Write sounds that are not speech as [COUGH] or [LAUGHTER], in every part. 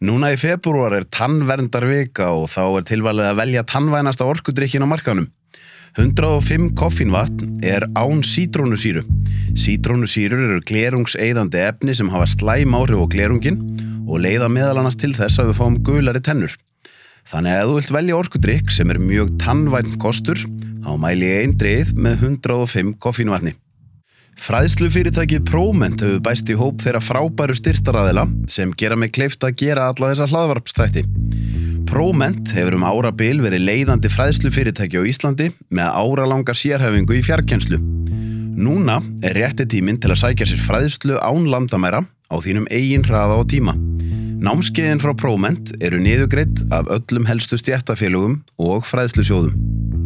Núna í februar er tannverndarvika og þá er tilvalið að velja tannvænasta orkudrykkin á markanum. 105 koffínvatn er án sítrónusýru. Sítrónusýrur eru glerungseiðandi efni sem hafa slæm áhrif á glerungin og leiða meðal annars til þess að við fáum gulari tennur. Þannig að þú vilt velja orkudrykk sem er mjög tannvænt kostur, þá mæli ég einn dreið með 105 koffínvatni. Fræðslufyrirtækið Próment hefur bæst í hóp þeirra frábæru styrtaræðila sem gera mig kleift að gera alla þessa hlaðvarpstætti. Próment hefur um árabil verið leiðandi fræðslufyrirtæki á Íslandi með áralangar sérhefingu í fjarkenslu. Núna er rétti tíminn til að sækja sér fræðslu án landamæra á þínum eigin hraða og tíma. Námskeiðin frá Próment eru niðugreitt af öllum helstu stjættafélugum og fræðslusjóðum.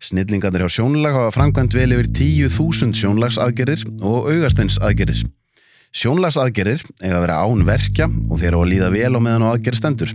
Snillingarnir hjá sjónlag hafa framkvæmt vel yfir 10.000 sjónlagsaðgerir og augasteinsaðgerir. Sjónlagsaðgerir eiga að vera án verkja og þeir á að líða vel á meðan á aðgerð stendur.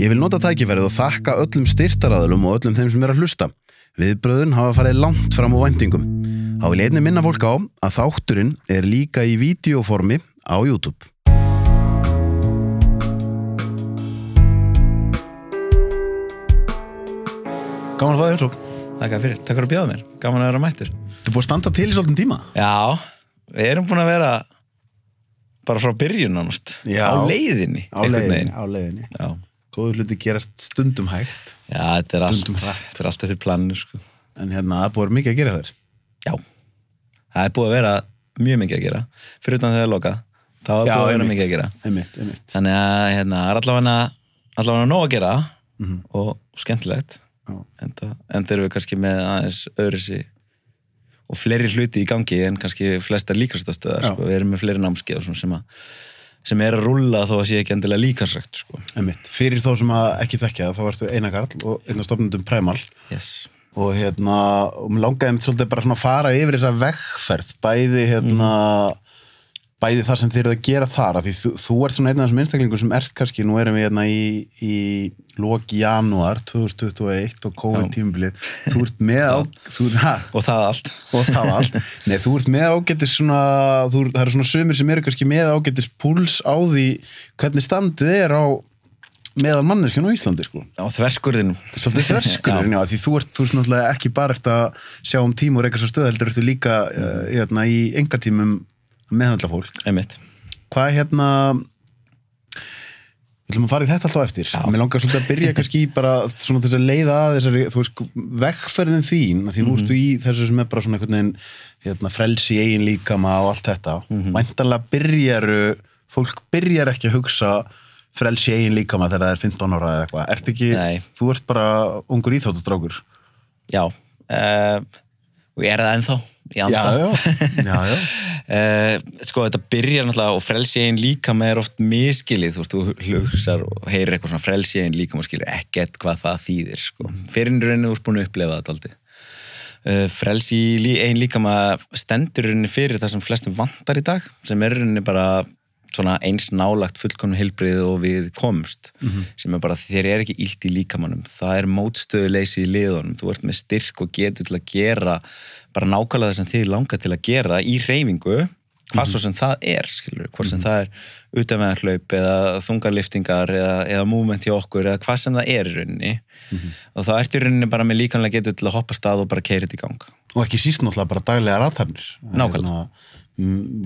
Ég vil nota tækifærið og þakka öllum styrtaraðalum og öllum þeim sem er að hlusta. Viðbröðun hafa farið langt fram á vendingum. Há vil einni minna fólk á að þátturinn er líka í videoformi á YouTube. Gaman að fá þig eins og. Takk fyrir, takk fyrir að bjóða mér, gaman að vera mættur Þú búið að standa til í svolítinn tíma. Já, við erum búin að vera bara frá byrjun nánast Já. á leiðinni Á leiðinni. Á leiðinni. Já, Góður hluti gerast stundum hægt. Já þetta, er allt, Stundum er allt eftir planinu sko. En hérna, það búið mikið að gera þér. Já, það er búið að vera mjög mikið að gera fyrir utan þegar að loka þá er búið að vera mikið að gera Einmitt, einmitt. þannig að hérna, það er allavega allavega nóg að gera og skemmtilegt Já. en það eru við kannski með aðeins öðrisi og fleiri hluti í gangi en kannski flestar líkastastöðar sko. við erum með fleiri námskeið og svona sem, að, sem er að rúlla þó að sé ekki endilega líkasrækt sko. Fyrir þá sem að ekki þekkja þá ertu Einar Karl og einn af stofnundum Primal yes. og hérna, og mér langaði einmitt svolítið bara að fara yfir þessa vegferð bæði hérna bæði það sem þið eruð að gera þar af því þú, þú ert svona einn af þessum einstaklingur sem ert kannski, nú erum við hérna í, í loki janúar 2021 og COVID tímabilið. Þú ert með á [LAUGHS] þú, ha, og það allt. Og það allt. [LAUGHS] Nei, þú ert með ágættis svona þú, það eru svona sömur sem eru kannski með ágættis púls á því hvernig standið er á meðal manneskjun á Íslandi sko. Á er [LAUGHS] þverskurinn, já, því þú ert, þú ert náttúrulega ekki bara eftir að sjá um tíma og reyka svo stöð, heldur ertu líka uh, hérna, í engatímum meðhandla fólk. einmitt Hvað hérna, við ætlum að fara í þetta alltaf eftir. Mér langar svolítið að byrja kannski bara svona þess að leiða að þessari, þú veist, vegferðin þín, því nú ertu í þessu sem er bara svona veginn, hérna, frelsi í eigin líkama og allt þetta. Væntanlega byrjaru, fólk byrjar ekki að hugsa frelsi í eigin líkama þegar það er 15 ára eða eitthvað. Ert ekki, Nei. þú ert bara ungur íþjóttastrákur. já uh, og ég er það ennþá í anda. Já, já, já, já. [LAUGHS] Eh, sko þetta byrjar náttúrulega og frelsi einn líka með er oft miskilið þú veist, þú hlugsar og heyrir eitthvað svona frelsi einn líka og skilur ekkert hvað það þýðir sko. fyrir rauninu þú ert búin að upplefa þetta aldrei uh, frelsi einn líka með stendur rauninni fyrir það sem flestum vantar í dag sem er rauninni bara svona eins nálagt fullkomnu heilbrið og við komst sem er bara þér er ekki illt í líkamannum það er mótstöðuleysi í liðunum. Þú ert með styrk og getur til að gera bara nákvæmlega það sem þið langar til að gera í reyfingu hvað svo sem það er, skilur, hvort sem það er utanveðanhlaup eða þungarliftingar eða, eða movement hjá okkur eða hvað sem það er í rauninni og þá ertu í rauninni bara með líkanlega getur til að hoppa stað og bara keira þetta í gang Og ekki síst náttúrulega bara daglega ratafnir. Nákvæmlega.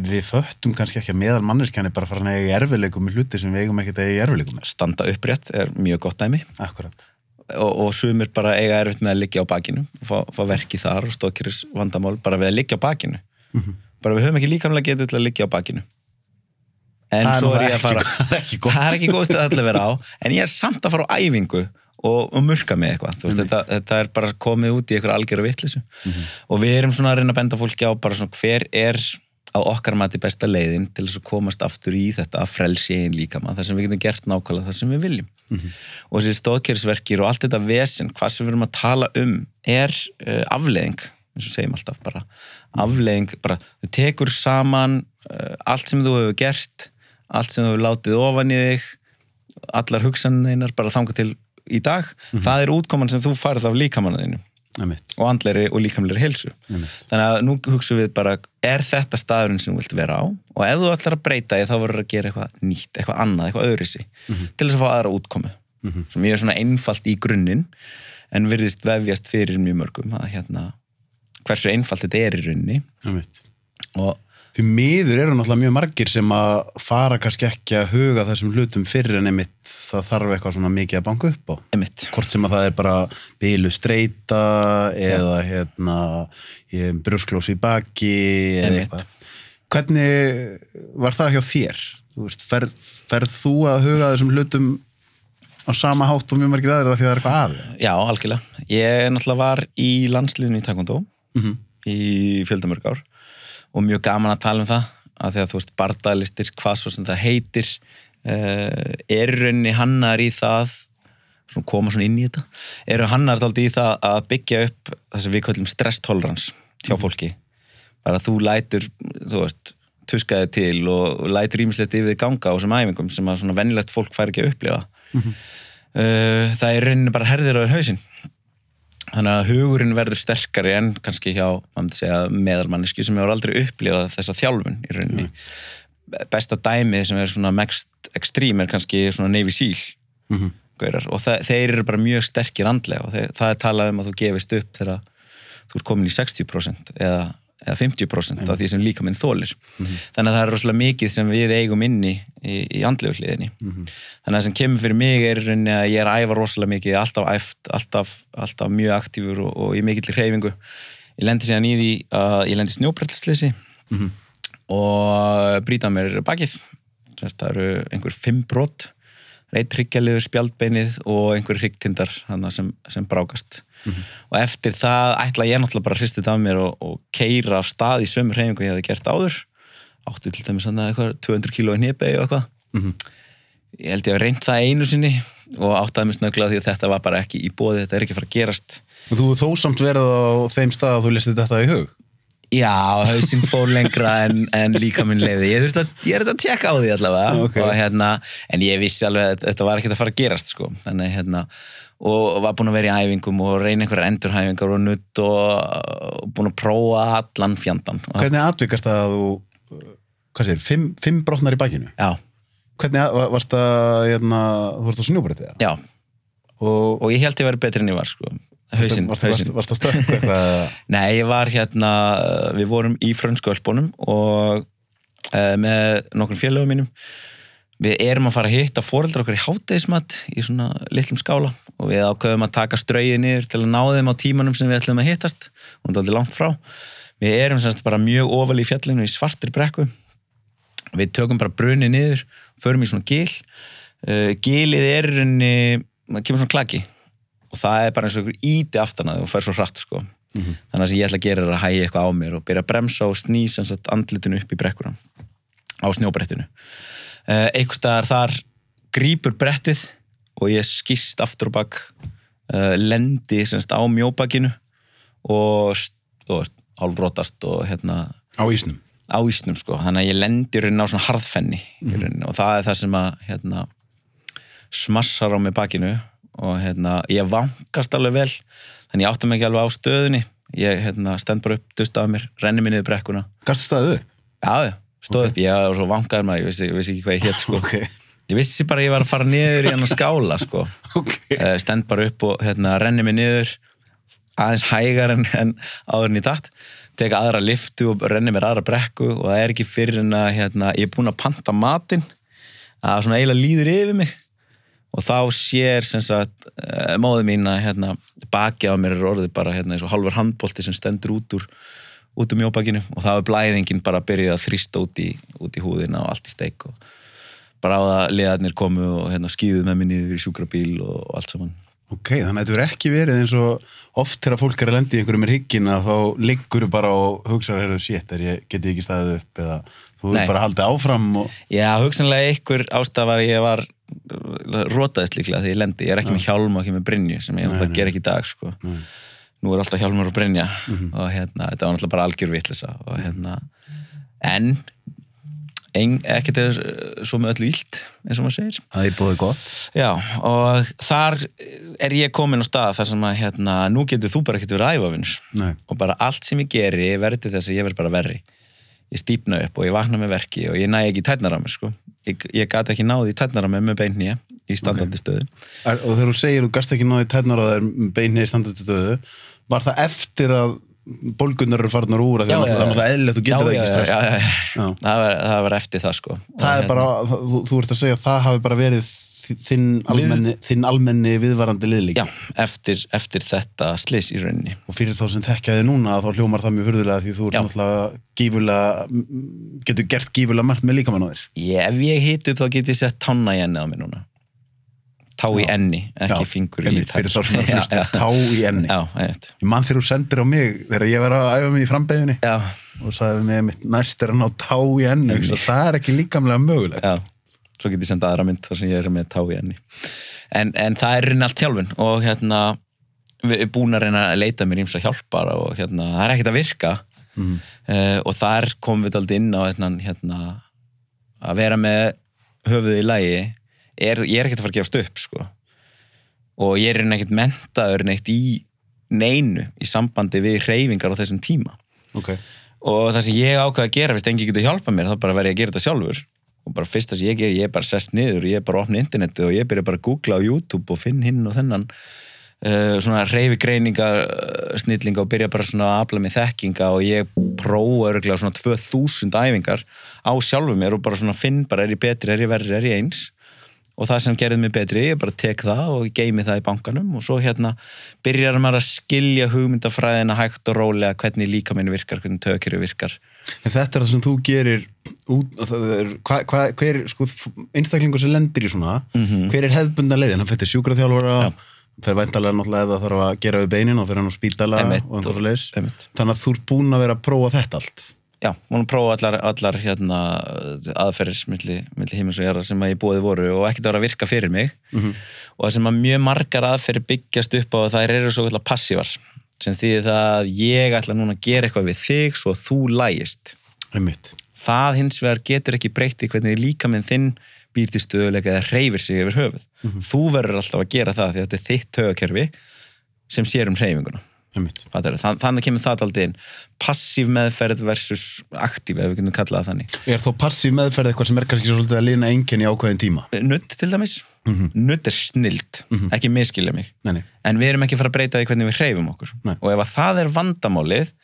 Við föttum kannski ekki að meðal manneskjani bara fara að eiga í erfileikum með hluti sem við eigum ekkert að eiga í erfileikum með. standa upprétt er mjög gott dæmi Akkurat. Og, og sumir bara eiga erfitt með að liggja á bakinu og fá, fá verki þar og stókiris vandamál bara við að liggja á bakinu. Mhm. bara við höfum ekki líkamlega getið til að liggja á bakinu. En Það svo er ég að fara [LAUGHS] ekki það er ekki góð stið að vera á en ég er samt að fara á æfingu og, og murka mig eitthvað. Veist, þetta, þetta er bara komið út í eitthvað algjöru vitleysu. Mhm. og við erum svona að reyna að benda fólki á bara svona hver er á okkar mati besta leiðin til þess að komast aftur í þetta að frelsi einn líkama þar sem við getum gert nákvæmlega það sem við viljum. Og þessi stóðkjörsverkir og allt þetta vesen, hvað sem við erum að tala um er uh, afleiðing eins og segjum alltaf bara. Afleiðing, bara þú tekur saman uh, allt sem þú hefur gert allt sem þú hefur látið ofan í þig allar hugsaneinar bara þangað til í dag, það er útkoman sem þú farið af líkamannaðinu. Og andleri og líkamleri heilsu. Þannig að nú hugsaum við bara er þetta staðurinn sem þú vilt vera á? Og ef þú ætlar að breyta því þá verður að gera eitthvað nýtt, eitthvað annað, eitthvað öðrisi til þess að fá aðra útkomu sem ég er svona einfalt í grunninn en virðist vefjast fyrir mjög mörgum að hérna hversu einfalt þetta er í rauninni. Einmitt. og Því miður eru náttúrulega mjög margir sem að fara kannski ekki að huga þessum hlutum fyrir en einmitt það þarf eitthvað svona mikið að banka upp á. emitt Hvort sem að það er bara bílu streyta eða hérna brusklós í baki eða Einmitt. eitthvað. Hvernig var það hjá þér? Þú veist, fer, ferð þú að huga þessum hlutum á sama hátt og mjög margir aðrir af því að það er eitthvað aðeins? Já, algjörlega. Ég náttúrulega var í landsliðinu í Taekwondo Mm í fjöldamörg ár og mjög gaman að tala um það að því að þú veist bardalistir, hvað svo sem það heitir uh, er í rauninni hannar í það svona koma svona inn í þetta eru hannar daldi í það að byggja upp það sem við kallum stresstolerans hjá fólki. Bara þú lætur, þú veist tuskaði til og lætur ímislegt yfir þig ganga á þessum æfingum sem að svona venjulegt fólk fær ekki að upplifa. Uh, það er rauninni bara herðir á þér hausinn þannig að hugurinn verður sterkari en kannski hjá segja, meðalmanniski sem hefur aldrei upplifað þessa þjálfun í rauninni. Besta dæmið sem er svona mest ekstrím er kannski svona Navy Seal Mhm. gaurar. Og þeir eru bara mjög sterkir andlega og þeir, það er talað um að þú gefist upp þegar þú ert komin í 60% eða, eða 50% af því sem líka minn þólir þannig að það er rosalega mikið sem við eigum inni í, í andlegu hliðinni. Þannig að það sem kemur fyrir mig er að ég er að æfa rosalega mikið, alltaf æft alltaf, alltaf mjög aktífur og, og í mikill hreyfingu. Ég lendi síðan í því að ég lendi snjóbrellisleysi og brýta mér bakið. Það eru einhver fimm brot reitt hryggjalið, spjaldbeinið og einhver hryggtindar sem, sem brákast. Og eftir það ætla ég náttúrulega bara að hristið af mér og, og keira af stað í sömu hreyfingu ég hefði gert áður. Átti til dæmis eitthvað 200 kíló í hnipegi og eitthvað. Ég held ég að reynd það einu sinni og áttaði mig snögglega því að þetta var bara ekki í bóði, þetta er ekki að fara að gerast. Og þú þó samt verið á þeim stað að þú listið þetta í hug? Já, hausinn fór lengra en, en líka minn leiði. Ég, þurfti að, ég er þetta að tjekka á því allavega. Ok. Og, hérna, en ég vissi alveg að þetta var ekki að fara að gerast, sko. Þannig, hérna, og var búinn að vera í æfingum og reyna einhverjar endurhæfingar og nutt og, búinn að prófa allan fjandan. Hvernig atvikast það að þú, hvað sér, fimm, fimm brotnar í bakinu? já, Hvernig að- var- varst það, hérna, þú varst á snjóbrettið það? já. Og Og ég held ég verið betri en ég var, sko. Hausinn, varst, varst, hausinn. varst það stökk eitthvað? [LAUGHS] Nei, ég var hérna, við vorum í frönskölpunum og uh, með nokkur félögum mínum. Við erum að fara að hitta foreldrar okkar í hátæðismat í svona litlum skála og við ákveðum að taka strauði niður til að ná þeim á tímanum sem við ætlum að hittast og það er aldrei langt frá. Við erum semst bara mjög ofal í fjallinu í svartir brekku. Við tökum bara brunni niður, förum í svona gil. Uh, gilið er rauninni, það kemur svona klaki og það er bara eins og ykkur íti aftan að og fer svo hratt sko. Þannig að það sem ég ætla að gera er að hægja eitthvað á mér og byrja að bremsa og snýsa andlitinu upp í brekkuna á snjóbrettinu. Uh, einhvers staðar þar grípur brettið og ég skýst aftur og bak uh, lendi semst á mjóbakinu og, og hálfrótast og hérna Á ísnum? á ísnum sko, þannig að ég lendi í rauninni á svona harðfenni í rauninni og það er það sem að hérna, smassar á mig bakinu og hérna, ég vankast alveg vel þannig ég átti mig ekki alveg á stöðunni. Ég hérna, stend bara upp, dustaði mér renni mér niður brekkuna. Gastu staðið upp? já, stóð upp, ég var svo vankaður maður ég vissi, ég vissi ekki hvað ég hétt sko. [LAUGHS] Ok. ég vissi bara að ég var að fara niður í hann að skála sko. [LAUGHS] Ok. Eh, stend bara upp og hérna, renni mig niður aðeins hægar en, en áður en ég datt. Teka aðra liftu og renni mér aðra brekku og það er ekki fyrir en að hérna, ég er búinn að panta matinn. Að svona eiginlega líður yfir mig og þá sér sem sagt uh, móðu mín að hérna, baki á mér er orðið bara hérna, eins og halvar handbolti sem stendur út úr út um mjóbakinu. Og það er blæðingin bara að byrja að þrýsta út í, út í húðina og allt í steik og bara á það liðarnir komu og hérna, skýðu með minni yfir í sjúkrabíl og, og allt saman. Ok, þannig að þetta verður ekki verið eins og oft þegar fólk er að lendi í einhverju með higgin að þá liggur bara og hugsaður heyrðu sétt er ég geti ekki staðið upp? Eða þú verður bara að halda áfram og Já, hugsanlega einhver ástaf var ég var rótaðist líklega því ég lendi, ég er ekki með hjálm og ekki með brinju sem ég náttúrulega ger ekki í dag sko. nú er alltaf hjálmur og brinja og hérna, þetta var náttúrulega bara algjör vitlisa og hérna, en ekkert er svo með öllu illt, eins og maður segir. Það er búið gott. Já, og þar er ég komin á stað þar sem að hérna, nú getur þú bara ekkert verið að æfa vinnur Nei. og bara allt sem ég geri verður þess að ég verð bara verri. Ég stýpna upp og ég vakna með verki og ég næ ekki tætnar á mér sko ég, ég gati ekki náði í tætnar á mér með beinni í standandi stöðu. Er- og þegar þú segir þú gast ekki náði tætnar á þér beinni í standandi stöðu var það eftir að bólgunar eru farnar úr af því að það er náttúrulega eðlilegt þú getur það ekki strax. já, já, já. Já. Það, var, það var eftir það sko. Það er bara, það, þú, þú ert að segja að það hafi bara verið þinn almenni, þinn almenni viðvarandi liðlík Já, eftir, eftir þetta slis í rauninni. Og fyrir þá sem þekkja þið núna þá hljómar það mjög hurðulega því þú ert Já. náttúrulega getur gert gífulega margt með líkamann á þér. Ég, Ef ég hit upp þá get ég sett tanna í enni á mér núna. Tá í Já. enni, ekki Já, fingur í er að Já, já. tá í enni. Já, mann þegar þú sendir á mig þegar ég var að æfa mig í frambeginni Já, og sagði mig mitt næst er að ná tá í enni það er ekki líkamlega mögulegt. Já, svo get ég senda aðra mynd þar sem ég er með tá í enni en, en það er reyna allt þjálfun og hérna við erum búin að reyna að leita mér ímsa hjálpar og hérna, það er ekkert að virka Mhm. uh, og þar komum við aldrei inn á hérna, hérna, að vera með höfuð í lagi er, ég er ekkert að fara að gefast upp sko. og ég er reyna ekkert mentaður neitt í neinu í sambandi við hreyfingar á þessum tíma okay. og það sem ég ákveða að gera, fyrst engi getur hjálpað mér þá bara verð ég að gera þetta sjálfur og bara fyrst það sem ég ger, ég er bara sest niður ég er bara að opna internetið og ég byrja bara að googla á YouTube og finn hinn og þennan uh, svona reyfigreininga snillinga og byrja bara svona að afla mig þekkinga og ég prófa örgulega svona 2000 æfingar á sjálfu mér og bara svona finn bara er ég betri, er ég verri, er ég eins? Og það sem gerði mig betri, ég bara tek það og geimi það í bankanum og svo hérna byrjar maður að skilja hugmyndafræðina hægt og rólega hvernig líkaminn virkar, hvernig tökir virkar en þetta er það sem þú gerir út, það er, hva, hva, hver sko, einstaklingur sem lendir í svona Mhm. hver er hefðbunda leiðin, hann fyrir sjúkraþjálfara fyrir væntalega náttúrulega ef það þarf að gera við beinin og fyrir hann á spítala Einmitt. og einhver svo leis Einmitt. þannig að þú ert búin að vera að prófa þetta allt. Já, múin að prófa allar, allar hérna, aðferðis milli, milli himins og jarðar sem að ég búið voru og ekkert að vera að virka fyrir mig. Og það sem að mjög margar aðferðir byggjast upp á að þær eru svo passívar sem því að ég ætla núna að gera eitthvað við þig svo að þú lægist. Einmitt. Það hins vegar getur ekki breytt í hvernig líka minn þinn býr til stöðuleika eða hreyfir sig yfir höfuð. Þú verður alltaf að gera það því að þetta er þitt höfukerfi sem sér um Fattarðu? Þann, þannig kemur það aldrei inn. Passív meðferð versus aktív ef við kunum kalla það þannig. Er þá passív meðferð eitthvað sem er kannski svolítið að lina einkenni í ákveðin tíma? nutt til dæmis, nutt er snild ekki miskilja mig. Nei, nei. en við erum ekki fara að breyta því hvernig við hreyfum okkur. Nei. og ef að það er vandamálið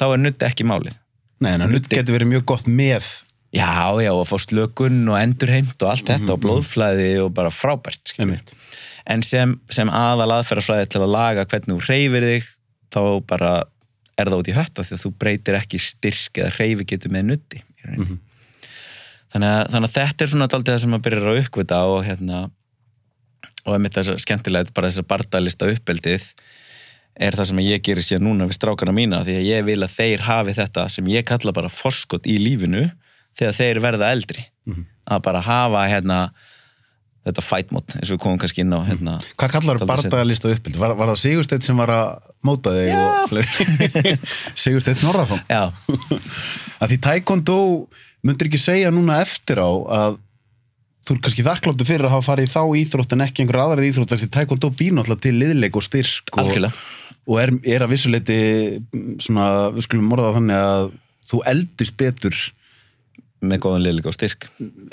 þá er nutt ekki málið. Nei, en nutt getur verið mjög gott með. Já, já, að fá slökun og endurheimt og allt þetta og blóðflæði og bara frábært en sem, sem aðal aðferðafræði til að laga hvernig þú hreyfir þig þá bara er það út í hött af því að þú breytir ekki styrk eða hreyfi getur með nutti í rauninni. þannig, að, þannig að þetta er svona daldið það sem maður byrjar að uppvita og hérna og einmitt þess að skemmtilegt bara þess að bardalista uppeldið er það sem ég gerir sér núna við strákana mína því að ég vil að þeir hafi þetta sem ég kalla bara forskot í lífinu þegar þeir verða eldri. Að bara hafa hérna þetta fight mode eins og við komum kannski inn á hérna, Hvað kallar bardagalista uppbyldi? Var, var það Sigursteinn sem var að móta þig? Og [LAUGHS] Snorrason? já, Að því taekwondo myndir ekki segja núna eftir á að þú er kannski þakkláttu fyrir að hafa farið þá íþrótt en ekki einhver aðrar íþrótt því taekwondo býr náttúrulega til liðleik og styrk og, og er, er að vissuleiti svona, við skulum morða þannig að þú eldist betur með góðan liðleika og styrk.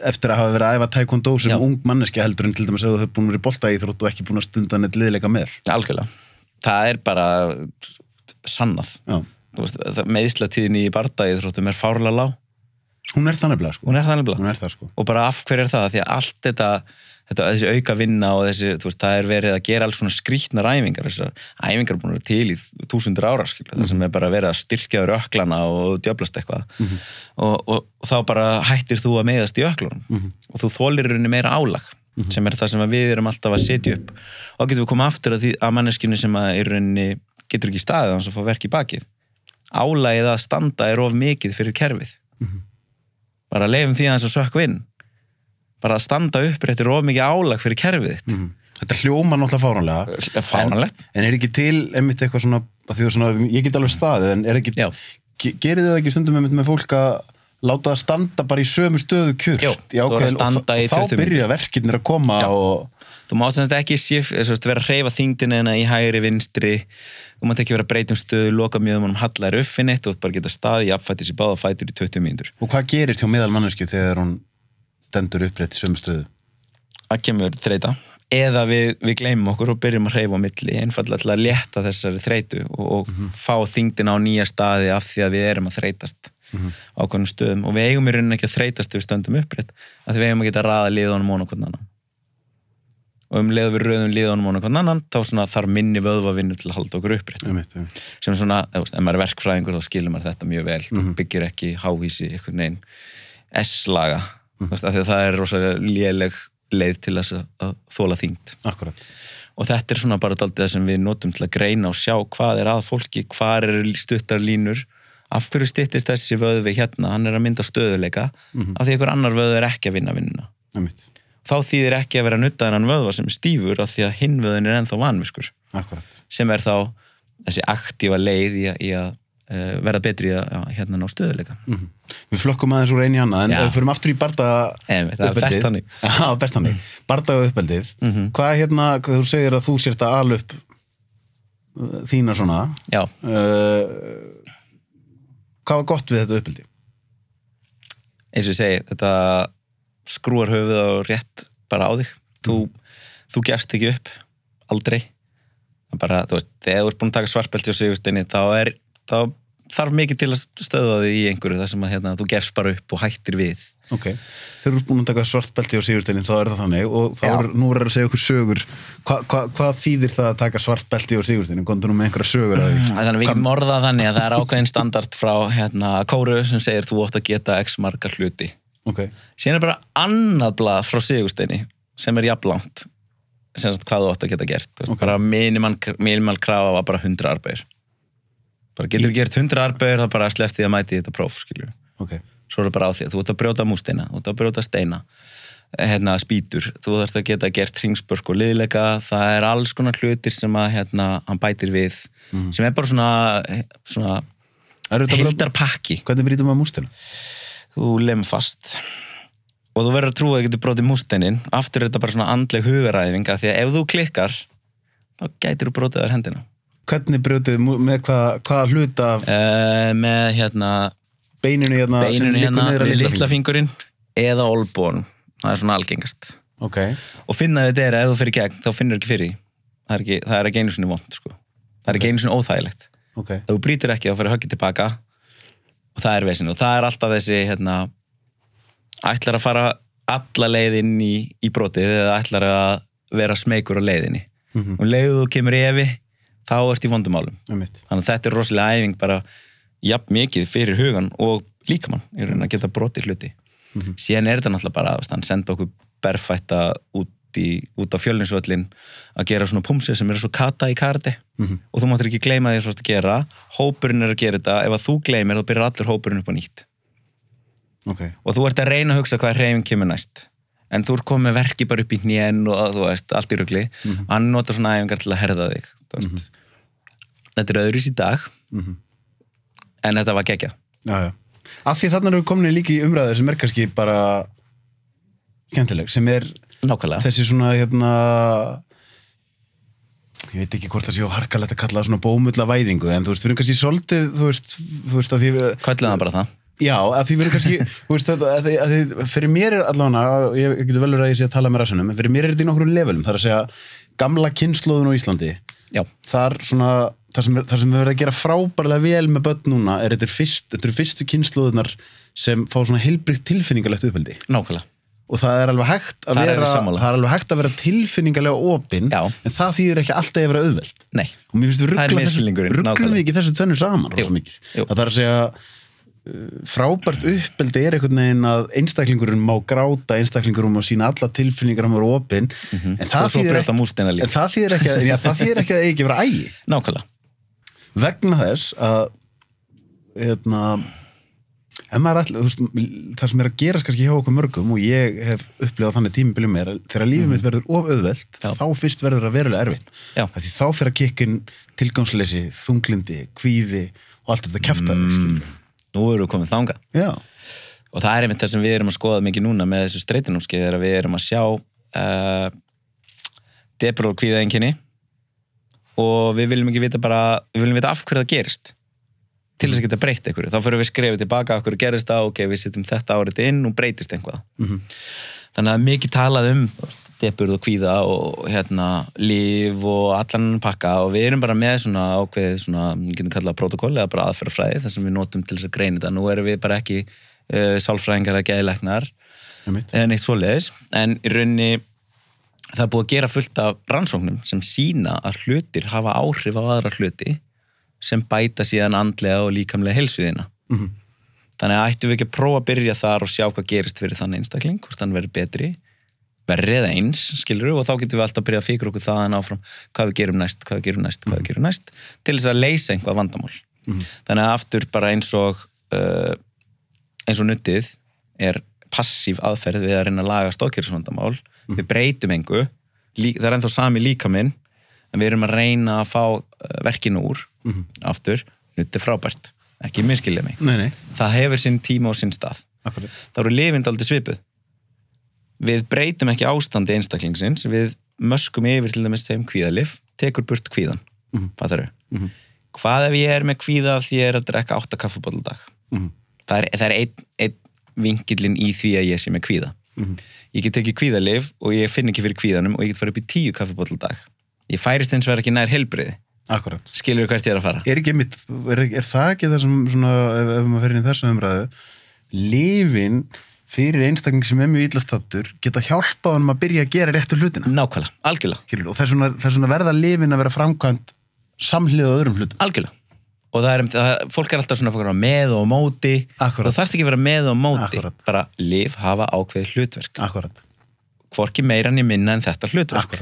Eftir að hafa verið að æfa taekwondo sem Já. ung manneski heldur en til dæmis að þú hefur búin að vera í boltaíþrótt og ekki búin að stunda neitt liðleika með. Algjörlega, það er bara sannað. Veist, það- meiðslatíðin í þróttum er fárlega lág. Hún er þannig bleið sko. Hún er þannig blá. Hún er það sko. Og bara af hverju er það? Því að allt þetta þetta, þessi auka vinna og þessi, þú veist, það er verið að gera alls svona skrýtnar æfingar, þessar æfingar er búin að vera til í þúsundur ára, skilja, mm -hmm. það sem er bara verið að styrkja þér öklana og djöblast eitthvað. Og, og, og þá bara hættir þú að meðast í öklunum. Og þú þólir rauninni meira álag sem er það sem við erum alltaf að setja upp. Og þá getum við komið aftur að, því, að manneskinu sem að rauninni getur ekki staðið hans að fá verk í bakið. Álagið að standa er of mikið fyrir kerfið. Bara leifum því að þess að sökku inn bara að standa upprétt er of mikið álag fyrir kerfið þitt Mhm. Þetta hljóma náttúrulega fáránlega fáránlegt. En, en er ekki til einmitt eitthvað svona, að því að svona ég get alveg staðið, en er ekki Já. ge- gerið þið það ekki stundum einmitt með fólk að láta það standa bara í sömu stöðu kjört Jú, í að ákveðin- og, í og þá 20 byrja verkirnir að koma Já. og þú mátt semst ekki séf, veist, vera að hreyfa þingdina í hægri vinstri þú mátt ekki vera að breyta um stöðu loka mjög um hallar uppfinnitt og bara geta staði jafnfættis í báða fætur í 20 mínútur og hvað gerist hjá meðal mannesku þegar hún stendur upprétt í sömu stöðu? Það kemur þreita eða við, við gleymum okkur og byrjum að hreyfa á milli einfallega til að létta þessari þreitu og, og fá þingdina á nýja staði af því að við erum að þreytast á ákveðnum stöðum. Og við eigum í rauninni ekki að þreytast ef við stöndum upprétt af því við eigum að geta að raða liðunum og hvern annan. Og um leið við rauðum liðunum og hvern annan þá þarf minni vöðvavinnu til að halda okkur upprétt. Einmitt, einmitt. sem svona, ef, maður er verkfræðingur þá skilur maður þetta mjög vel, þú byggir ekki háhísi mm -hmm. það er rosalega léleg leið til að, að þóla þyngd. Akkurat. Og þetta er svona bara daldið það sem við notum til að greina og sjá hvað er að fólki, hvað er stuttar línur af hverju styttist þessi vöðvi hérna, hann er að mynda stöðuleika af því einhver annar vöðu er ekki að vinna vinnuna. Þá þýðir ekki að vera að nutta þennan vöðva sem er stífur af því að hinn vöðin er ennþá vanvirkur. Akkurat. Sem er þá þessi aktífa leið í að, í að verða betri að hérna ná stöðuleika Mhm. Við flökkum aðeins úr einu í annað en við fyrir aftur í barda Einmitt, það er best þannig. Já, best þannig. Bardaga uppeldið Hvað er hérna, hvað þú segir að þú sért að ala upp uh, þína svona? Já, uh, Hvað var gott við þetta uppeldi? eins og ég segi þetta skrúar höfuð á rétt bara á þig. Þú, þú gefst ekki upp, aldrei. Bara, þú veist, þegar þú ert búin að taka svartbelti og sigursteini þá er þá þarf mikið til að stöða þig í einhverju þar sem að hérna, þú gefst bara upp og hættir við Ok, þegar þú ert búin að taka svartbelti og sigursteinin þá er það þannig og þá er, nú er að segja okkur sögur Hva, hva, Hvað þýðir það að taka svartbelti og sigursteinin? Kondur nú með einhverja sögur að því? Þannig að við getum orðað þannig að það er ákveðin standard frá hérna, kóru sem segir þú ótt að geta x marga hluti Ok, síðan er bara annað blað frá Sigursteini sem er jafnlangt sem sagt hvað þú átt að geta gert okay. Ok. bara minimal, minimal krafa var bara 100 arbeir bara getur við gert 100 arbeir þá bara slefti því að mæti þetta próf skilju. ok. Svo er það bara á því að þú ert að brjóta músteina þú ert að brjóta steina hérna, spýtur, þú ert að geta gert hringspörk og liðleika, það er alls konar hlutir sem að hérna, hann bætir við sem er bara svona, svona bara- heildarpakki. Hvernig brýtum maður mústina? þú lem fast. Og þú verður að trúa að þú getur brotið músteinin. Aftur er þetta bara svona andleg hugaræðinga því að ef þú klikkar þá gætir þú brotið þar hendina Hvernig brjótið með hvað, hvaða hluta af uh, með hérna beininu hérna beininu hérna niður að við litla litla fingurinn? eða olbón, það er svona algengast. Ok, og finna þetta er að ef þú fyrir gegn þá finnur ekki fyrir það er ekki, það er ekki einu sinni vond sko. það er ekki einu sinni óþægilegt. Ok. Ef þú brýtur ekki þá fyrir höggið tilbaka og það er vesinu og það er alltaf þessi hérna, ætlar að fara alla leið inn í, í brotið eða ætlar að vera smeykur á leiðinni. Mhm. og leiðu þú kemur í efi þá ert í vondumálum. Þannig að þetta er rosalega æfing bara jafn mikið fyrir hugan og líkamann í raun að geta brotið hluti. Síðan er þetta náttúrulega bara hann senda okkur berfætta út, í, út á fjölninsvöllin að gera svona pumsi sem eru svo kata í kardi og þú máttir ekki gleyma því að að gera. Hópurinn er að gera þetta, ef að þú gleymir þá byrjar allur hópurinn upp á nýtt. Ok, og þú ert að reyna að hugsa hvað reyfing kemur næst en þú ert komið verki bara upp í hnén og þú veist, allt í rugli. Og hann notar svona æfingar til að herða þig þú veist. þetta er öðruðs í dag en þetta var gegja Af því þarna erum við komin í líki umræður sem er kannski bara skemmtileg, sem er nákvæmlega. þessi svona hérna ég veit ekki hvort það sé á harkalegt að kalla það svona bómulla væðingu en þú veist, við erum kannski svolítið þú veist, þú veist að því við það bara það Já, að því verður kannski, [LAUGHS] þú veist, að, að, því- að því, fyrir mér er allavega, ég, getur vel verið að ég sé að tala með rassunum, en fyrir mér er þetta í nokkru levelum, það er að segja, gamla kynnslóðun á Íslandi, Já, þar svona, þar sem, er- þar sem við verðum að gera frábærlega vel með börn núna, er þetta er fyrst, eru fyrstu kynnslóðunar sem fá svona heilbrygt tilfinningalegt uppeldi. nákvæmlega. Og það er alveg hægt að vera það er alveg hægt að vera tilfinningarlega opinn en það þýðir ekki alltaf að vera auðveld. Nei, og mér finnst við Það er misskilningurinn, rugglum við ekki þessu tvennu saman það þarf að segja frábært uppeldi er einhvern veginn að einstaklingurinn má gráta einstaklingurinn má sína alla tilfinningar hann var opinn en, það Mhm. og svo þýðir ekki- en það þýðir ekki að, já, það þýðir ekki að það ekki vera ægi Nákvæmlega vegna þess að hérna ef maður ætla, þú veist, það sem er að gerast kannski hjá okkur mörgum og ég hef upplifað þannig tímabilið mér, þegar lífið mitt verður of auðvelt, Mhm. Já. þá fyrst verður það verulega erfitt þá fyrir að kikkin tilgangsleysi, þunglindi, kvíði og allt þetta kæfta mm. Nú erum við komið þanga já, og það er einmitt það sem við erum að skoða mikið núna með þessu streytinúmskeið er að við erum að sjá uh, debról kvíða einkenni og við viljum ekki vita bara við viljum vita af hverju það gerist. Til þess að geta breytt einhverju, þá fyrir við skrefið tilbaka af hverju gerist það, ok, við setjum þetta árið inn og breytist einhvað Mhm. þannig að mikið talað um deburð og kvíða og hérna líf og allan pakka og við erum bara með svona ákveðið svona, við getum kallað protokoll eða bara aðferðafræði þar sem við notum til þess að greina þetta nú erum við bara ekki uh, sálfræðingar að geðilegnar einmitt. eða neitt svoleiðis en í rauninni það er búið að gera fullt af rannsóknum sem sína að hlutir hafa áhrif á aðra hluti sem bæta síðan andlega og líkamlega helsuðina Mhm. þannig að ættum við ekki að prófa að byrja þar og sjá hvað gerist fyrir þann einstakling hvort hann verður betri eða eins, skilur og þá getum við alltaf að byrja að fikra okkur þaðan áfram hvað við gerum næst, hvað við gerum næst, hvað við gerum næst til þess að leysa einhvað vandamál. Þannig að aftur bara eins og uh, eins og nuttið er passív aðferð við að reyna að laga stóðkjörðsvandamál við breytum engu. Lí, það er ennþá sami líka minn en við erum að reyna að fá uh, verkinu úr aftur, nuttið frábært ekki minnskilja mig. Nei, nei, það hefur sinn tíma og sinn stað. Akkurat. Þá eru lifind aldrei svipuð við breytum ekki ástandi einstaklingsins við möskum yfir til dæmis þeim kvíðalif tekur burt kvíðan mm Mhm. hvað ef ég er með kvíða af því ég er að drekka 8 kaffibóll dag? Mhm. það er, það er einn ein vingillin í því að ég sé með kvíða. Ég get ekki kvíðalif og ég finn ekki fyrir kvíðanum og ég get farið upp í 10 kaffibóll dag. Ég færist eins og er ekki nær helbriði Akkurat. skilur hvert ég er að fara? Er, ekki er, er það ekki það sem svona, ef, ef maður fer inn í þessu umræðu lifin fyrir einstakling sem er mjög illastattur geta hjálpað honum að byrja að gera réttu hlutina. Nákvæmlega, algjörlega. Og það er svona, það er svona verða lifin að vera framkvæmt samhlið á öðrum hlutum. Algjörlega. Og það er, það, fólk er alltaf svona með og móti. Akkúrat. það þarf ekki að vera með og móti. Akkúrat. bara liv hafa ákveðið hlutverk. Akkurat, hvorki meira en ég minna en þetta hlutverk.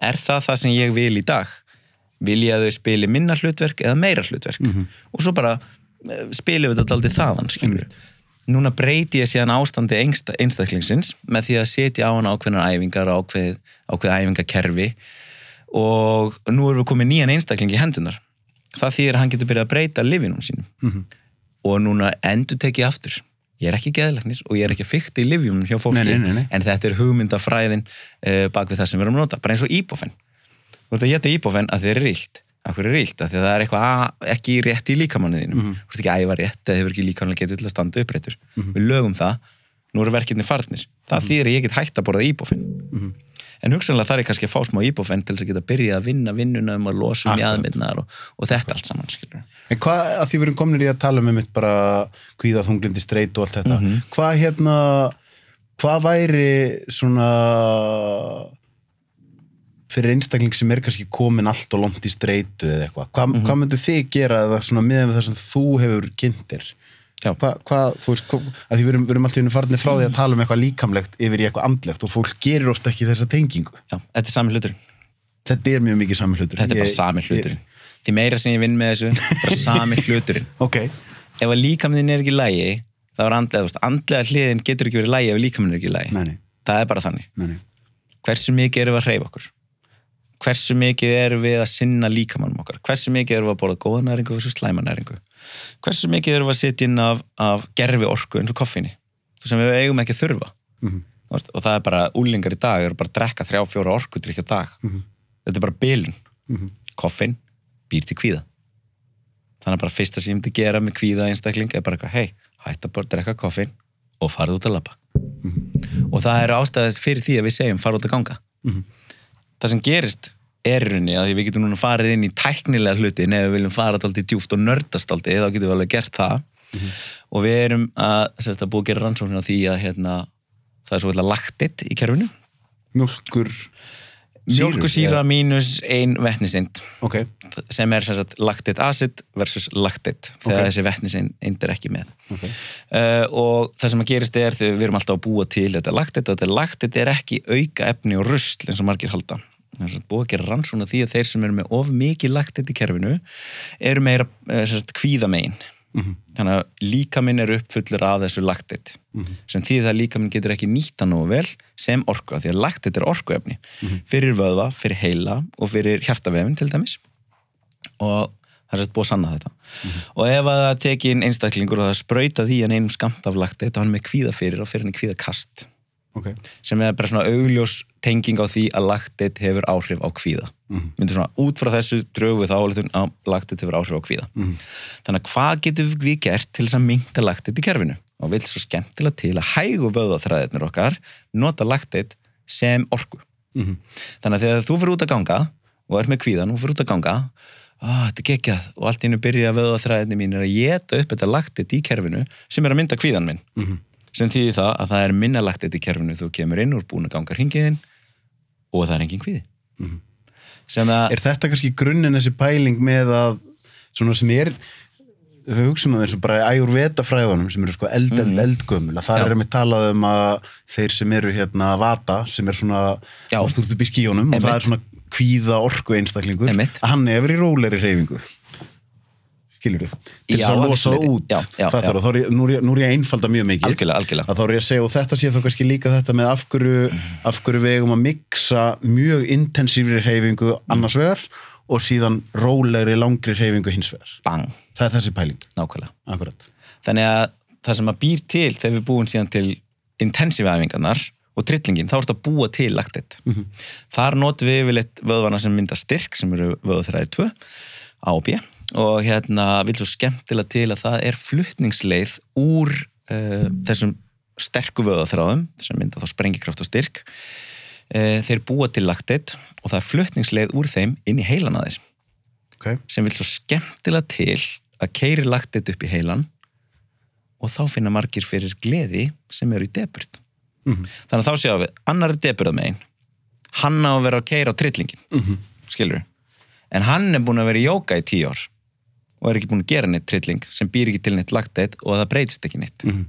Er það það sem ég vil í dag? Vil ég að þau spili minna hlutverk eða meira hlutverk? Mhm. og svo bara eh, spilum við þetta aldrei þaðan skilur núna breyti ég síðan ástandi einsta, einstaklingsins með því að setja á hann ákveðnar æfingar ákveð, ákveð æfingakerfi. Og nú erum við komið nýjan einstakling í hendunar það þýðir að hann getur byrjað að breyta lifinum sínum. Mhm. og núna endur tekið aftur. Ég er ekki geðleiknir og ég er ekki fykta í livjum hjá fólki, Nei, nei, nei, en þetta er hugmyndafræðin uh, bak við það sem við erum að nota. Bara eins og íbófen þú ert að geta íbófen að þið er rílt Akkur er rílt, af því að það er eitthvað að, ekki rétt í líkamanniðinu. Mm Mhm. -hmm. Þú ert ekki æfa rétt eða hefur ekki líkamannilega getið til að standa upprættur. Við lögum það, nú eru verkefni farnir. Það þýðir að ég get hægt að borða íbófinn. Mhm. En hugsanlega þarf ég kannski að fá smá íbófinn til þess að geta byrja að vinna vinnuna um að losa um Akkurat. jæðminnar og, og þetta allt saman, skilur. En hvað, að því við erum kominir í að tala með mitt bara kvíða, þunglindi, streit og allt þetta hvað hérna hvað væri svona fyrir einstakling sem er kannski komin allt og lónt í streitu eða eitthvað, hvað, hvað myndir þið gera miðan við það sem þú hefur kynntir Já. Hva, hvað, þú veist, hvað, að því við erum, erum alltaf farnir frá því að tala um eitthvað líkamlegt yfir í eitthvað andlegt og fólk gerir ofta ekki þessa tengingu Já, þetta er sami hlutur. þetta er mjög mikið sami hlutur Þetta er bara Ég- sami hluturinn. Því meira sem ég vinn með þessu, bara [LAUGHS] sami hluturinn. ég- ok, Ef að líkamðin er ekki lægi, þá er andlega, þú veist, andlega hliðin getur ekki verið lægi ef líkamðin er ekki lægi. nei, nei, Það er bara þannig. nei, nei. hversu mikið erum við að hreyfa okkur hversu mikið erum við að sinna líkamannum okkar? Hversu mikið erum við að borða góða næringu og slæma næringu? Hversu mikið erum við að setja inn af, af gerfi orku eins og koffinni? Sem við eigum ekki að þurfa. Mhm. Þú veist, og það er bara, úlingar í dag eru bara að drekka þrjá, fjóra orkudrykja dag. Mhm. þetta er bara bilun. Mhm. koffin býr til kvíða. Þannig að bara fyrsta sem ég myndi gera með kvíða einstakling er bara eitthvað, hei, hætt að bara drekka koffin og farið út að labba. Og það eru ástæðis fyrir því að við segjum fara út að ganga. Mhm. Það sem gerist er í rauninni að því við getum núna farið inn í tæknilega hluti ef við viljum fara alltaf djúft og nördast alltaf þá getum við alveg gert það. Og við erum að, sérst, að búið að gera rannsóknir á því að hérna, það er svo eitthvað laktit í kerfinu. Mjölkur mjölkusýra mínus ein vetniseind. Ok, sem er lactic acid versus lactate þegar Ok. þessi vetniseind er ekki með. Ok. Uh, og það sem að gerist er þegar við erum alltaf að búa til þetta lactate og þetta lactate er ekki auka efni og rusl eins og margir halda það er sagt búið að gera rannsóna því að þeir sem eru með of mikið lactate í kerfinu eru meira sem sagt kvíðamein þannig að líkaminn er uppfullur af þessu lactate sem því það líkaminn getur ekki nýta nógu vel sem orku, því að lactate er orkuefni. Fyrir vöðva, fyrir heila og fyrir hjartavefin til dæmis. Og það er sérst búið að sanna þetta. Og ef að það teki inn einstaklingur og það sprauta því hann einum skamt af lactate þá er hann með kvíða fyrir og fyrir hann í kvíða kast Ok, sem er bara svona augljós tenging á því að lactate hefur áhrif á kvíða. Myndir svona út frá þessu drögu þá að lactate hefur áhrif á kvíða. Þannig að hvað getum við gert til þess að minka lactate í kerfinu? Og vil svo skemmtilega til að hægu vöðaþræðirnir okkar nota lactate sem orku. Þannig að þegar þú fyrir út að ganga og er með kvíðan og fyrir út að ganga ah, þetta er geggjað. Og allt í hennu byrja vöðaþræðinni mín er að geta upp þetta lactate í kerfinu sem er að mynda kvíðan minn sem þýðir það að það er minna lactate í kerfinu þú kemur inn og er búin að ganga hringiðin og það er engin kvíði. Sem að er þetta kannski grunninn þessi pæling með að svona sem er við hugsaum að það er svo bara ægur vetafræðunum sem eru sko eld, eld, eldgömmul að það Mhm. Er með talað um að þeir sem eru hérna vata sem er svona stúrt upp í skíunum og það er svona kvíða orku einstaklingur Einmitt. að hann er í róleri reyfingu skilur við til Já, þess að losa það út Já, Fattar, þá er ég, nú, er ég, ég einfalda mjög mikið. Algjörlega, algjörlega. að þá er ég að segja og þetta sé þá kannski líka þetta með af hverju, af hverju við eigum að mixa mjög intensífri reyfingu annars vegar og síðan rólegri, langri reyfingu hins vegar. Bang, það er þessi pæling, þannig að það sem að býr til þegar við búum síðan til intensive æfingarnar og trillingin, þá er þetta að búa til lactate. Þar notum við yfirleitt vöðvana sem mynda styrk sem eru vöðuþræðir 2, A og B og hérna vil svo skemmtilega til að það er fluttningsleið úr uh, þessum sterku vöðuþráðum sem mynda þá sprengikraft og styrk uh, þeir búa til lactate og það er fluttningsleið úr þeim inn í heilan að þeir okay. sem vil svo skemmtilega til að keiri lactate upp í heilan og þá finna margir fyrir gleði sem eru í deburð Mhm. þannig að þá sjáum við annar er deburð megin hann á að vera að keira á trillingin Mhm. skilur en hann er búin að vera í jóka í tíu ár og er ekki búin að gera neitt trilling sem býr ekki til neitt lactate og það breytist ekki neitt Mhm.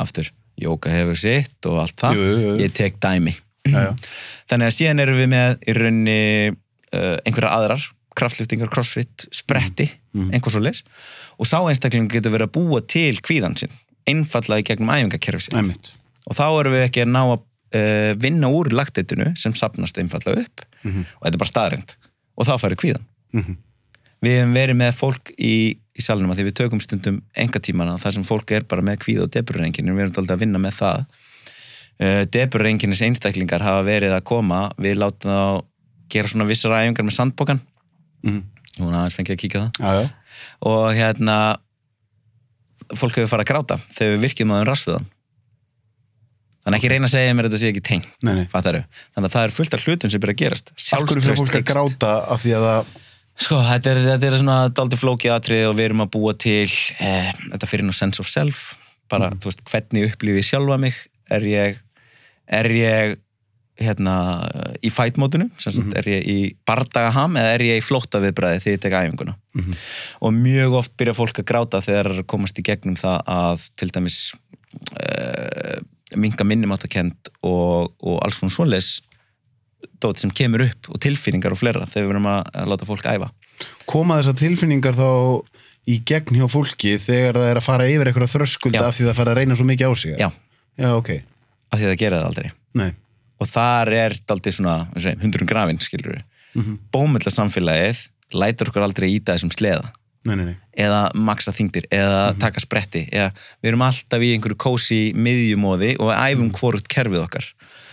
aftur, jóka hefur sitt og allt það, Jú, jú, jú. ég tek dæmi já, já. [CLEARS THROAT] þannig að síðan erum við með í raunni uh, einhverja aðrar kraftliftingar, crossfit, spretti Mhm. einhver svo leis og sá einstaklingu getur verið að búa til kvíðan sinn einfallega í gegnum æfingakerfi sitt Einmitt. og þá erum við ekki að ná að uh, vinna úr lagteitinu sem sapnast einfallega upp og þetta er bara staðrind og þá færi kvíðan Mhm. Við hefum verið með fólk í, í salnum að því við tökum stundum enga tímana þar sem fólk er bara með kvíð og deburrenginu við erum alltaf að vinna með það uh, deburrenginis einstaklingar hafa verið að koma við látum þá gera svona vissar æfingar með sandbókan Mhm. hún aðeins fengið að kíka það já, já. og hérna fólk hefur farið að gráta þegar við virkjum á þeim rassföðan þannig ekki reyna að segja mér að þetta sé ekki tengt Nei, nei. fattaru. þannig að það er fullt af hlutum sem byrja að gerast af hverju fyrir fólk að gráta af því að það sko, þetta er, þetta er svona daldi flókið atrið og við erum að búa til eh, þetta fyrir nú sense of self. Bara, þú veist, hvernig upplifi ég sjálfa mig? Er ég er ég hérna í fightmótinu, sem sagt, er ég í bardagaham eða er ég í flóttaviðbræði þegar ég tek æfinguna? Og mjög oft byrja fólk að gráta þegar komast í gegnum það að til dæmis uh, minga minnumáttakend og, og alls svona svoleiðis dót sem kemur upp og tilfinningar og fleira þegar við erum að, láta fólk æfa. Koma þessar tilfinningar þá í gegn hjá fólki þegar það er að fara yfir eitthvað þröskulda af því það fara að reyna svo mikið á sig já, já ok, af því það gera það aldrei. Nei. Og þar er daldið svona hundruðum grafin, mm Mhm. bómölda samfélagið lætur okkur aldrei íta þessum sleða. Nei, nei, nei. eða maksa þingdir eða taka spretti eða við erum alltaf í einhverju kósi miðjumóði og við æfum hvort kerfið okkar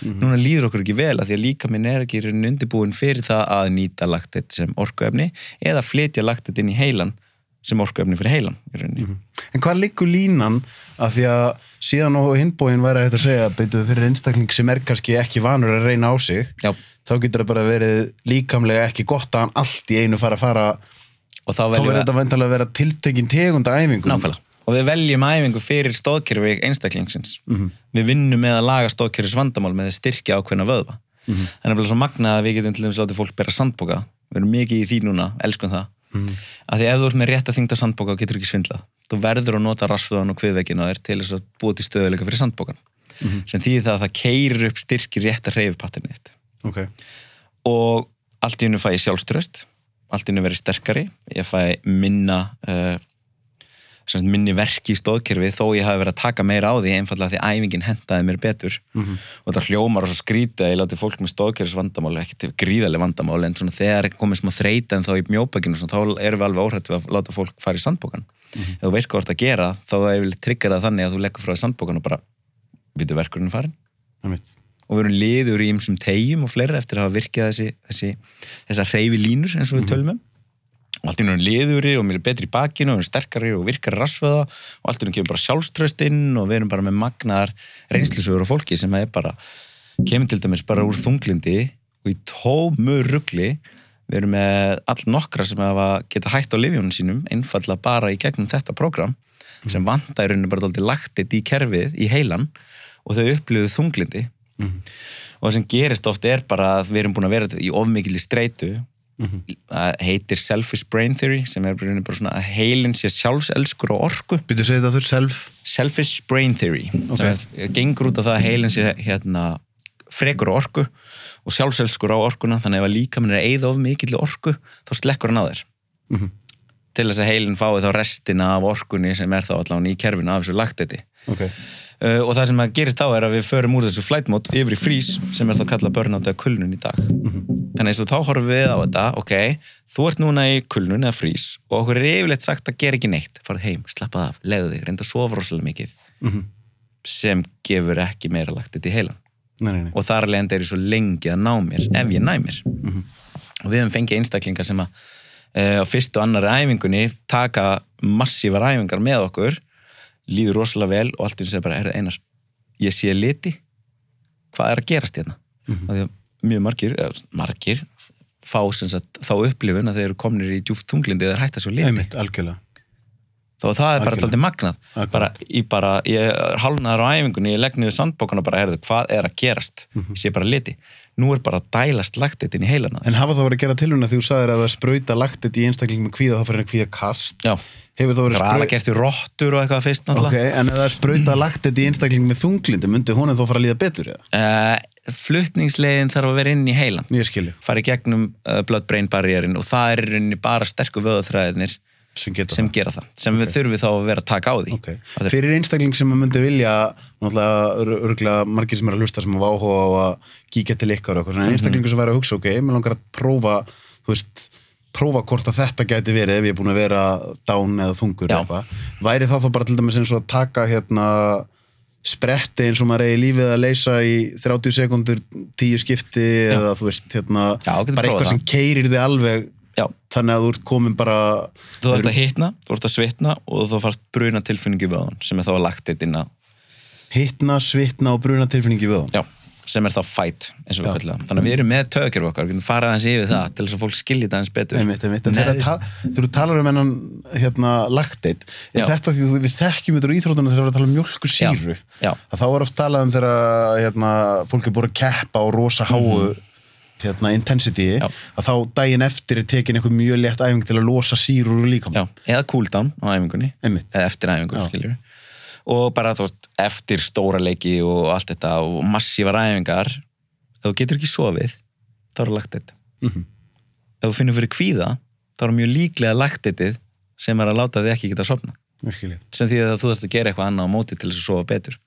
núna líður okkur ekki vel að því að líka minn er ekki undirbúin fyrir það að nýta lactate sem orkuefni eða flytja lactate inn í heilan sem orkuefni fyrir heilan í rauninni. En hvað liggur línan að því að síðan og hinbóin væri að þetta segja beitu fyrir einstakling sem er kannski ekki vanur að reyna á sig Já, þá getur það bara verið líkamlega ekki gott að hann allt í einu fara að fara og þá verður þetta vantalega að vera tiltekin tegunda æfingum Nákvæmlega. Og við veljum æfingu fyrir stóðkerfi einstaklingsins. Mhm. við vinnum með að laga stóðkerfis vandamál með styrkja ákveðna vöðva. Mhm. það er nefnilega svo magnað að við getum til dæmis látið fólk bera sandboka við erum mikið í því núna, elskum það. Mhm. að því ef þú ert með rétt að þingta sandboka þá getur ekki svindlað. Þú verður að nota rassföðan og kviðveginn á þér til þess að búa til stöðuleika fyrir sandbokan Mhm. sem þýðir það að það keirir upp styrkir rétt að reyfpattinni þitt. Ok, og allt í hennu fæ ég sjálfströst. Allt í hennu verið sterkari. Ég fæ minna uh, minni verki í stóðkerfi þó ég hafi verið að taka meira á því einfallega því æfingin hentaði mér betur. Og þetta hljómar og svo skrítið að ég láti fólk með stóðkerfis vandamál ekki til gríðarlega vandamál en svona þegar komið smá þreita en þá í mjóbækinu svona, þá erum við alveg óhrætt við að láta fólk fara í sandbókan ef þú veist hvað þú ert að gera þá er við tryggar það þannig að þú leggur frá sandbókan og bara býtu verkurinn farin einmitt. Og við erum liður í ymsum tegjum og fleira eftir að hafa virkað þessi, þessi allt í einu erum liður í og mér er betri í bakinu og við erum sterkari og virkar rassföða og allt í einu kemur bara sjálfströst inn og við erum bara með magnar reynslusögur og fólki sem er bara kemur til dæmis bara úr þunglindi og í tómu rugli við erum með all nokkra sem hafa geta hægt á livjónum sínum einfalla bara í gegnum þetta prógram sem vanda í rauninu bara dálítið lagt þetta í kerfið í heilan og þau upplöfuðu þunglindi og það sem gerist oft er bara að við erum búin að vera í ofmikil í streitu það heitir selfish brain theory sem er bara bara svona að heilin sé sjálfselskur og orku. Býttu að segja þetta þurr self selfish brain theory Ok. sem gengur út af það að heilin sé hérna frekur á orku og sjálfselskur á orkuna. Þannig ef að líka minn er að eyða of mikill orku þá slekkur hann á þér. Mhm. til þess að heilin fái þá restina af orkunni sem er þá allan í kerfinu af þessu lagteti Ok, uh, og það sem að gerist þá er að við förum úr þessu flight mode yfir í frís sem er þá kallað burnout eða kulnun í dag. Þannig eins og þá horfum við á þetta ok, þú ert núna í kulnun eða frís og okkur er yfirleitt sagt að gera ekki neitt farið heim, slappað af, leiðu þig, reynda að sofa rosalega mikið. Mhm. sem gefur ekki meira lagt þetta í heilan nei, nei, nei. Og þar leðandi er ég svo lengi að ná mér ef ég næ mér. Og við höfum fengið einstaklingar sem að uh, á fyrstu og annari æfingunni taka massívar æfingar með okkur líður rosalega vel og allt í þessu bara er það einar ég sé liti. Hvað er að gerast hérna? Mm að mjög margir, eða margir fá sem sagt þá upplifun að þeir eru komnir í djúft þunglindi eða hætta svo liti. Einmitt, algjörlega. Þá það er bara alltaf magnað. Bara, ég bara, ég hálfnaður á æfingunni ég legg niður sandbókana bara, herðu, hvað er að gerast? Mhm. ég sé bara liti, nú er bara að dælast lagt þetta inn í heilana En hafa það verið að gera tilhörna því þú sagðir að það er sprauta lagt þetta í einstakling með kvíða þá fyrir henni kvíða kast. Já, Hefur það verið það er alveg sprauta gert í rottur og eitthvað fyrst Ok, náttúrulega en ef það er sprauta lagt þetta í einstakling með þunglindi myndi hún þá fara að líða betur eða? uh, flutningsleiðin þarf að vera inn í heilan fara í gegnum uh, blood-brain barrierin og það er í rauninni bara sterku vöðaþræðinir sem sem það. gera það, sem við þurfum þá að vera að taka á því. Ok, Að þeir- fyrir einstakling sem að myndi vilja náttúrulega örgulega margir sem er að hlusta sem hafa áhuga á að kíkja til ykkar Mhm. svona einstaklingur sem væri að hugsa ok, mér langar að prófa þú veist, prófa hvort að þetta gæti verið ef ég er búin að vera dán eða þungur Já. eða eitthvað, væri það þá bara til dæmis eins og að taka hérna spretti eins og maður eigi lífið að leysa í 30 sekundur, 10 skipti eða þú veist, hérna Já, getur bara prófað eitthvað sem keirir þig alveg já, þannig að þú ert komin bara þú ert að hitna, þú ert að svitna og þú fannst bruna tilfinningi vöðan sem er þá að lagt þetta inn að hitna, svitna og bruna tilfinningi við Já, sem er þá fight eins og við kallum. Þannig að við erum með tökjörf okkar, við getum farað aðeins yfir það til þess að fólk skilji það aðeins betur. einmitt, einmitt, en þegar þú talar um hennan hérna, lactate, er Já. þetta því þú við þekkjum þetta úr íþrótuna þegar við tala um mjölku síru Já, já. að þá er oft talað um þegar hérna, fólk er búin að keppa á rosa háu hérna, intensity Já. að þá daginn eftir er tekin einhver mjög létt æfing til að losa sírur úr líkam Já, eða cooldown á æfingunni, eða eftir æfingu, Já. skiljur Og bara, þú veist, eftir stóra leiki og allt þetta og massívar æfingar, ef þú getur ekki sofið, þá er lagt þetta. Mhm. Ef þú finnur fyrir kvíða, þá er mjög líklega lagt þetta sem er að láta þig ekki geta að sofna. sem því að þú þarfst að gera eitthvað annað á móti til þess að sofa betur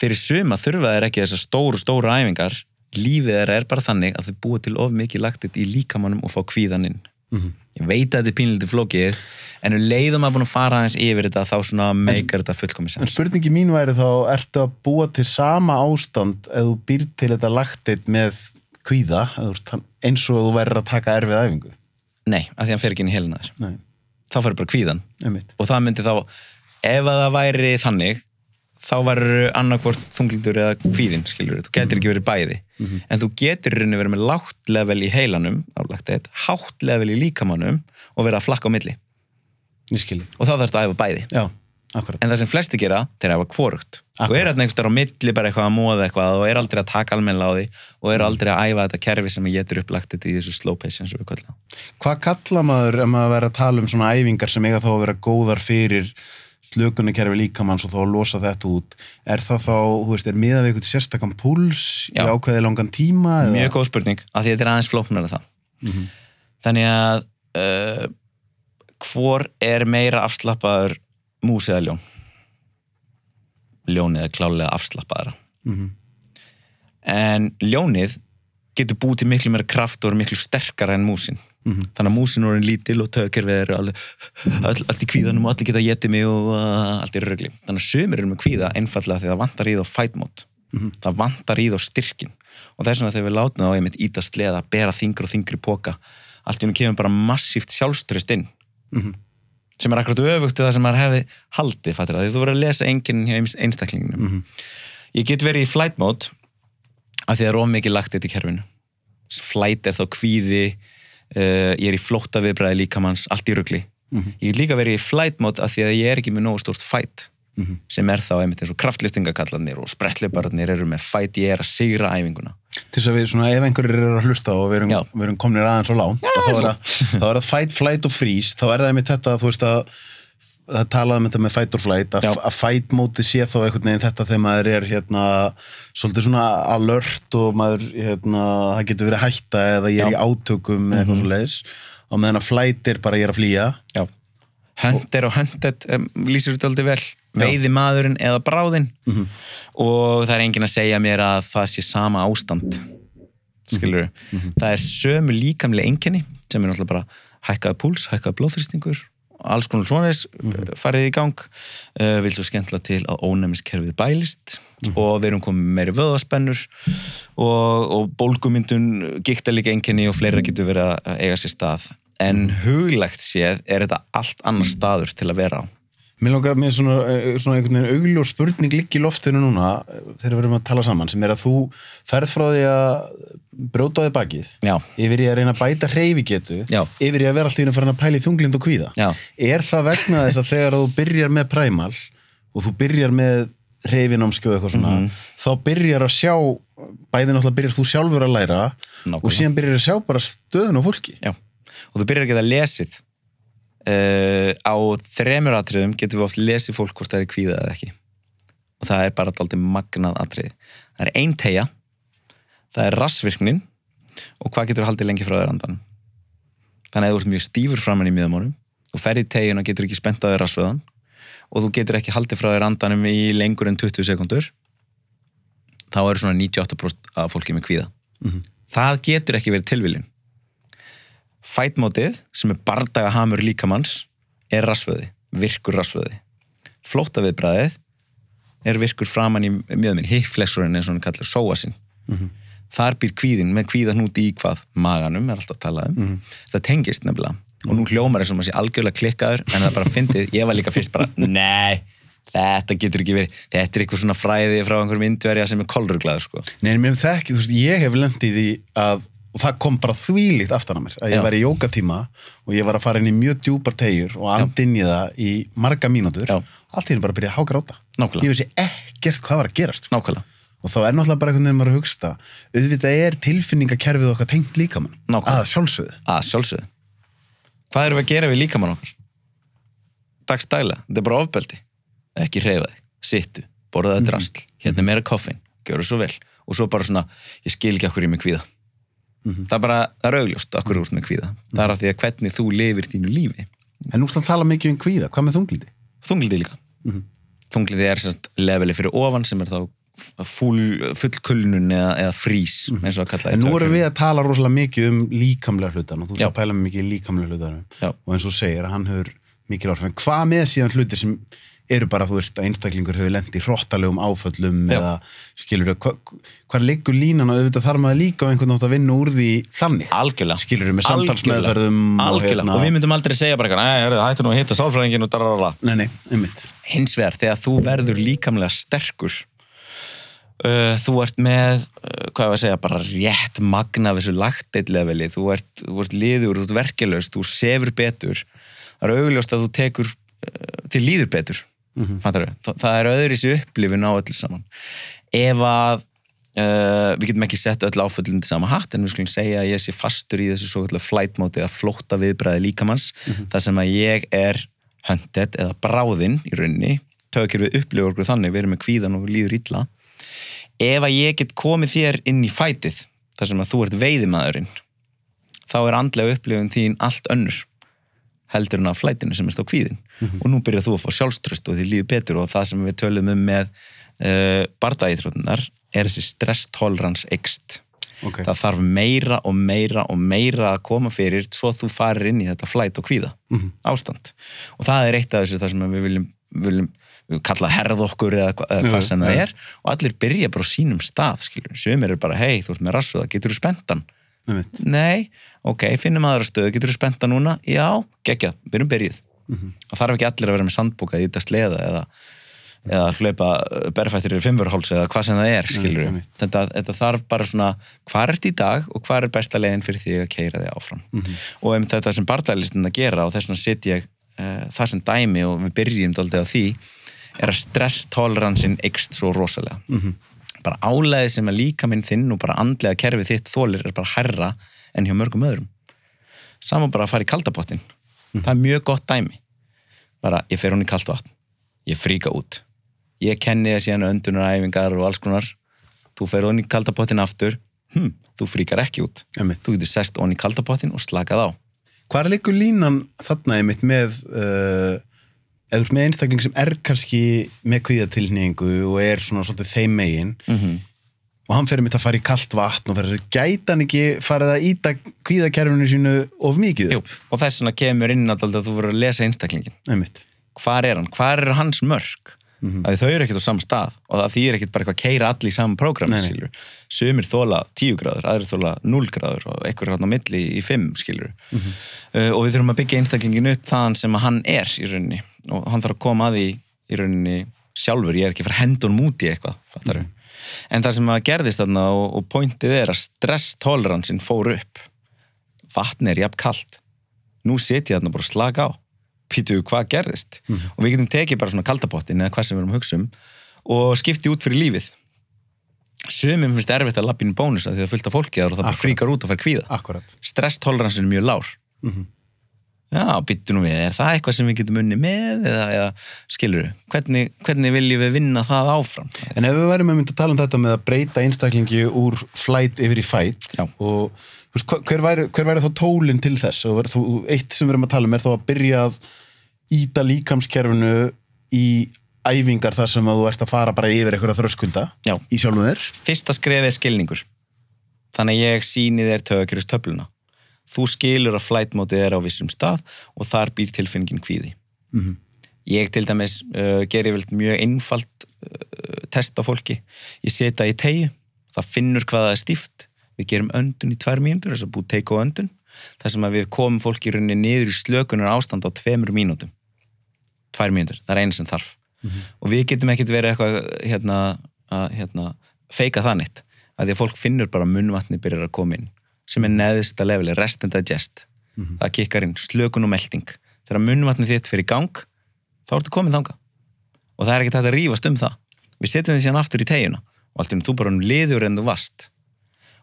fyrir suma þurfa þeir ekki þessar stóru, stóru æfingar lífið þeirra er bara þannig að þau búa til of mikið lagtit í líkamannum og fá kvíðan inn ég veit að þetta er pínlítið flókið en um leiðum að búin að fara aðeins yfir þetta þá svona meikar þetta fullkomis En sens spurningi mín væri þá, ertu að búa til sama ástand ef þú býr til þetta lactate með kvíða, eins og þú værir að taka erfið æfingu? nei, af því að hann fer ekki inn í helina Nei, þá fer bara kvíðan. Einmitt. og það myndi þá ef að það væri þannig þá væri annarkvort þunglindur eða kvíðin, skilur þú getur ekki verið bæði. En þú getur rauninni verið með lágt level í heilanum, álagt eitt hátt level í líkamannum og verið að flakka á milli. Ég skilji. og þá þarfst að æfa bæði. Já, en það sem flesti gera, þeir hafa kvorugt og er þarna einhvers þar á milli bara eitthvað að móða eitthvað og er aldrei að taka almennilega á því og er aldrei að æfa þetta kerfi sem getur upplagt þetta í þessu slow pace eins og við kallum Hvað kalla maður ef maður verður að tala um svona æfingar sem eiga þá að vera góðar fyrir slökunarkerfi líkamanns og þá að losa þetta út er það þá, þú veist, er miðað við eitthvað sérstakann púls í Já. ákveði langan tíma eða? mjög góð spurning, af því þetta er aðeins flóknar það þannig að uh, hvor er meira afslappaður mús eða ljón ljónið er klálega afslappaðara Mhm. en ljónið getur búið til miklu meira kraft og er miklu sterkara en músin þannig að músin orðin lítil og tögkerfið er alveg, all, allt í kvíðanum og allir geta getið mig og uh, allt í rögli þannig að sömur eru með kvíða einfallega því að það vantar í þá fight mode. Það vantar í þá styrkin og þess vegna þegar við látum það á einmitt íta sleða bera þingri og þingri póka allt í hennu kemur bara massíft sjálfströst inn. Sem er akkurat öfugt til það sem maður hefði haldið fattir það, því þú verður að lesa enginn hjá eins- einstaklingnum. Ég get verið í flight mode af því að það er of mikið lagt þetta í kerfinu. Flight er þá kvíði uh, ég er í flótta viðbræði líkamanns allt í rugli. Ég get líka verið í flight mode af því að ég er ekki með nógu stórt fight sem er þá einmitt eins og kraftliftingakallarnir og sprettlipararnir eru með fight ég er að sigra æfinguna. Til þess að við, svona, ef einhverjir eru að hlusta og við erum, við erum komnir aðeins á lán þá, er það, er fight, flight og freeze þá er það einmitt þetta, þú veist að það talaði um þetta með fight or flight að, að fight móti sé þá einhvern veginn þetta þegar maður er hérna svolítið svona alert og maður hérna, það getur verið hætta eða ég er Já. í átökum eða eitthvað svo leiðis og meðan að flight er bara ég er að flýja. Já. Hunter og Hunted um, lýsir þetta aldrei vel. Veiði maðurinn eða bráðinn. Og það er enginn að segja mér að það sé sama ástand. Skilur það er sömu líkamlega einkenni sem er náttúrulega bara hækkaði púls, hækkaði blóðþrýstingur alls konar svoneis farið í gang. Uh, vil svo skemmtilega til að ónæmiskerfið bælist? Og við erum komið meiri vöðaspennur og, og bólgumyndun gikta líka einkenni og fleira getur verið að eiga sér stað. En huglegt séð er þetta allt annar staður til að vera á Mér langar með svona, eh, svona einhvern veginn augljós spurning liggi í loftinu núna eh, þegar við erum að tala saman sem er að þú ferð frá því að brjóta á þig bakið Já. yfir í að reyna að bæta hreyfigetu Já. yfir í að vera alltaf inn að fara að pæla í þunglind og kvíða Já. er það vegna þess að þegar þú byrjar með præmal og þú byrjar með hreyfinámskjóð eitthvað svona Mhm. þá byrjar að sjá bæði náttúrulega byrjar þú sjálfur að læra Nákvæmlega. og síðan byrjar að sjá bara stöðun á fólki Já. og þú byrjar að geta lesið uh, á þremur atriðum getum við oft lesið fólk hvort það er kvíða eða ekki. Og það er bara alltaf magnað atrið það er ein tegja það er rassvirknin og hvað getur haldið lengi frá þér andan þannig að þú ert mjög stífur framann í miðamónum og ferð í tegjun og getur ekki spennt á þér rassvöðan og þú getur ekki haldið frá þér andanum í lengur en 20 sekundur þá eru svona 98% af fólki með kvíða. Það getur ekki verið tilviljun fætmótið sem er bardaga hamur líkamanns er rassvöði, virkur rassvöði flótta viðbræðið er virkur framann í mjöðminn hifflexurinn eins og hann kallar sóasinn. Þar býr kvíðin með kvíðan út í hvað? Maganum er alltaf að tala um það tengist nefnilega. Og nú hljómar þessum að sé algjörlega klikkaður en það bara fyndið, ég var líka fyrst bara nei, þetta getur ekki verið. Þetta er eitthvað svona fræði frá einhverjum indverja sem er kolruglaður sko. Nei, en mér þekki, þú veist, ég hef lendið í að, og það kom bara þvílíkt aftan að mér, að ég var í jókatíma og ég var að fara inn í mjög djúpar tegjur og andi inn í það í marga mínútur, allt í henni bara að byrja að hágráta. Nákvæmlega. Ég vissi ekkert hvað var að gerast. sko. nákvæmlega, Og þá er náttúrulega bara einhvern veginn maður að hugsta, auðvitað er tilfinningakerfið okkar tengt líkamann. Nákvæmlega. Að sjálfsögðu. að sjálfsögðu. Hvað erum við að gera við líkamann okkar? Dagstæla, þetta er bara ofbeldi. Ekki hreyfa þig, sittu. Borðaðu drastl, hérna meira koffin gjöru svo vel, og svo bara svona ég skil ekki okkur ég er með kvíða það er bara, það er augljóst okkur úr með kvíða. Það er af því að hvernig þú lifir þínu lífi. En nú stann tala mikið um kvíða, hvað með þunglindi? þunglindi líka. Þunglindi er semst leveli fyrir ofan sem er þá full, full kulnun eða, eða frís eins og að kalla En nú erum við að tala rosalega mikið um líkamlega hlutan og þú Já. að pæla mikið í líkamlega hlutanum. Já. og eins og segir að hann hefur mikil áhrif. En hvað með síðan hluti sem eru bara, þú veist, að einstaklingur hefur lent í hróttalegum áföllum Já. eða skilur hva, hvað liggur línan og auðvitað þarf maður líka á einhvern nátt að vinna úr því þannig, algjörlega. Skilur við með Algjörlega. samtalsmeðferðum og algjörlega, hérna- og við myndum aldrei segja bara eitthvað, "Nei, hættu nú að hitta sálfræðingin og dararara. Nei, nei, einmitt. Hins vegar, þegar þú verður líkamlega sterkur uh, þú ert með uh, hvað ég að segja, bara rétt magna af þessu lagteitleveli, þú ert, þú ert liður, þú ert verkeflaust, þú sefur betur. Það er augljóst að þú tekur uh, til líður betur mm það, það er öðru í upplifun á öllu saman. Ef að uh, við getum ekki sett öll áföllindi sama hatt en við skulum segja að ég sé fastur í þessu svo kallar flight mode eða flótta viðbræði líkamanns þar sem að ég er hunted eða bráðinn í rauninni tökir við upplifur okkur þannig, við erum með kvíðan og við líður illa. Ef að ég get komið þér inn í fætið þar sem að þú ert veiðimaðurinn þá er andlega upplifun þín allt önnur heldur en af flætinu sem er þá kvíðin og nú byrjar þú að fá sjálfströst og því líður betur og það sem við tölum um með uh, bardaíþrótunar er þessi stresstolrans ekst Ok. það þarf meira og meira og meira að koma fyrir svo þú farir inn í þetta flæt og kvíða ástand. Og það er eitt af þessu það sem við viljum, viljum kalla herð okkur eða, hvað sem það er. Og allir byrja bara á sínum stað skilur. sumir er bara, hei, þú ert með rassuða, getur þú spenntan? Einmitt. Nei, ok, finnum aðra stöðu, getur þú spenntan núna? Já, geggja, við erum byrjuð. Og þarf ekki allir að vera með sandbóka í þetta sleða eða, eða hlaupa berfættir í fimmurháls eða hvað sem það er, skilur einmitt. þetta, þetta þarf bara svona, hvað ert í dag og hvað er besta leiðin fyrir því að keira þig áfram? Og um þetta sem barndælistin að gera og þess vegna sitt ég uh, það sem dæmi og við byrjum daldið á því er að stresstoleransin ykst svo rosalega bara álæði sem að líka minn þinn og bara andlega kerfið þitt þólir er bara herra en hjá mörgum öðrum. Saman bara að fara í kaldapottin það er mjög gott dæmi. Bara ég fer hún í kalt vatn. Ég fríka út. Ég kenni þér síðan öndunaræfingar og alls konar. Þú fer hún í kaldapottin aftur. Hm, þú fríkar ekki út. Einmitt. þú getur sest hún í kaldapottin og slakað á. Hvað er leikur línan þarna einmitt með uh, eða með einstakling sem er kannski með kvíðatilningu og er svona svolítið þeim megin mm og hann fer einmitt að fara í kalt vatn og fer að gæta hann ekki farið að íta kvíðakerfinu sínu of mikið Jú, og þess vegna kemur inn að þú verður að lesa einstaklingin Einmitt. hvar er hann, hvar eru hans mörg mm þau eru ekkert á sama stað og það þýr ekkert bara eitthvað að keira allir í sama prógram sumir þóla 10 gráður aðrir þóla 0 gráður og einhver er hann á milli í 5 skilur uh, og við þurfum að byggja einstaklingin upp þaðan sem að hann er í rauninni og hann þarf að koma að því í rauninni sjálfur, ég er ekki hendunum út í eitthvað fattarðu. en það sem að gerðist þarna og, og pointið er að stresstoleransin fór upp. Vatn er jafn kalt. Nú sit ég þarna bara slaka á. Pítu hvað gerðist? Og við getum tekið bara svona kaldapottin eða hvað sem við erum að hugsa um og skipti út fyrir lífið. Sumum finnst erfitt að lappinu bónus af því það af fólki og það fríkar út og fær kvíða. Akkurat. stresstoleransin er mjög lár. Mhm. Já, byttu nú við, er það eitthvað sem við getum unni með eða, eða skilur við, hvernig, hvernig viljum við vinna það áfram? En ef við værum einmitt að tala um þetta með að breyta einstaklingi úr flæt yfir í fæt Já. og veist, hver væri, hver væri þá tólinn til þess? Og þú, eitt sem við erum að tala um er þá að byrja að íta líkamskerfinu í æfingar þar sem að þú ert að fara bara yfir einhverja þröskulda Já. í sjálfum þér. Fyrsta skrefið er skilningur. Þannig að ég síni þér tökjurist töfluna þú skilur að flightmótið er á vissum stað og þar býr tilfinningin kvíði. Mhm. ég til dæmis uh, gerir vel mjög einfalt uh, test á fólki. Ég seta í tegju, það finnur hvað það er stíft. Við gerum öndun í tvær mínútur þess að búið teika og öndun þar sem að við komum fólki í rauninni niður í slökunar ástand á tveimur mínútum. Tvær mínútur, það er eina sem þarf. Og við getum ekkert verið eitthvað hérna, að hérna, feika það neitt. Að því að fólk finnur bara að munnvatni byrjar að koma inn sem er neðista leveli, rest and digest. Það kikkar inn, slökun og melding þegar munnvatni þitt fyrir gang þá ertu komið þanga og það er ekkert að rífast um það. Við setjum því síðan aftur í teguna og allt í einu þú bara um liður en þú vast.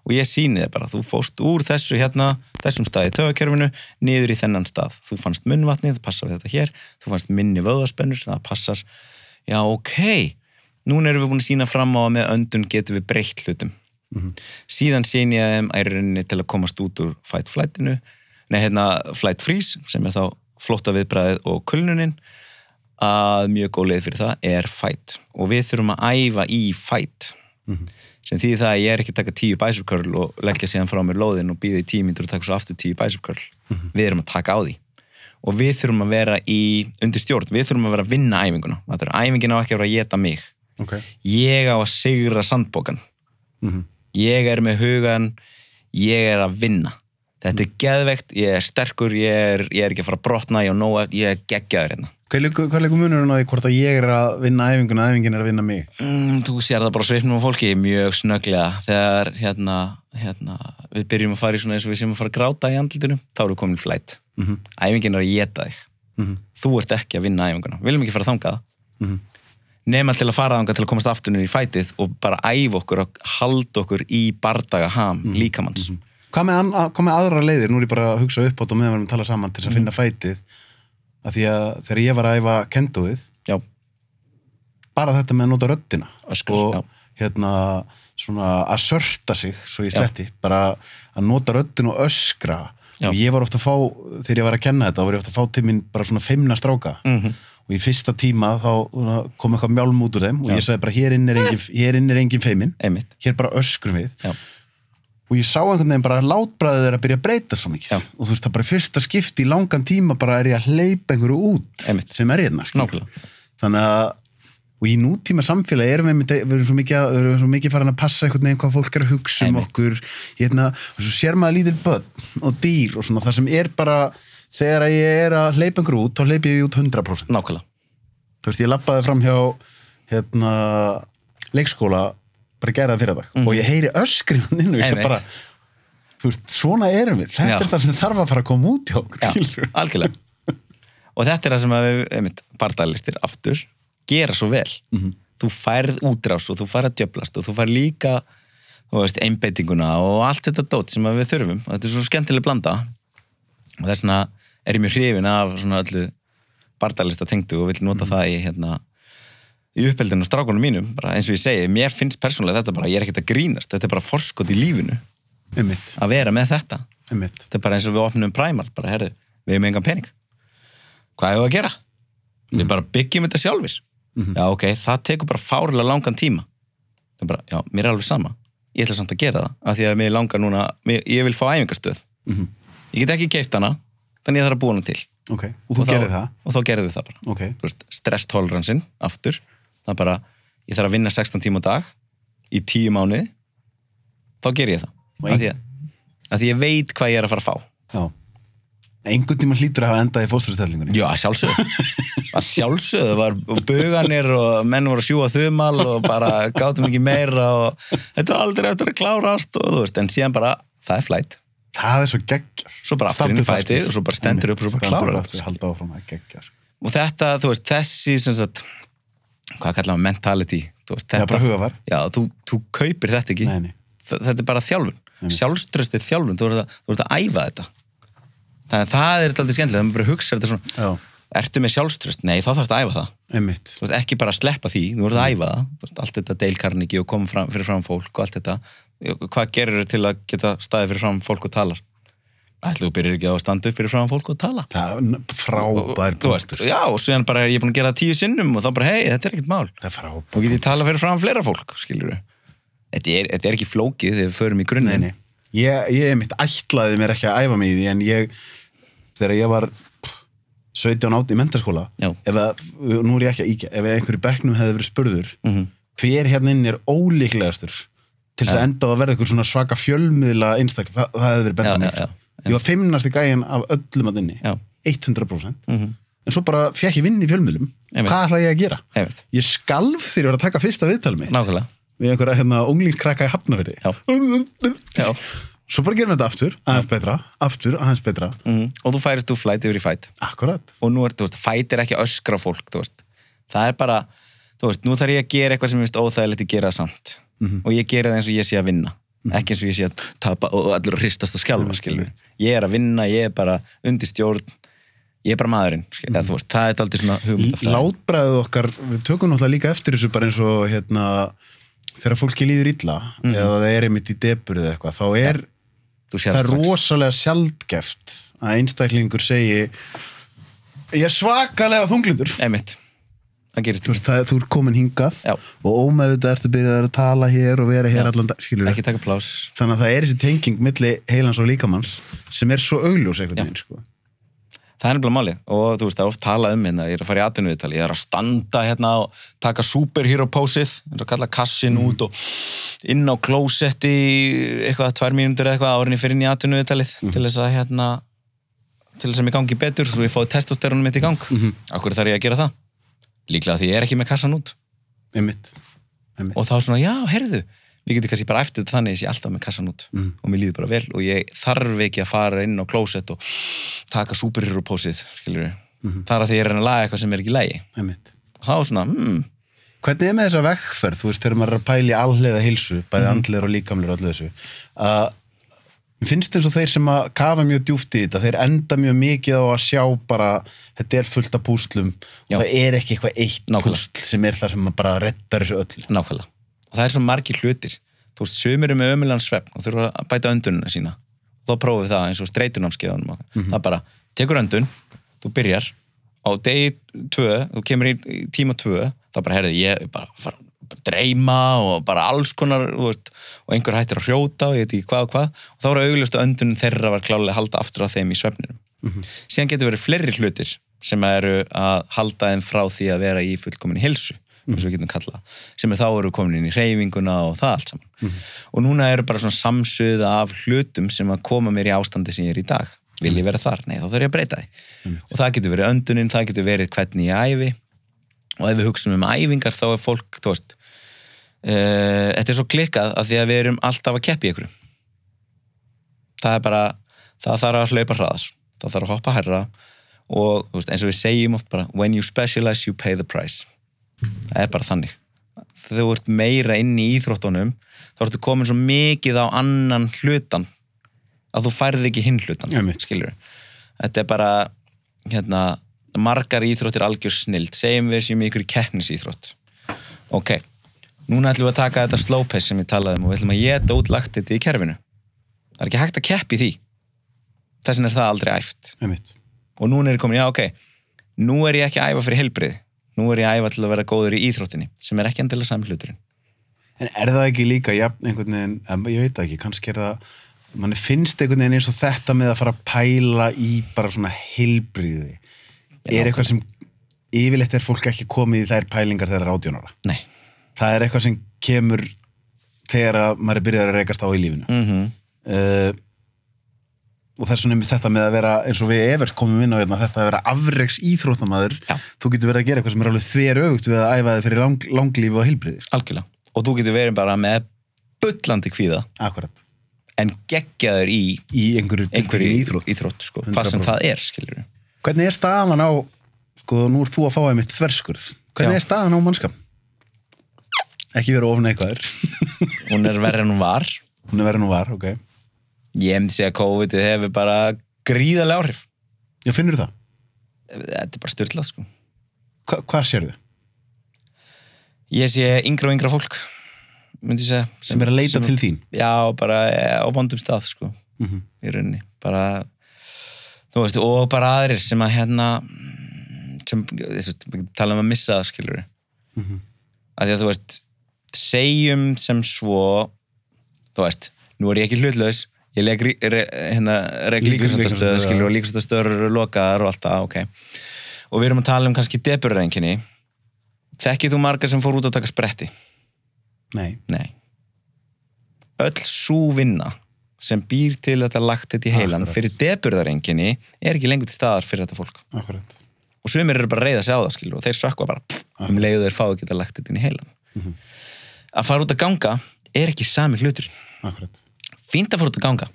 Og ég síni þið bara, þú fóst úr þessu hérna, þessum stað í tögakerfinu niður í þennan stað, þú fannst munnvatni það passar við þetta hér, þú fannst minni vöðaspennur það passar, já ok. Núna erum við búin að sína fram á að með öndun getum við breytt hlutum síðan sín ég þeim að rauninni til að komast út úr fight flightinu. Nei hérna flight freeze sem er þá flótta viðbræðið og kulnunin. Að mjög góð leið fyrir það er fight. Og við þurfum að æfa í fight. Sem þýðir það að ég er ekki að taka tíu bicep curl og leggja síðan frá mér lóðin og býða í tíu mínútur og taka svo aftur tíu bicep curl við erum að taka á því. Og við þurfum að vera í undir stjórn, við þurfum að vera að vinna æfinguna. Æfingin á ekki að vera að geta mig. Okay. ég á að sigra sandbókan. Mhm. Ég er með hugan ég er að vinna. Þetta er geðvegt, ég er sterkur ég er, ég er ekki að fara að brotna, ég, nóg, ég er geggjaður hérna. Hvað hvað leikur munurinn á því hvort að ég er að vinna æfinguna og æfingin er að vinna mig? mm, þú sér það bara svipnum á fólki mjög snögglega. Þegar hérna, hérna, við byrjum að fara í svona eins og við sem að fara að gráta í andlutinu þá við komin flætt Mhm. æfingin er að geta þig. Mhm. þú ert ekki að vinna æfinguna, við viljum ekki fara þangað nema til að fara þangað til að komast aftur niður í fætið og bara æfa okkur og halda okkur í bardaga ham líkamanns Hvað með, an, hvað með aðra leiðir? Nú er ég bara að hugsa upp átt og meðan við erum að tala saman til þess að finna fætið. Að því að þegar ég var að æfa kendóið já, bara þetta með að nota röddina Öskra, og já. hérna svona að sörta sig svo ég sletti, bara að nota röddin og öskra. Já. og ég var ofta að fá, þegar ég var að kenna þetta þá var ég ofta að fá til mín bara svona feimna stráka. Mhm. Og í fyrsta tíma þá kom eitthvað mjálm út úr þeim og Já. ég sagði bara hér inn er engin, hér inn er engin feimin einmitt hér bara öskrum við já, og ég sá einhvern veginn bara að látbræðið er að byrja að breyta svo mikið Já. og þú veist það bara fyrsta skipti í langan tíma bara er ég að hleypa einhverju út Einmitt. sem er hérna skilur. nákvæmlega þannig að og í nútíma samfélagi erum við, við erum svo mikið, að- við erum svo mikið farin að passa einhvern veginn hvað fólk er að hugsa um Einmitt. okkur hérna, og svo sér maður lítil börn og dýr og svona það sem er bara þegar að ég er að hleypa einhverju út þá hleypi ég því út 100% nákvæmlega, þú veist ég lappaði fram hjá hérna, leikskóla bara gera það fyrir dag og ég heyri öskriðan inn og ég sé bara þú veist, svona erum við. Þetta Já. er það sem þarf að fara að koma út hjá okkur já, algjörlega. Og þetta er það sem að við, einmitt, bardaglistir aftur, gera svo vel. Þú færð útrás og þú færð að djöblast og þú færð líka þú veist, einbeitinguna og allt þetta dót sem við þurfum, þetta er svo skemmtileg blanda. Og þess vegna er ég mjög hrifin af svona öllu bardaglista tengdu og vil nota það í hérna í uppeldinu og strákunum mínum, bara eins og ég segi mér finnst persónulega þetta bara, ég er ekkert að grínast. Þetta er bara forskot í lífinu. Einmitt, að vera með þetta. Einmitt. Þetta er bara eins og við opnum præmar bara, herri, við hefum engan pening. Hvað hefur að gera? við bara byggjum þetta sjálfur já ok, það tekur bara fárlega langan tíma. Það er bara, já, mér er alveg sama. Ég ætla samt að gera það, af því að mér langar núna mér, ég vil fá æfingastöð. Ég get ekki keift hana, þannig ég þarf að búa hana til. Ok, og þú þá- það? og þá gerðum við það bara. Ok, Þú veist, stresstoleransin aftur. Það er bara, ég þarf að vinna 16 tíma á dag í 10 mánuði. Þá ger ég það. Og af því, að, af því ég veit hvað ég er að fara að fá. Já. Einhvern tíma hlýtur að hafa endað í fósturstellingunni. Já, að sjálfsögðu. Að sjálfsögðu, það var buganir og menn voru að sjúa þumal og bara gátum ekki meira og þetta var aldrei eftir að klárast og þú veist, en síðan bara, það er flætt það er svo geggjar Svo bara aftur inn í fætið og svo bara stendur upp og svo bara klárar þetta. og þetta, þú veist, þessi sem sagt, hvað kallar maður mentality þú veist, bara hugafar já, þú, þú kaupir þetta ekki. Nei, nei. Þetta er bara þjálfun. Sjálfströstið þjálfun, þú ert að, ert æfa þetta. Þannig að það er alltaf skemmtilega það er bara að hugsa þetta svona, já, ertu með sjálfströst? Nei, þá þarfst að æfa það. Einmitt. Þú veist, ekki bara að sleppa því, þú verður að æfa það. Allt þetta deilkarniki og koma fram, fyrir fram fólk og allt þetta, hvað gerir þau til að geta staðið fyrir fram fólk og talar? Ætlu þú byrjar ekki á að standa upp fyrir fram fólk og tala? Það er frábær Þú punktur. já, og síðan bara er ég búin að gera það tíu sinnum og þá bara, hei, þetta er ekkert mál. Það er frábær og get ég tala fyrir fram fleira fólk, skilur þetta er, þetta er ekki flókið þegar við förum í nei. Ég, ég mitt ætlaði mér ekki að æfa mig í því en ég, þegar ég var 17 átt í mentarskóla ef að, nú er ég ekki að íkja ef einhverju bekknum hefði verið spurður Mhm. hver hérna inn er ólíklegastur til þess að enda að verða eitthvað svona svaka fjölmiðla einstak, það, það hefði verið já, mér. ég var feimnasti gæjan af öllum að inni. Já. 100% Mhm. en svo bara fekk ég vinn í fjölmiðlum. Hvað ætlaði ég að gera? Einmitt. Ég skalf þegar ég var að taka fyrsta viðtalið mitt. Nákvæmlega. Við einhverja hérna unglingskrakka í Hafnafyrði [LAUGHS] svo bara gerum við þetta aftur, aðeins betra aftur, aðeins betra, mm. og þú færist úr flæt yfir í fæt akkurat. Og nú er, þú veist, fæt er ekki öskra fólk, það er bara, þú veist, nú þarf ég að gera eitthvað sem ég veist óþægilegt að gera það samt og ég gera það eins og ég sé að vinna. Ekki eins og ég sé að tapa og allir að hristast og skjálfa, skilur ég er að vinna, ég er bara undir stjórn ég er bara maðurinn, eða, þú veist, það er aldrei svona hugmyndafræði. Látbræðið okkar, við tökum náttúrulega líka eftir þessu bara eins og hérna þegar fólki líður illa eða það er einmitt í deburð eða eitthvað, þá er þú það er rosalega sjaldgeft að einstaklingur segi ég er svakalega þunglindur Einmitt. Þú veist, það, þú er komin hingað Já. og ómeðvitað ertu byrjað að tala hér og vera hér Já. allan dag, skilur ekki taka plás þannig að það er þessi tenging milli heilans og líkamanns sem er svo augljós einhvern veginn sko. það er nefnilega málið og þú veist, það er oft talað um hérna, ég er að fara í atvinnuviðtali, ég er að standa hérna og taka superhero pósið eins og kalla kassin út og inn á klósetti eitthvað tvær mínútur eitthvað árinni fyrir inn í atvinnuviðtalið til þess að hérna til þess að mér gangi betur svo ég fái testosteronum mitt í gang mm -hmm. Akkur þarf ég að gera það? Líklega því ég er ekki með kassan út. Einmitt, einmitt. og þá svona, já, heyrðu við getum kannski bara eftir þetta þannig að ég sé alltaf með kassan út og mér líður bara vel og ég þarf ekki að fara inn á klósett og taka superhero pósið, skilur það er að því ég er að að laga eitthvað sem er ekki í lagi. Einmitt. þá er svona, hmm, Hvernig er með þessa vekkferð, þú veist, þegar maður er að pæla í alhliða hilsu, bæði Mhm. andlir og líkamlir og allir þessu, að finnst eins og þeir sem að kafa mjög djúft í þetta, þeir enda mjög mikið á að sjá bara, þetta er fullt af púslum Já. og það er ekki eitthvað eitt Nákvæmlega. púsl sem er það sem bara reddar þessu öll. nákvæmlega og það er svo margir hlutir þú veist, sumir eru með ömulegan svefn og þurfa að bæta öndunina sína þá prófið það eins og streitunamskeiðunum það er bara, tekur öndun þú byrjar, á degi tvö þú kemur í, tíma tvö þá bara, herrið, ég er bara, fara, bara dreyma og bara alls konar veist, og einhver hættir að hrjóta og ég veit ekki hvað og hvað. Og þá er augljóst að öndunin þeirra var klálega að halda aftur á þeim í svefninum. Síðan getur verið fleiri hlutir sem eru að halda þeim frá því að vera í fullkominni hilsu við getum kallað, sem er þá eru komin inn í reyfinguna og það allt saman. Og núna eru bara svona samsöða af hlutum sem að koma mér í ástandi sem ég er í dag. Vil ég vera þar? Nei, þá þarf ég að breyta því. Og það getur verið öndunin, það getur verið hvernig ég æfi og ef við hugsaum um æfingar þá er fólk, þú veist uh, þetta er svo klikkað af því að við erum alltaf að keppi ykkur það er bara það þarf að hlaupa hraðar. Það þarf að hoppa herra og veist, eins og við segjum oft bara when you specialize you pay the price. Það er bara þannig. Þú ert meira inn í íþróttunum þá ertu komin svo mikið á annan hlutan að þú færði ekki hinn hlutan þetta er bara hérna, margar íþróttir algjör snild. Segjum við sem ykkur keppnisíþrótt. Ok, núna ætlum við að taka þetta slow pace sem ég talaði um og við ætlum að geta útlagt þetta í kerfinu. Það er ekki hægt að keppi því. Þess vegna er það aldrei æft. Einmitt. og núna er ég komin, já ok. Nú er ég ekki að æfa fyrir helbrið nú er ég að æfa til að vera góður í íþróttinni sem er ekki endilega sami hluturinn. En er það ekki líka jafn einhvern veginn, ég veit ekki, kannski er það, manni finnst einhvern veginn eins og þetta með að fara að pæla í bara svona heilbriði. Er eitthvað sem, yfirleitt er fólk ekki komið í þær pælingar þegar það er átjónara. nei Það er eitthvað sem kemur þegar að maður er byrjað að reykast á í lífinu. mm Uh, og það er svona einmitt þetta með að vera, eins og við Evert komum inn á hérna, þetta að vera afreiks íþróttamæður, Já. þú getur verið að gera eitthvað sem er alveg þver augt við að æfa þig fyrir lang, langlífi og heilbriði. algjörlega og þú getur verið bara með bullandi kvíða Akkurat. en geggjaður í Í einhverju, einhverju íþrótt. íþrótt sko, hvað sem 100%. það er skilur Hvernig er staðan á, sko, nú er þú að fá einmitt þverskurð. Hvernig Já. er staðan á mannskap? Ekki vera ofn eitthvað [LAUGHS] hún er verið en hún var Hún er verið nú var, ok. ég hefndi segja að COVID hefur bara gríðarlega áhrif Já, finnur það? þetta er bara styrlað sko Hva, hvað sérðu? ég sé yngra og yngra fólk myndi ég segja Sem er að leita til þín? já, bara á vondum stað sko Mm í rauninni bara, þú veist, og bara aðrir sem að hérna sem, þessu, tala um að missa það skilur Mhm. að því að þú veist segjum sem svo þú veist, nú er ég ekki hlutlaus ég re, hérna, rek Líka- líkastastöð líkamsræktarstöð, skilur og líkastastöður eru lokaðar og allt það, ok og við erum að tala um kannski deburrenginni þekkið þú margar sem fór út að taka spretti Nei. Nei. Öll svo vinna sem býr til þetta lagt þetta í heilan Akkurat. fyrir deburðarenginni er ekki lengur til staðar fyrir þetta fólk. Akkurat. Og sumir eru bara að reyða sig á það, skilur, og þeir sökva bara pff, um leiðu þeir fá ekki þetta lagt þetta í heilan. Mhm. Að fara út að ganga er ekki sami. Akkurat. Fínt að fara út að ganga,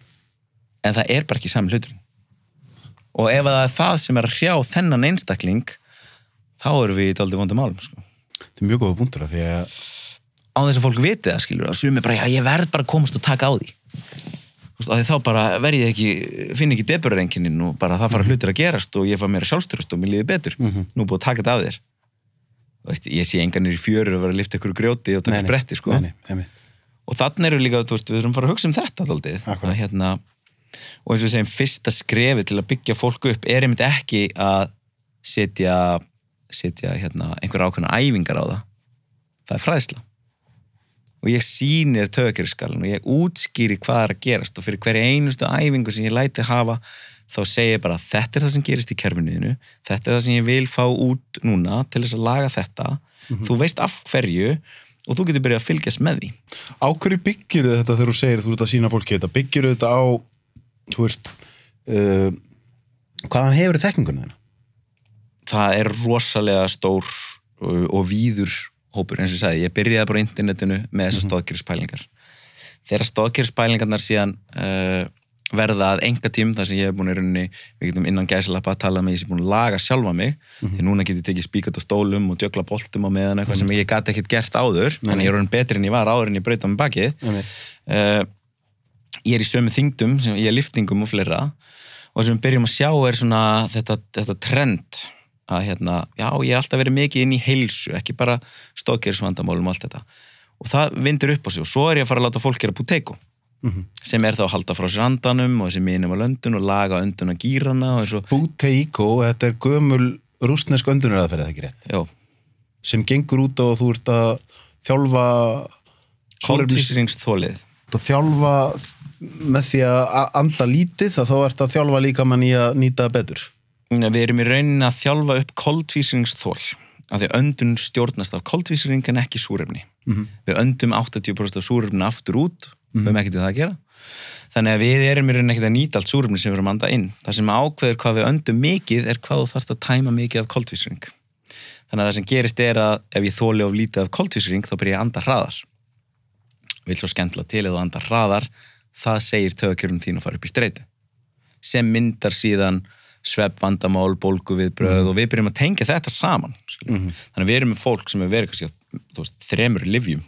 en það er bara ekki sami hluturinn. Og ef það er það sem er að hrjá þennan einstakling, þá erum við í daldi vondum málum, sko. Þetta er mjög góða búndur að því að á þess að fólk viti það skilur og sumi bara, já ég verð bara að komast og taka á því af því þá bara verð ég ekki finn ekki deburrenginnin og bara það fara hlutir að gerast og ég fá mér sjálfstyrust og mér líði betur nú er búið að taka þetta af þér veist, ég sé enganir í fjöru að vera að lifta ykkur grjóti og taka Nei, spretti sko. Nei, nei, og þannig eru líka, veist, við þurfum að fara að hugsa um þetta alltaf, hérna og eins og segjum, fyrsta skrefi til að byggja fólk upp er einmitt ekki að setja setja hérna einhver ákveðna æfingar á það. Það er fræðsla. Og ég sýnir tökirskalan og ég útskýri hvað er að gerast og fyrir hverja einustu æfingu sem ég læti hafa þá segi ég bara þetta er það sem gerist í kerfinuðinu þetta er það sem ég vil fá út núna til þess að laga þetta. Þú veist af hverju og þú getur byrjað að fylgjast með því. Á hverju byggir þetta þegar þú segir þú ert að sína fólki þetta? Byggir þetta á, þú veist, uh, hvaðan hefur þekkinguna þina? það er rosalega stór og, og víður hópur, eins og ég sagði, ég byrjaði bara á internetinu með þessar stóðkjörspælingar þegar stóðkjörspælingarnar síðan uh, verða að enga tím þar sem ég hef búin í rauninni, við getum innan gæsalappa að tala með ég sem búin að laga sjálfa mig því núna get ég tekið spíkat á stólum og djögla boltum á meðan eitthvað sem ég gæti ekkert gert áður en ég er orðin betri en ég var áður en ég brauta með bakið. Uh, ég er í sömu þingdum sem ég er liftingum og fleira og sem við byrjum að sjá er svona þetta, þetta trend að hérna, já, ég hef alltaf verið mikið inn í heilsu, ekki bara stókjörnsvandamálum og allt þetta. Og það vindur upp á sig og svo er ég að fara að láta fólk gera puteiko sem er þá að halda frá sér andanum og þessi mínum að löndun og laga öndun að gýrana Búteíko, þetta er gömul rústnesk öndunaraðferð, ekki rétt? Já, sem gengur út á að þú ert að þjálfa að þjálfa með því að anda lítið þá ert að þjálfa líka mann í að nýta betur. Við erum í rauninni að þjálfa upp koltvísringsþól af því að öndun stjórnast af koltvísring en ekki súrefni. Við öndum 80% af súrefni aftur út við höfum ekkert við það að gera. Þannig að við erum í rauninni ekkert að nýta allt súrefni sem við erum að anda inn. Það sem ákveður hvað við öndum mikið er hvað þú þarfst að tæma mikið af koltvísring þannig að það sem gerist er að ef ég þóli of lítið af koltvísring þá byrja ég að anda hraðar. Vil svo skemmtla til ef þú andar hraðar það segir tögakjörum þín að fara upp í streitu. Sem myndar síðan sveppvandamál, bólguviðbröð og við byrjum að tengja þetta saman mm þannig að við erum með fólk sem er verið kannski veist, þremur livjum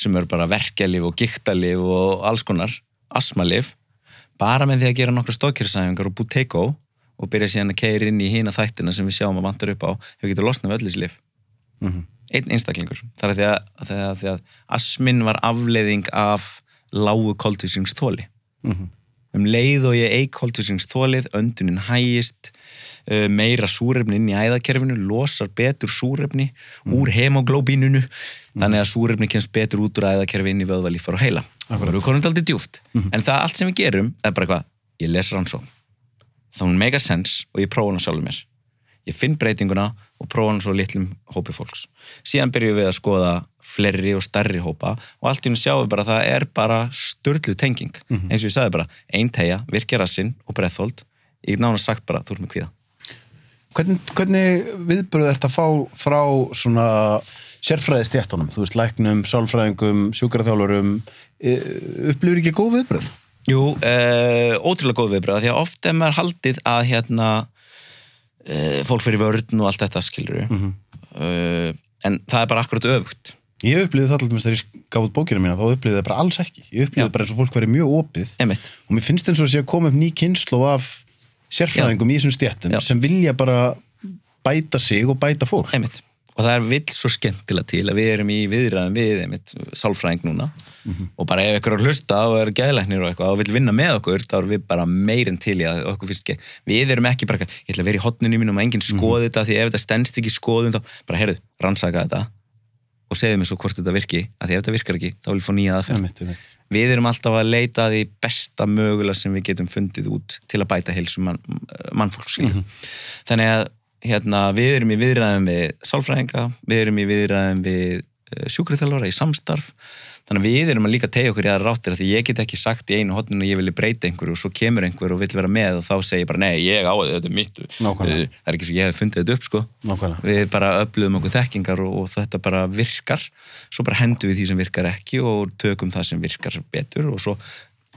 sem eru bara verkelif og giktalif og alls konar, asmalif bara með því að gera nokkra stókjörðsæfingar og búteiko og byrja síðan að keira inn í hina þættina sem við sjáum að vantar upp á hefur getur losnað við öll þessi lif einn einstaklingur. Þar að því að, því að, því að asmin var afleiðing af lágu koltvísingstóli um leið og ég eig koltvísingsþólið, öndunin hægist uh, meira súrefni inn í æðakerfinu, losar betur súrefni úr hemoglóbínunu þannig að súrefni kemst betur út úr æðakerfi inn í vöðvalífar og heila. Það eru konum aldrei djúft en það allt sem við gerum er bara eitthvað, ég les rannsókn. Þá hún mega sens og ég prófa hana sjálfur mér. Ég finn breytinguna og prófa hana svo litlum hópi fólks. Síðan byrjum við að skoða fleiri og stærri hópa og allt í hennu sjáum við bara að það er bara störtlu tenging. Eins og ég sagði bara, ein tegja, virkja rassinn og breðþóld, ég nána sagt bara þú ert með kvíða. Hvernig, hvernig viðbröð ert að fá frá svona sérfræðistjættunum, þú veist, læknum, sálfræðingum, sjúkraþjálfurum, e, upplifir ekki góð viðbröð? Jú, uh, ótrúlega góð viðbröð því að oft er maður haldið að hérna uh, fólk fyrir vörn og allt þetta skilur Mhm. uh, en það er bara akkurat öfugt Ég upplifði það alltaf þegar ég gaf út bókina mína, þá upplifði það bara alls ekki. Ég upplifði Já. bara eins og fólk verið mjög opið Einmitt. og mér finnst eins og þessi að koma upp ný kynslu af sérfræðingum í þessum stjættum Já. sem vilja bara bæta sig og bæta fólk. Einmitt. Og það er vill svo skemmtilega til að við erum í viðræðum við einmitt, sálfræðing núna. Og bara ef ykkur er að hlusta og er gæðlæknir og eitthvað og vill vinna með okkur þá erum við bara meirinn til í að okkur finnst ekki við erum ekki bara, ég ætla að vera í hotninu mínum og enginn skoði þetta því ef þetta stendst ekki í skoðun þá bara, heyrðu, rannsaka þetta og segðu mér svo hvort þetta virki að því ef þetta virkar ekki, þá vil ég fá nýja aðferð. Einmitt, einmitt. við erum alltaf að leita því besta mögulega sem við getum fundið út til að bæta heilsu mann, mannfólks mm þannig að hérna, við erum í viðræðum við sálfræðinga, við erum í viðræðum við uh, sjúkriðþjálfara í samstarf þannig að við erum að líka tegja okkur í aðra ráttir af því ég get ekki sagt í einu hotninu að ég vilja breyta einhverju og svo kemur einhver og vill vera með og þá segir ég bara nei, ég á þetta, þetta er mitt Nákvæmlega. það er ekki svo ég hef fundið þetta upp sko Nákvæmlega. við bara öfluðum okkur þekkingar og, og þetta bara virkar svo bara hendum við því sem virkar ekki og tökum það sem virkar betur og svo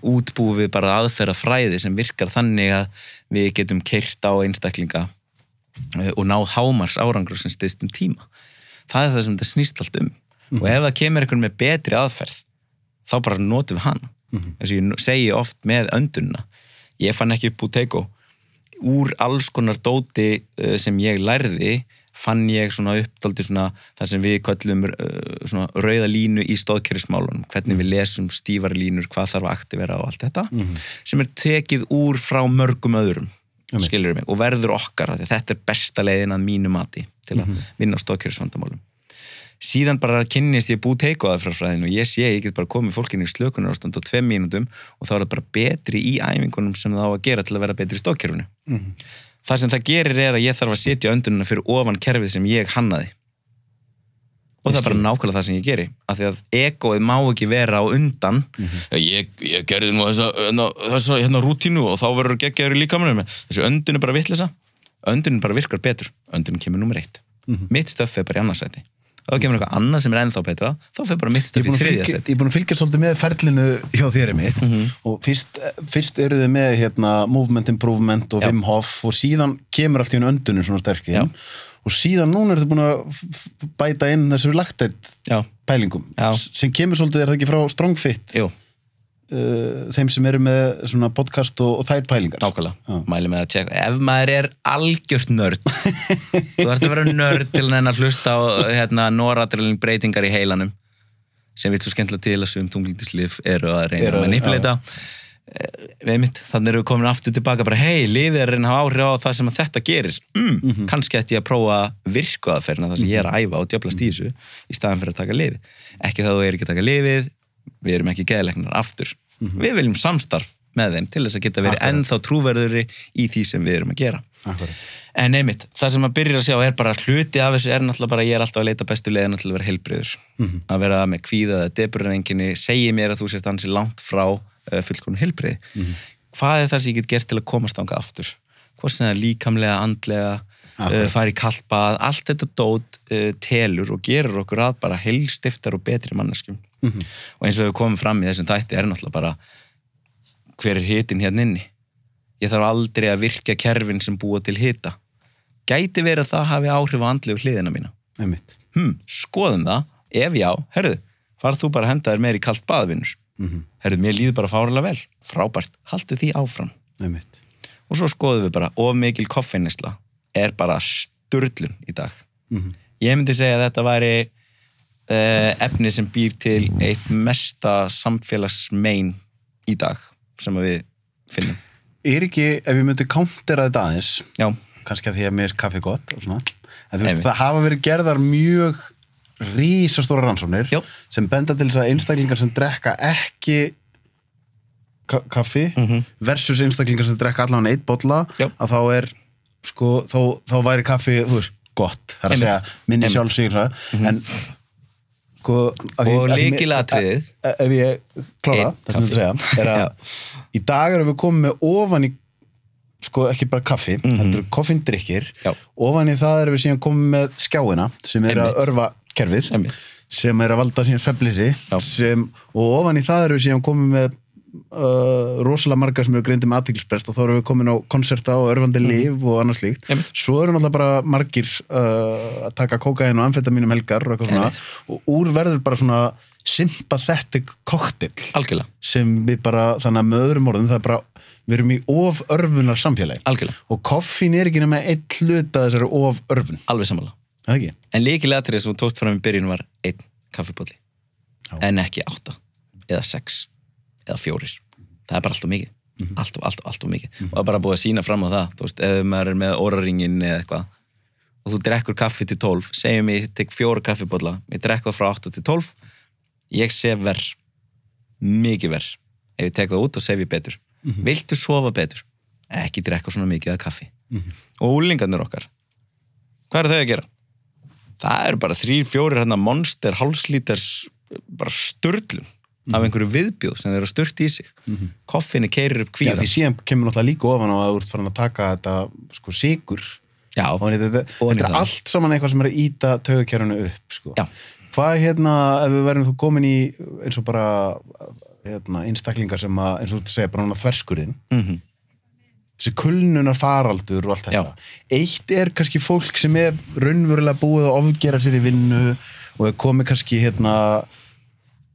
útbúum við bara aðferða fræði sem virkar þannig að við getum keirt á einstaklinga eh, og náð hámars árangur sem styrstum tíma. Það er það sem þetta snýst allt um. Og ef það kemur einhvern með betri aðferð þá bara notum við hana. Þess að ég segi oft með öndunna ég fann ekki upp úr teiko úr alls konar dóti uh, sem ég lærði fann ég svona uppdáldi svona það sem við köllum uh, svona rauða línu í stóðkerfismálunum hvernig við lesum stífari línur, hvað þarf að aktivera og allt þetta, sem er tekið úr frá mörgum öðrum. Skilur mig, og verður okkar þetta er besta leiðin að mínu mati til að vinna á stóðkerfisvandamálum síðan bara kynnist ég búið teiko að frá fræðinu og ég sé ég get bara komið fólkinu í slökunar ástand á tveim mínútum og þá er það bara betri í æfingunum sem það á að gera til að vera betri í stókkerfinu það sem það gerir er að ég þarf að setja öndununa fyrir ofan kerfið sem ég hannaði og það er bara nákvæmlega það sem ég geri. Af því að egoið má ekki vera á undan. Já, ég, ég gerði nú þessa, hérna, þessa hérna rútínu og þá verður geggjaður í líkamannum þessi öndun er bara vitlisa öndun bara virkar betur, öndun kemur nummer eitt. Mitt stöff er bara í annarsæti þá kemur eitthvað annað sem er ennþá betra. Þá fyrir bara mitt Ég er stöf í búin að þriðja fylgja, set ég er búin að fylgja svolítið með ferlinu hjá þér mitt og fyrst, fyrst eru þið með hérna, movement improvement og Já. Wim Hof og síðan kemur allt í einu öndunum svona sterkinn Já. Og síðan núna þið búin að bæta inn þessu laktætt já, pælingum. Já. sem kemur svolítið, er það ekki frá Strong Fit? Jú, uh, þeim sem eru með svona podcast og, og þær pælingar. Nákvæmlega. Já. mæli með að tjekka, ef maður er algjört nörd [LAUGHS] þú þarfst að vera nörd til nenn að hlusta á hérna, noradrenalin breytingar í heilanum sem við svo skemmtilega til að sum tunglítislif eru að reyna Eru, að við mitt, þannig erum við komin aftur tilbaka bara hei, lifið er reyna að áhrif á það sem að þetta gerir. Mm, kannski ætti ég að prófa virkuaðferðina það sem ég er að æfa og djöflast í þessu í staðan fyrir að taka lifið ekki það þú er ekki að taka lifið við erum ekki geðleiknar aftur. Við viljum samstarf með þeim til þess að geta verið Akkurat. ennþá trúverðuri í því sem við erum að gera. Akkurat. En einmitt, það sem maður byrjar að sjá er bara hluti af þessu er náttúrulega bara, ég er alltaf að leita bestu leiðina til að vera heilbriður. Að vera með kvíða langt frá uh, fullkomnu heilbriði. Hvað er það sem ég get gert til að komast ánga aftur? Hvort sem það er líkamlega, andlega, uh, Akkurat. fara í kalpað, allt þetta dót uh, telur og gerur okkur að bara heilstiftar og betri manneskjum. Og eins og við komum fram í þessum tætti er náttúrulega bara hver er hitin hérna inni? Ég þarf aldrei að virkja kerfin sem búa til hita. Gæti verið að það hafi áhrif á andlegu hliðina mína. Hm, skoðum það. Ef já, herðu, farð þú bara að henda þér meir í kalt baðvinnur. Mhm. Herðu, mér líður bara fárlega vel. Frábært. Haltu því áfram. einmitt Og svo skoðum við bara, of mikil koffeinisla er bara sturlun í dag. Mhm. Ég myndi segja að þetta væri uh, efni sem býr til eitt mesta samfélagsmein í dag sem við finnum. er ekki, ef ég myndi countera þetta aðeins Já, kannski að því að mér er kaffi gott og svona. en þú veist, það hafa verið gerðar mjög rísastóra rannsóknir Jó. sem benda til þess að einstaklingar sem drekka ekki ka kaffi versus einstaklingar sem drekka eitt bolla Mhm. Jó. að þá er sko, þá, þá væri kaffi, þú veist, gott það er að Einmitt. segja minni Einmitt. sjálfsvík en sko að Og að e- ef ég klára, Einn það sem ég segja er að í dag erum við komið með ofan í sko ekki bara kaffi, heldur koffindrykkir Mhm. Já. ofan í það erum við síðan komið með skjáina sem er að Einmitt. örfa kerfið Einmitt. sem er að valda síðan sveflisi og ofan í það erum við síðan komið með uh, rosalega margar sem eru greindi með aðtiklisbrest og þá erum við komin á konserta og örfandi líf og annars. Einmitt. svo eru náttúrulega bara margir uh, að taka kókain og amfetamínum helgar og og úr verður bara svona sympathetic cocktail algjörlega, sem við bara, þannig að með öðrum orðum það er bara, við erum í of örfunar samfélagi algjörlega, og koffín er ekki nema einn hluta þessari of örfun, alveg samanlega. Er ekki? En líkilega sem þú tókst fram í byrjun var einn kaffipolli. En ekki átta, eða sex, eða fjórir. Það er bara allt og mikið. Mhm. Allt og allt og allt og mikið. Og það er bara búið að sína fram á það. Þú veist, ef maður er með óraringin eða eitthvað og þú drekkur kaffi til 12, segjum ég tek fjóra kaffibolla, ég drekk það frá 8 til 12, ég sef verð. Mikið verð. Ef ég tek það út og sef ég betur. Mhm. Viltu sofa betur? Ekki drekka svona mikið af kaffi. Og úlingarnir okkar, hvað eru þau að gera? Það eru bara þrýr, fjórir hérna monster, hálslíters bara störlum af einhverju viðbjóð sem þeir eru að stört í sig. Koffinni keirir upp Já, kvíða. því síðan kemur náttúrulega líka ofan á að þú ert farin að taka þetta sko sigur Já, og þetta, Og þetta er allt saman eitthvað sem er að íta taugakerfinu upp sko. Já. hvað hérna, ef við verðum þú komin í eins og bara hérna, einstaklingar sem að, eins og þú segir, bara núna þverskurðin Mhm. Þessi kulnunar faraldur og allt þetta. Eitt er kannski fólk sem er raunverulega búið að ofgera sér í vinnu og er komið kannski hérna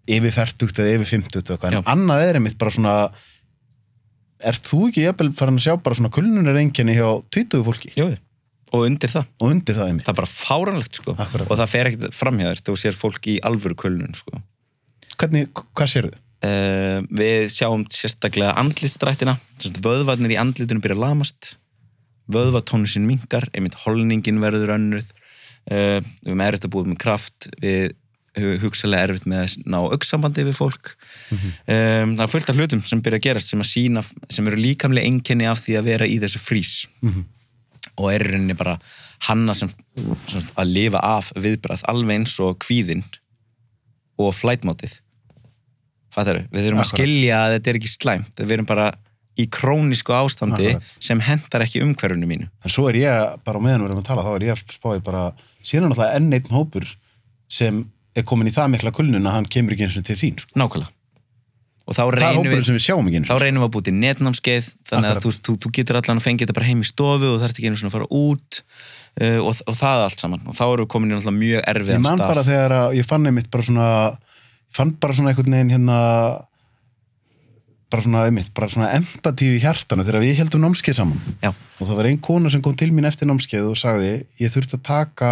yfir færtugt eða yfir fymtugt en Já. annað er einmitt bara svona ert þú ekki jafnvel farin að sjá bara svona kulnunar einkenni hjá tvítugu fólki? Jú, og undir það. Og undir það einmitt. Það er bara fáranlegt sko. Akkurat. og það fer ekkert framhjáður þú sér fólk í alvöru kulnun sko. Hvernig, hvað sérðu? Uh, við sjáum sérstaklega andlitstrættina vöðvarnir í andlitinu byrja að lamast vöðvatónusin mingar einmitt holningin verður önnuð. Uh, við erum erfitt að búið með kraft við hu- hugsalega erfitt með að ná augnsambandi við fólk. Um, það er fullt af hlutum sem byrja að gerast sem að sína, sem eru líkamlega einkenni af því að vera í þessu frís og er rauninni bara hanna sem, sem að lifa af viðbrað alveg eins og kvíðin og flætmátið fattar við þurfum að Akkurat. skilja að þetta er ekki slæmt við erum bara í krónísku ástandi Akkurat. sem hendar ekki umhverfunu mínu En svo er ég, bara á meðan við erum að tala, þá er ég spáið bara, síðan náttúrulega enn einn hópur sem er komin í það mikla kulnun að hann kemur ekki eins og til þín sko. nákvæmlega og þá það er hópurinn við sem við sjáum ekki eins þá og reynum við að búti netnámskeið þannig að Akkurat. þú, þú, þú getur allan að fengja þetta bara heim í stofu og þarf ekki einu svona að fara út uh, og, og það allt saman og þá erum við komin í náttúrulega mjög ég erfiðan man stað bara þegar að ég fann einmitt bara svona ég fann bara svona einhvern veginn hérna bara svona einmitt, bara svona empatíu í hjartanu þegar við heldum námskeið saman. Já, og það var ein kona sem kom til mín eftir námskeið og sagði ég þurfti að taka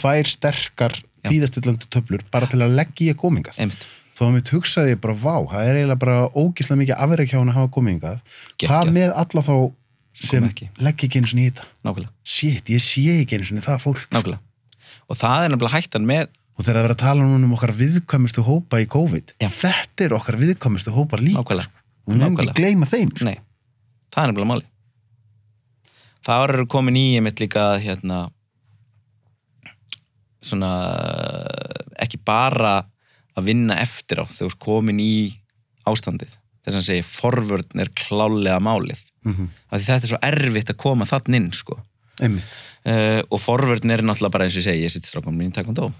tvær sterkar hvíðastillandi töflur bara til að leggja í að komingað einmitt. Þá mitt hugsaði ég bara, vá, það er eiginlega bara ógislega mikið afreik hjá hann að hafa komingað hvað með alla þá sem leggja ekki. eins og í þetta. Nákvæmlega, shit, ég sé ekki eins og það fólk. Nákvæmlega. Og það er nefnilega hættan með og þegar það er verið að tala núna um okkar viðkvæmustu hópa í COVID Já. þetta er okkar viðkvæmustu hópar líka nákvæmlega, og við nefnum nákvæmlega. ekki gleyma þeim sko. nei, það er nefnilega máli það eru komin í einmitt líka hérna svona ekki bara að vinna eftir á þegar komin í ástandið þess að segja forvörn er klálega málið Mhm. af því þetta er svo erfitt að koma þann inn sko. uh, og forvörn er náttúrulega bara eins og ég segi ég sitt strákum mín taekwondo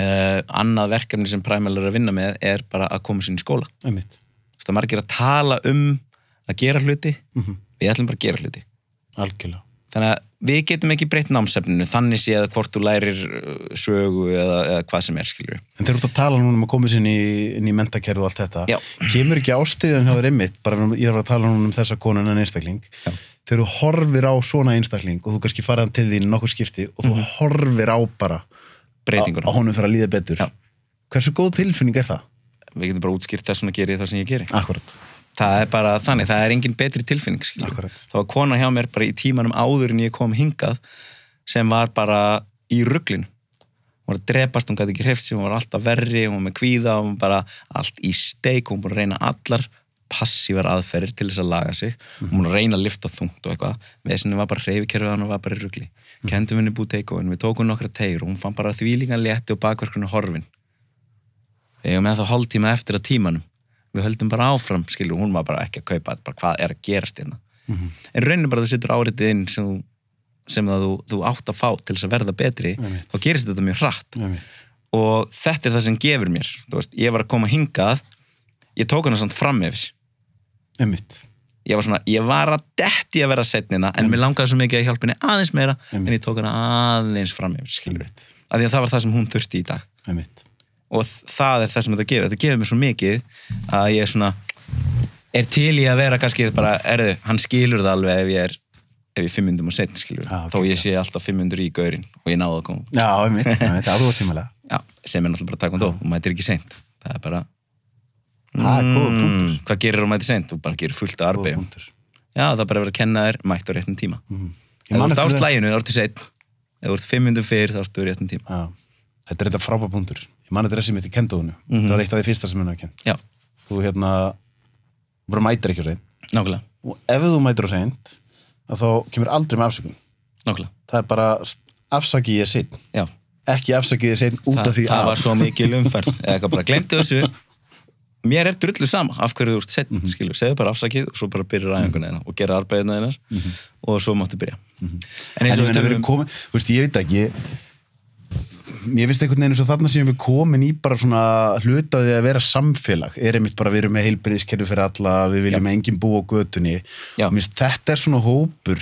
uh, annað verkefni sem Primal er að vinna með er bara að koma sér í skóla Þú það margir að tala um að gera hluti Mhm. við ætlum bara að gera hluti algjörlega þannig að við getum ekki breytt námsefninu þannig séð hvort þú lærir uh, sögu eða, eða hvað sem er skilur En þeir eru út að tala núna um að koma sér inn í, í mentakerfi og allt þetta. Já. Kemur ekki ástriðan hjá þér einmitt, bara ég er að tala núna um þessa konun en einstakling. Já. Þegar þú horfir á svona einstakling og þú kannski farað til þín nokkur skipti og þú horfir á bara breytinguna, að honum fyrir að líða betur. Já. Hversu góð tilfinning er það? við getum bara útskýrt þess vegna gerir það sem ég geri Akkurat. það er bara þannig, það er engin betri tilfinning það var kona hjá mér bara í tímanum áður en ég kom hingað sem var bara í rugglin hún var að drepast, hún gæti ekki hreift sig hún var alltaf verri, hún var með kvíða hún var bara allt í steik, hún var að reyna allar passívar aðferðir til þess að laga sig hún var að reyna að lifta þungt og eitthvað vesinni var bara hreyfikerfið hann var bara í ruggli kendum henni búið teikoin, við tókum nokkra tegur og hún fann bara þvílingan létti og bakverkunni horfin hefum með þá hálftíma eftir að tímanum við höldum bara áfram, skilur, hún var bara ekki að kaupa bara hvað er að gerast hérna en raunin bara þú setur áritið inn sem, þú, sem það þú, þú átt að fá til þess að verða betri, Einmitt. þá gerist þetta mjög hratt Einmitt. og þetta er það sem gefur mér Þú veist, ég var að koma hingað ég tók hana samt fram yfir Einmitt. Ég var svona, ég var að detti að vera setnina en mér langaði svo mikið að hjálpa henni aðeins meira en Einmitt. ég tók hana aðeins fram skilur Einmitt. af því að það var það sem hún þurfti í dag Einmitt. og það er það sem þetta gefur þetta gefur mér svo mikið að ég svona er til í að vera kannski bara, erðu, hann skilur það alveg ef ég er ef ég er 500 og setn skilur Já, þó ég sé alltaf 500 í gaurin og ég náðu að koma Já, einmitt. Það er átímalega. já, sem er náttúrulega bara takkvæmdó og mætir ekki seint það er bara Það er punktur. hvað gerir og mætir seint? þú bara gerir fullt arbegjum punktur. já, það er bara að vera að kenna þér mætt á réttum tíma Mhm. ef Ég þú ert á það- slæginu, þá ertu seint ef þú ert 500 fyrir, þá ertu á réttum tíma Já. Þetta er þetta frábæð punktur. Ég man þetta resið mitt í kendóinu. Mhm. Það var eitt af því fyrsta sem að kenn. já, Þú hérna, bara mætir ekki á reynd. nákvæmlega, Og ef þú mætir á reynd, þá kemur aldrei með afsökun. nákvæmlega Það er bara afsaki ég já, Ekki afsaki ég sitt út það, af því það að. var svo mikil umferð [LAUGHS] eða bara, glemtu þessu mér er drullu sama af hverju þú ert sett mm skilur, segðu bara afsakið og svo bara byrjar æfinguna mm og gera arbeidina þeinar og svo máttu byrja. En En eins og við tökum komin, veist, ég veit ekki, ég, mér finnst einhvern veginn eins og þarna sem við komin í bara svona hlutaði að vera samfélag, er einmitt bara við erum með heilbyrðiskerfi fyrir alla, við viljum ja. enginn búa á götunni, Já. og mér finnst þetta er svona hópur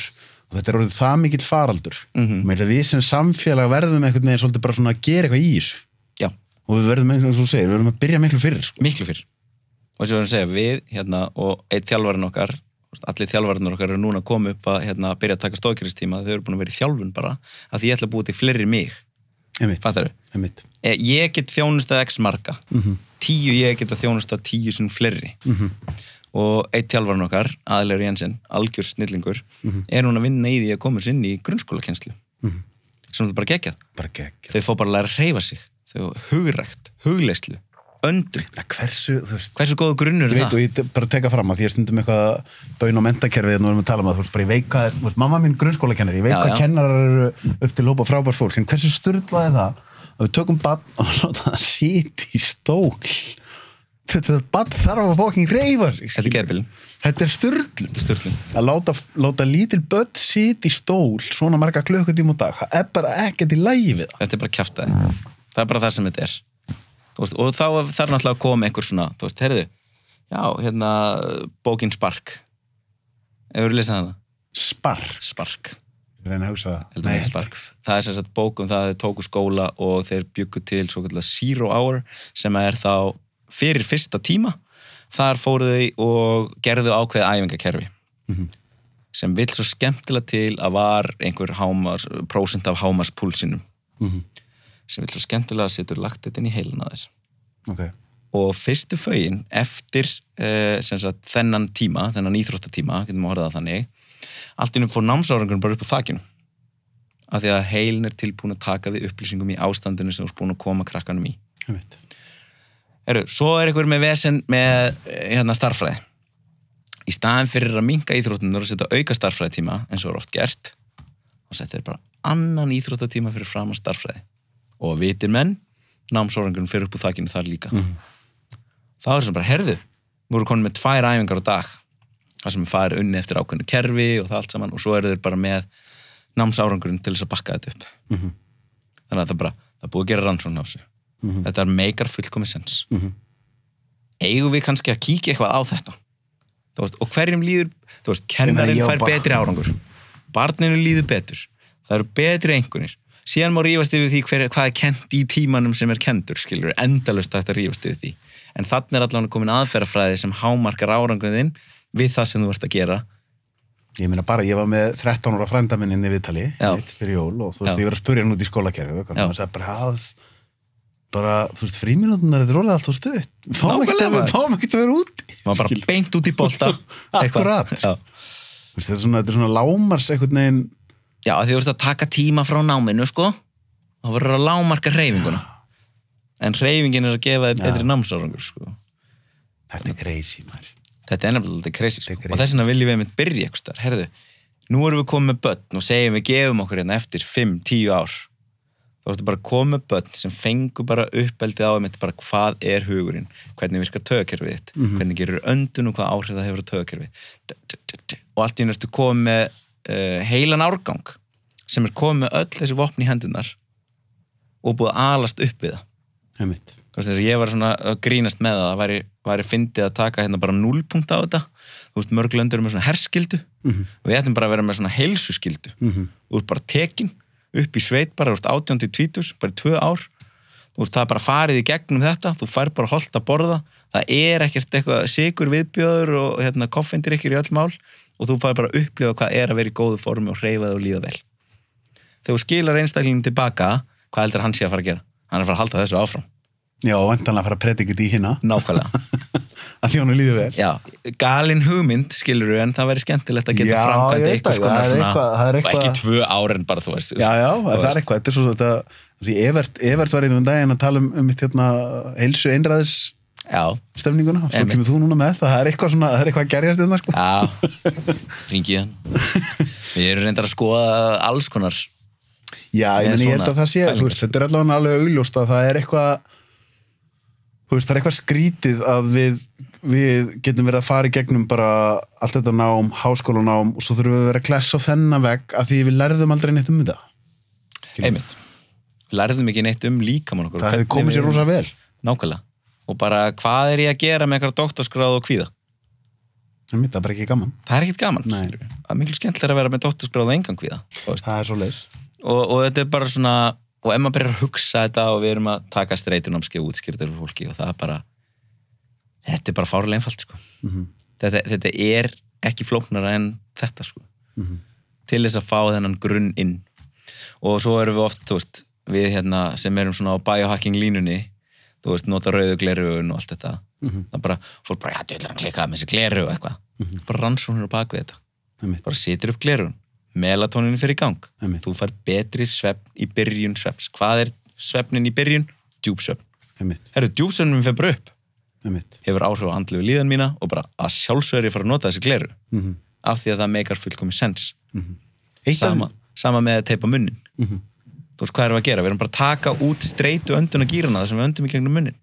og þetta er orðið það mikill faraldur, mm Mhm. -hmm. við sem samfélag verðum einhvern veginn svolítið bara svona að gera eitthvað í þessu og við verðum, eins og þú segir, við verðum að byrja miklu fyrir, sko. miklu fyrr. Og eins og við erum að segja, við hérna og eitt þjálfarinn okkar þú allir þjálfarinn okkar eru núna koma upp að hérna, byrja að taka stókjæristíma, þau eru búin að vera í þjálfun bara að því ég ætla að búa til fleiri mig. Einmitt, einmitt, Ég get þjónustað x marga Mhm. tíu ég get að þjónustað tíu sem fleiri. Mhm. og eitt þjálfarinn okkar, aðlegur Jensen algjör snillingur, Mhm. er hún að vinna í því að koma sér inn í grunnskólakenslu sem það bara gegg. þau fá bara að læra að reyfa sig hugrækt, hugleyslu, öndun. Hversu, hversu góða grunnur Ég er veit og það? ég bara teka fram að því er stundum eitthvað bön og mentakerfið en nú erum við að tala um það, þú veist, bara ég veist, mamma mín ég Já, hvað já. kennarar eru upp til hópa frábærs fólks, en hversu styrlað er það að við tökum bann [LAUGHS] og láta það sýt í stól? Þetta bann þarf að fóking reyfa sig Þetta er geðbilun, þetta er styrlun að láta, láta lítil börn sit í stól svona marga klukkutíma á dag það er bara ekkert í lægi við það. Þetta er bara kjaftaði Það er bara það sem þetta er. Veist, Og þá þarf náttúrulega að koma einhver svona Þú veist, heyrðu Já, hérna, bókin Spark. Hefur lesað hana? spark, Spark. Spark. Það er sem sagt bók um það að þeir tóku skóla og þeir byggu til svo kallar zero hour sem er þá fyrir fyrsta tíma. Þar fóru þau og gerðu ákveðið æfingakerfi sem vill svo skemmtilega til að var einhver hámars, prósent af hámarspúlsinum sem vill svo skemmtilega setur lagt þetta inn í heilin að þess ok, og fyrstu fögin eftir uh, sagt, þennan tíma, þennan íþróttatíma getum að horfa það þannig allt innum fór námsárangur bara upp á þakinu. Af því að heilin er tilbúin að taka við upplýsingum í ástandinu sem þú er búin að koma krakkanum í. Ég veit Heru, svo er einhver með vesen með eh, hérna, starffræði í staðin fyrir að minka íþróttunar og setja auka starffræðitíma eins og er oft gert og setja þeir bara annan íþróttatíma fyrir fram að starffræði og vitir menn námsórangurinn fyrir upp úr þakinu þar líka. Þá er sem bara, herðu við vorum konum með tvær æfingar á dag. Það sem er farið unni eftir ákveðnu kerfi og það allt saman og svo eru þeir bara með námsárangurinn til þess að bakka þetta upp. Þannig að það bara, það búið að gera rannsókn á þessu. Þetta er meikar fullkomi sens. Eigum við kannski að kíkja eitthvað á þetta? Veist, og hverjum líður þú veist, kennarinn fær betri árangur. Barninu líður betur. Það eru betri einhvernir síðan má rífast yfir því hver, hvað er kent í tímanum sem er kentur, skilur, endalust þetta rífast yfir því, en þannig er allavega komin aðferðafræði sem hámarkar áranguðinn við það sem þú ert að gera. Ég meina bara, ég var með 13 ára frænda minn inn í Vitali mitt fyrir jól og þú veist, Já. ég var að spurja hann út í skólakerfi og hann sagði bara, "Já, bara, þú veist, fríminútunar er orðið Nákvæmlega, að maður. fáum ekkert að vera úti. Maður bara beint út í. [LAUGHS] Þú veist, þetta er svona, þetta er svona lámars einhvern veginn já, því þú ert að taka tíma frá náminu sko, þá verður að lámarka reyfinguna en reyfingin er að gefa þér betri námsárangur sko. þetta er crazy, maður. Þetta er nefnilega crazy, sko. Er og þess vegna viljum við einmitt byrja eitthvað herðu, nú erum við komið með börn og segjum við gefum okkur hérna eftir 5-10 ár. Þá ertu bara komið börn sem fengur bara uppeldið á einmitt bara hvað er hugurinn hvernig virkar tögakerfið þitt hvernig gerur öndun og hvað áhrif það hefur á tögakerfið og allt í ertu komið með uh, heilan árgang sem er komið með öll þessi vopn í hendunar og búið að alast upp við það. Einmitt. þú veist þess að ég var svona að grínast með það það væri, væri fyndið að taka hérna bara núlpunkt á þetta. Þú veist mörg löndur með svona herskildu og við ætlum bara að vera með svona heilsuskildu Mhm. þú veist bara tekin upp í sveit bara, þú veist, 18 til 20 bara í tvö ár. Þú veist, það er bara farið í gegnum þetta. Þú fær bara holt að borða. Það er ekkert eitthvað sigur viðbjöður og hérna, koffeindir ykkur í öll mál og þú fær bara að upplifa hvað er að vera í góðu formi og hreyfa þig og líða vel. Þegar þú skilar einstaklingum tilbaka hvað heldur hann sé að fara að gera? hann er að fara að halda þessu áfram. Já, og vantanlega að fara að predikit í hinna nákvæmlega. [LAUGHS] Að því hann líður vel. Já, galin hugmynd skilur en það væri skemmtilegt að geta framkvæmt eitthvað það, það er svona eitthvað- það er eitthvað- ekki tvö árin bara þú veist já, já, Þú það er eitthvað þetta er svo þetta því Evert, Evert var einhvern daginn að tala um, um hérna heilsu einræðis stemninguna, svo kemur þú núna með það það er eitthvað svona, það er eitthvað að gerjast þetta sko. já. [LAUGHS] Ringi hann. Við erum reyndar að skoða alls konar. Já, ég meni, ég held að það sé, veist, þetta er allavega alveg augljóst að það er eitthvað veist, það er eitthvað skrítið að við, við getum verið að fara í gegnum bara allt þetta nám, háskólanám og svo þurfum við að vera að klessa á þennan vegg að því við lærðum aldrei neitt um þetta. Einmitt. Við lærðum ekki neitt um líkamann okkur það hefði komið sér rosa vel. Nákvæmlega Og bara hvað er ég að gera með eitthvað doktorskráð og kvíða? Það er bara ekki gaman, Það er ekkit gaman. Nei. Það er miklu skemmtilega að vera með doktorskráð og engan kvíða það er svo leis og, og þetta er bara svona og ef maður byrjar að hugsa þetta og við erum að taka streitunamski og útskýrta fyrir fólki og það er bara þetta er bara fárlega einfalt sko. þetta, þetta er ekki flóknara en þetta sko. til þess að fá þennan grunn inn. Og svo erum við oft veist, við hérna sem erum svona á biohacking línunni þú veist, nota rauðu glerugun og allt þetta. Það er bara, fólk bara, já, djöðlega hann klikkaði með þessi gleru og eitthvað, bara rannsóknir á bakvið þetta. Einmitt. bara situr upp glerun melatóninu fyrir gang. Einmitt. þú fær betri svefn í byrjun svefns. Hvað er svefnin í byrjun? djúpsvefn. Einmitt, herru, djúpsvefnin fyrir bara upp. Einmitt. Hefur áhrif á andlegu líðan mína og bara að sjálfsögur ég fara að nota þessi gleru Mhm. af því að það meikar fullkomi sens. Af- sama, sama með að teipa munnin Mhm. Þú veist hvað erum við að gera, við erum bara að taka út streitu öndun og gýrana þar sem við öndum í gegnum munnin.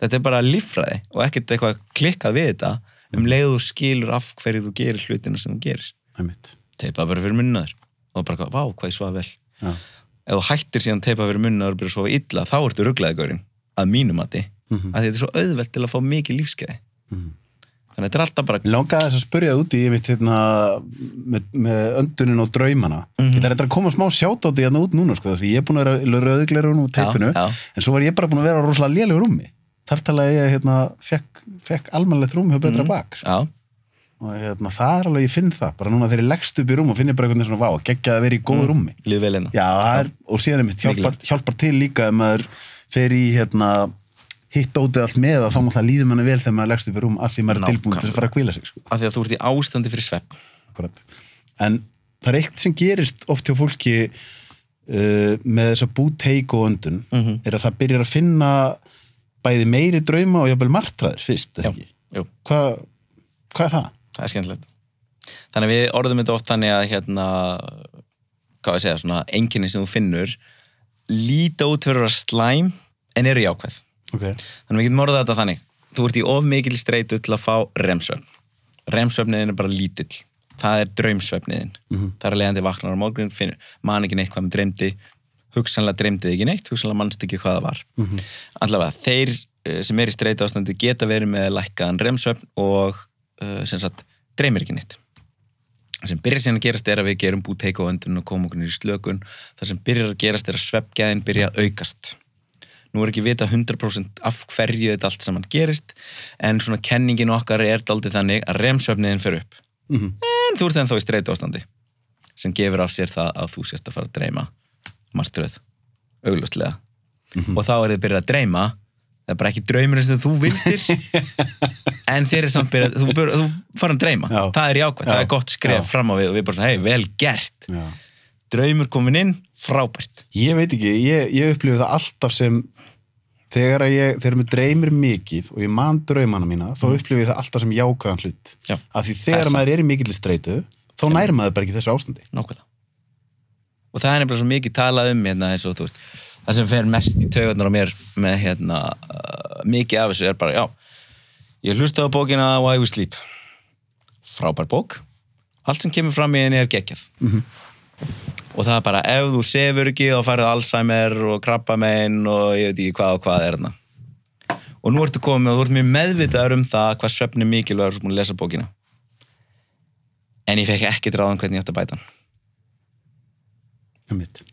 Þetta er bara líffræði og ekkert eitthvað klikkað við þetta um leið þú skilur af hverju þú gerir hlutina sem þú gerir. Teipa bara fyrir munnaður og bara, vá, hvað ég svaði vel. Já. ef þú hættir síðan teipa fyrir munnaður og byrja að sofa illa, þá ertu rugglaðigurinn að mínum að Mhm. að þetta er svo auðvelt til að fá mikið lífskeiði Mhm. Þannig að þetta er alltaf bara langaði þess að spyrja það úti, ég veit hérna með, með öndunin og draumana. Mhm. þetta er þetta að koma smá sjátt á því hérna út núna sko, því ég er búin að vera rauðglerun og teipinu Já, já. en svo var ég bara búin að vera rosalega lélega rúmi. Þar talaði ég hérna fekk, fekk almennlegt rúmi hjá betra bak sko. og hérna það er alveg, ég finn það bara núna þegar ég leggst upp í rúm og finn ég bara eitthvað svona vá, geggja að vera í góðu rúmi. Líð vel einna Já, er, og síðan er mitt hjálpar, hjálpar til líka ef maður fer í hérna, hitt ótið allt með að þá náttúrulega líður manni vel þegar maður leggst upp í rúm af því maður er tilbúin til að fara að kvíla sig sko. af því að þú ert í ástandi fyrir svepp Akkurat. en það er eitt sem gerist oft hjá fólki uh, með þess að bú teik og öndun Mhm. er að það byrjar að finna bæði meiri drauma og jafnvel martraðir fyrst, Hvað hva er það? það er skemmtilegt þannig að við orðum þetta oft þannig að hérna, hvað ég segja, svona enginni sem þú finnur líta út fyrir að slæm en eru jákvæð Okay. þannig að við getum orðað þetta þannig. Þú ert í of mikil streitu til að fá remsvefn remsvefniðin er bara lítill. Það er draumsvefniðin það er að leiðandi vaknar á morgun finn, man ekki neitt hvað með dreymdi hugsanlega dreymdi þig ekki neitt, hugsanlega mannst ekki hvað það var. Allavega, þeir eh, sem er í streitu ástandi geta verið með lækkaðan remsvefn og uh, sem sagt, dreymir ekki neitt. Það sem byrjar síðan að gerast er að við gerum búið teika á öndun og komum okkur í slökun. Það sem byrjar að gerast er að sveppgæðin byrja að aukast nú er ekki vita 100% af hverju þetta allt saman gerist en svona kenningin okkar er daldið þannig að remsvefniðin fer upp Mhm. en þú ert ennþá í streitu ástandi sem gefur af sér það að þú sérst að fara að dreyma martröð, augljóslega og þá er þið byrjað að dreyma það er bara ekki draumurinn sem þú vildir [LAUGHS] en þér er samt byrjað þú, þú fara að dreyma, Já. það er jákvæmt það Já. er gott skref Já. fram á við og við bara svona, hei, vel gert Já. Draumur komin inn, frábært. Ég veit ekki, ég, ég upplifi það alltaf sem þegar að ég, þegar mér dreymir mikið og ég man draumana mína, þá upplifi ég það alltaf sem jákvæðan hlut. Já. Af því þegar Er maður er í mikill streitu, þá næri maður bara ekki þessu ástandi. nákvæmlega. Og það er nefnilega svo mikið talað um hérna, eins og þú veist, það sem fer mest í taugarnar á mér með hérna, uh, mikið af þessu er bara, já ég hlusta á bókina Why We Sleep. Frábær bók. Allt sem kemur fram í henni er geggjað og það er bara ef þú sefur ekki þá færðu Alzheimer og krabbamein og ég veit ekki hvað og hvað er þarna. Og nú ertu komið og þú ert mjög meðvitaður um það hvað er mikilvægur sem að lesa bókina. En ég fekk ekki dráðan hvernig ég átti að bæta hann.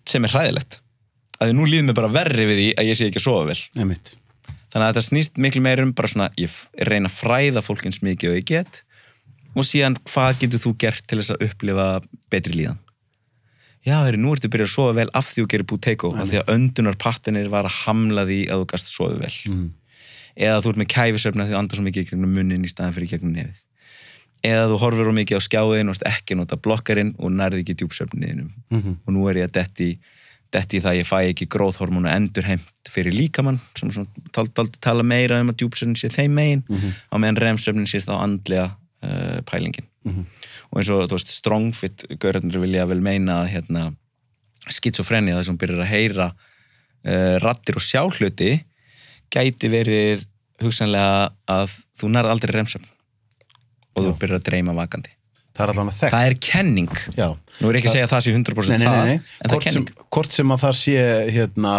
Sem er hræðilegt. Að því nú líður mér bara verri við því að ég sé ekki að sofa vel. Einmitt. þannig að þetta snýst miklu meir um bara svona ég reyna að fræða fólk eins mikið og ég get. Og síðan hvað getur þú gert til þess að upplifa betri líðan já, heyri, nú ertu byrjað að sofa vel af því þú gerir búteiko af því að öndunarpattinir var að hamla því að þú gast sofa vel. Mm. eða þú ert með kæfisöfna því þú andar svo mikið í gegnum munnin í staðan fyrir í gegnum nefið. Eða þú horfir á mikið á skjáðin og ert ekki nota blokkarinn og nærði ekki djúpsöfniðinum Mhm. og nú er ég að detti detti það að ég fæ ekki gróðhormónu endurheimt fyrir líkamann sem svona tal, tal, tala meira um að djúpsöfnin sé þeim megin. Á meðan remsöfnin sé þá andlega uh, pælingin og eins og veist strongfit gaurarnir vilja vel meina að hérna skitsofreni það sem byrjar að heyra uh, rattir og sjá hluti gæti verið hugsanlega að þú nærð aldrei remsöfn og þú byrjar að dreyma vakandi. Það er að það er kenning. Já. nú er ekki að segja að það sé 100% Nei, nei, það nei, nei. en það er Hvort, sem, kenning. hvort sem að það sé hérna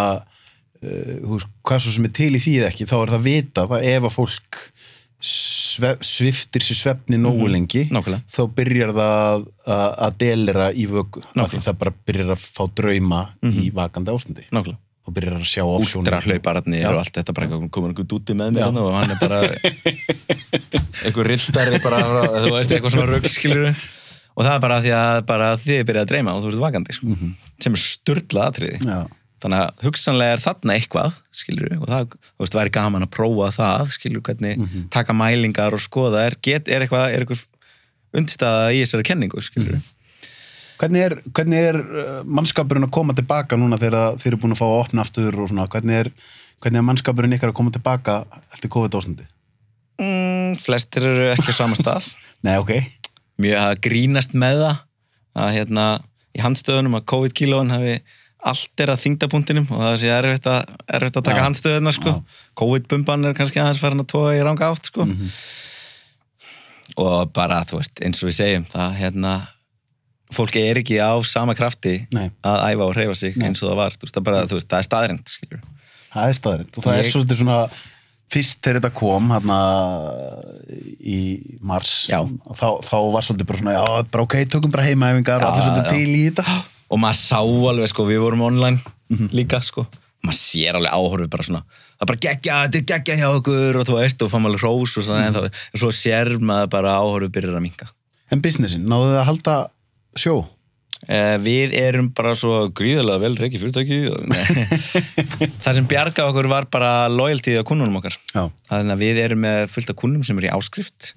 uh, hvað svo sem er til í því eða ekki þá er það vita að ef að fólk sviftir sér svefni nógu lengi Mhm. Nákvæmlega. þá byrjar það að, delera í vöku. Það bara byrjar að fá drauma í vakandi ástandi. Nákvæmlega. Og byrjar að sjá ofsjónir últra hlaupararnir og allt þetta bara komur einhver dúti með mér þarna og hann er bara [LAUGHS] einhver rildari bara, þú veist, eitthvað svona röggskilur og það er bara því að bara þið byrja að dreyma og þú ert vakandi sko. sem er sturla atriði. Já. Þannig að hugsanlega er þarna eitthvað skilur og það, þú veist, væri gaman að prófa það skilur hvernig taka mælingar og skoða er, get, er eitthvað, er eitthvað undirstaða í þessari kenningu skilur Hvernig er, hvernig er uh, mannskapurinn að koma tilbaka núna þegar þeir eru búin að fá að opna aftur og svona, hvernig er, hvernig er mannskapurinn ykkar að koma tilbaka eftir COVID-ástandi? mm, flestir eru ekki á sama stað. [LAUGHS] Nei, ok. mjög að grínast með það að hérna í handstöðunum að COVID-kílóin hafi allt er að þingdapunktinum og það sé erfitt að, erfitt að taka Já. handstöðuna sko. COVID-bumban er kannski aðeins farin að tóa í ranga átt sko. Mhm. og bara, þú veist, eins og við segjum það, hérna fólk er ekki á sama krafti Nei. að æfa og hreyfa sig Nei. eins og það var þú veist, það, bara, þú veist, það er staðrind skilur. það er staðrind og það Ég- er svolítið svona fyrst þegar þetta kom hérna í mars þá, þá var svolítið bara svona já, bara ok, tökum bara heimaæfingar og allir svolítið já. til í þetta [GASPS] og maður sá alveg, sko, við vorum online Mhm. líka, sko. Maður sér alveg áhorfið bara svona það er bara geggja, þetta er geggja hjá okkur og þú veist, og fann maður hrós og svona en, þá, en svo sér maður bara áhorfið byrjar að minka en businessin, náðu þið að halda sjó? Eh, við erum bara svo gríðarlega vel reiki fyrirtæki [LAUGHS] það sem bjarga okkur var bara loyalty á kunnunum okkar. Já, þannig að við erum með fullt af kunnum sem er í áskrift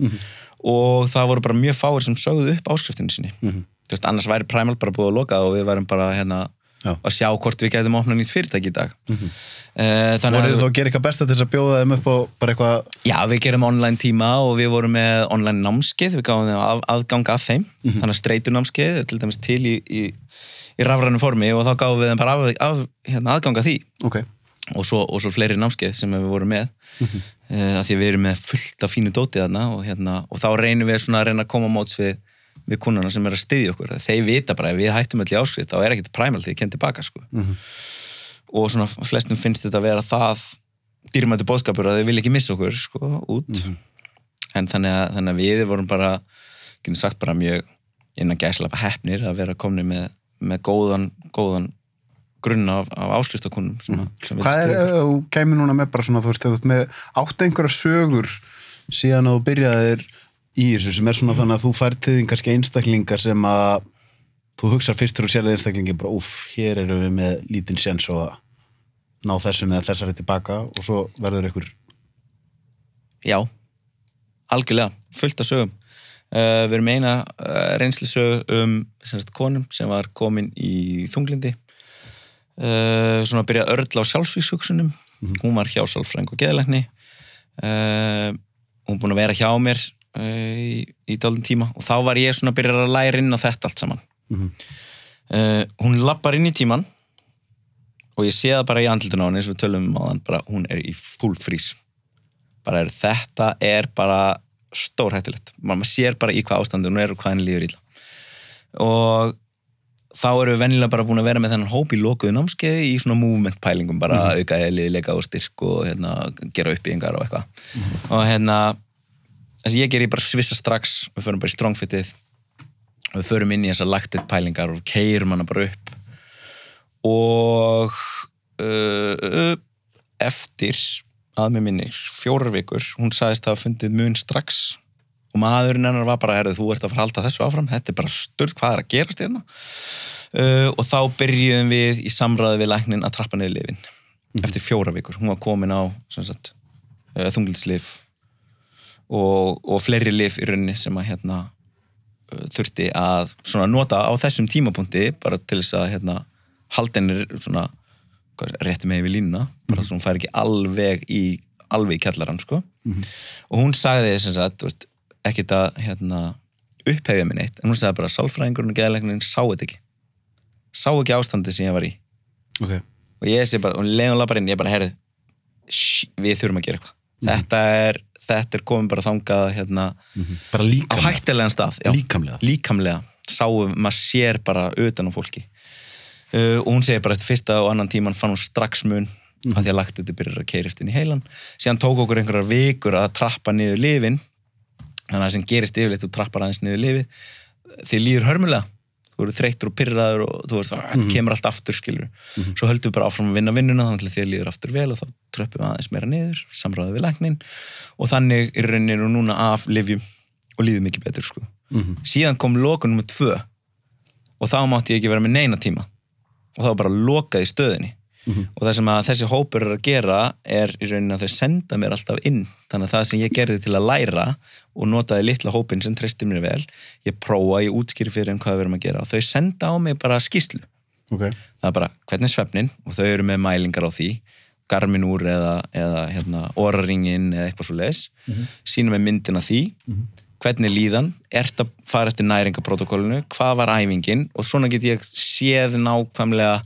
og það voru bara mjög fáir sem sögðu upp áskriftinu sinni. Mhm. þú veist, annars væri Primal bara búið að loka og við værum bara hérna Já. að sjá hvort við getum opnað nýtt fyrirtæki í dag mm þannig voruð þið að þá að gera eitthvað besta til þess að bjóða þeim upp á bara eitthvað já, við gerum online tíma og við vorum með online námskeið, við gáðum þeim að, aðgang að þeim Mhm. þannig að streitu námskeið til dæmis til í, í, í rafrænu formi og þá gáðum við þeim bara af, af, hérna, aðgang að því ok, og svo, og svo fleiri námskeið sem við vorum með mm. -hmm. að því að við erum með fullt af fínu dótið þarna og, hérna, og þá reynum við að reyna að koma móts við, við kunnana sem er að styðja okkur þeir vita bara ef við hættum í áskrift þá er ekkert præmal því að kenn tilbaka sko. Mhm. og svona flestum finnst þetta að vera það dýrmættu bóðskapur að þau vil ekki missa okkur sko, út Mhm. en þannig að, þannig að við vorum bara getum sagt bara mjög innan gæslapa heppnir að vera komni með, með góðan, góðan grunn af, af að- sem vilja hvað er, þú kemur núna með bara svona, þú veist, með áttu einhverja sögur síðan að þú byrjaðir í þessu sem er svona þannig að þú fær til þín kannski einstaklingar sem að þú hugsar fyrst þegar þú sér það einstaklingi bara, uff, hér erum við með lítinn séns og að ná þessum eða þessari tilbaka og svo verður ykkur Já, algjörlega, fullt af sögum. Uh, við erum eina uh, reynslisög um sem sagt, konum sem var komin í þunglindi. Uh, svona að byrja að örla á sjálfsvíkshugsunum. Hún var hjá sálfræðing og geðlækni. Hún búin að vera hjá mér í, í dálum tíma. Og þá var ég svona að byrja að læra inn á þetta allt saman. uh, hún lappar inn í tíman og ég sé það bara í andlutinu á henni eins og við tölum um þann, bara hún er í full frís. Bara er, þetta er bara stórhættulegt maður sér bara í hvað ástandu hún er og hvað henni líður illa. Og þá erum við venjulega bara búin að vera með þennan hóp í lokuðu námskeiði í svona movement pælingum bara að auka liðleika og styrk og hérna, gera upp í yngar og eitthvað. Og hérna þess að ég ger ég bara svissa strax. Við förum bara í strongfitið. Við förum inn í þessar lagtið pælingar og keirum hana bara upp. Og uh, eftir að mér minnir fjórar vikur, hún sagðist að hafa fundið mun strax. Og maðurinn hennar var bara, herrið, þú ert að fara að halda þessu áfram. Þetta er bara sturt, hvað er að gerast hérna? Uh, og þá byrjuðum við í samræði við læknin að trappa niður lifin eftir fjórar vikur, hún var komin á sagt, uh, þunglitslif og, og fleiri lif í rauninni sem að hérna þurfti að svona nota á þessum tímapunkti bara til þess að hérna hvað, rétti með við línuna. Bara svo hún fær ekki alveg í alveg í kjallarann sko. Og hún sagði þess að þú veist, ekkit að hérna, upphefja minn eitt en hún sagði bara að sálfræðingurinn og geðleiknin sá þetta ekki. Sá ekki ástandið sem ég var í. Ok, og ég sé bara, og leiðum lappar inn, ég bara herði við þurfum að gera eitthvað. Þetta er, þetta er komin bara þangað hérna, bara á hættilegan stað já. Líkamlega? líkamlega, sáum, maður sér bara utan á fólki uh, og hún segir bara eftir fyrsta og annan tíman fann hún strax mun Mhm. af því að lagt þetta byrjar að keirist inn í heilan síðan tók okkur einhverjar vikur að trappa niður lifin þannig að það sem gerist yfirleitt þú trappar aðeins niður lifið því líður hörmulega þú eru þreyttur og pyrraður og þú veist, þetta kemur allt aftur skilur svo höldum við bara áfram að vinna vinnuna þannig að þér líður aftur vel og þá tröppum við aðeins meira niður samráðið við læknin og þannig er rauninu núna af livjum og líður mikið betur sko. síðan kom lokun nummer tvö og þá mátti ég ekki vera með neina tíma. Og þá var bara lokað í stöðinni og það sem að þessi hópur er að gera er í rauninni að þau senda mér alltaf inn. Þannig að það sem ég gerði til að læra og notaði litla hópin sem treysti mér vel ég prófa, ég útskýri fyrir þeim hvað við erum að gera og þau senda á mig bara skýslu ok, það er bara hvernig er svefnin og þau eru með mælingar á því. Garmin úr eða, eða hérna, oraringin eða eitthvað svo leis sínum með myndin af því. Hvernig er líðan, ert að fara eftir næringaprotokollinu, hvað var æfingin? Og svona get ég séð nákvæmlega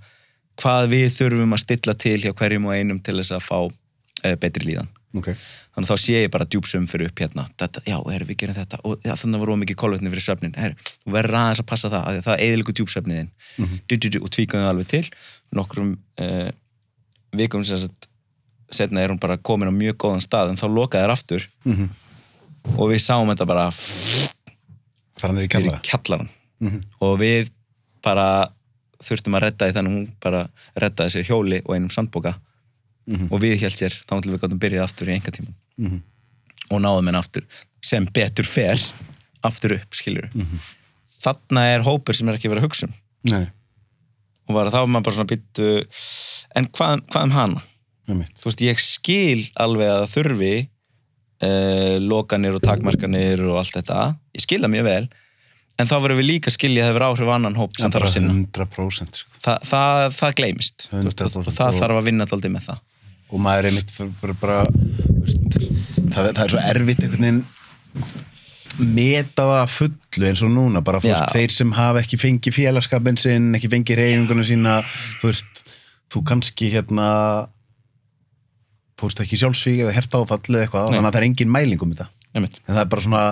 hvað við þurfum að stilla til hjá hverjum og einum til þess að fá uh, betri líðan. Ok, þannig að þá sé ég bara djúpsum fyrir upp hérna. Þetta, já, er, við gerum þetta. Og já, þannig var ómikið kolvetni fyrir svefnin. Her, þú verður aðeins að passa það, af því að það er eðliku djúpsvefniðin mm -hmm. og tvíkaðum það alveg til. Nokkrum uh, vikum sem sagt setna er hún bara komin á mjög góðan stað en þá lokaði þær aftur. Mhm. og við sáum þetta bara fyrir kjallara kjallaran Mhm. og við bara þurftum að redda því þannig að hún bara reddaði sér hjóli og einum sandboka Mhm. og við held sér þá til við gáttum byrjað aftur í enga tíma Mhm. og náðum henn aftur sem betur fer aftur upp, skiljur Mhm. þarna er hópur sem er ekki verið að hugsa um nei, og var, þá maður bara svona býttu en hvað, hvað um hana? þú veist, ég skil alveg að þurfi uh, lokanir og takmarkanir og allt þetta ég skil það mjög vel en þá verðum við líka skilja að það verður áhrif annan hóp sem þarf að sinna 100% sko. Þa, það, það gleymist veist, 100% og það þarf að vinna alltaf með það og maður er einmitt fyrir bara, bara það, það er svo erfitt einhvern veginn meta það að fullu eins og núna bara Já. þeir sem hafa ekki fengið félagskapin sinn, ekki fengið reyfinguna sína þú veist, þú kannski hérna þú veist ekki sjálfsvík eða herta áfall eða eitthvað, þannig að það er engin mæling um þetta. En það er bara svona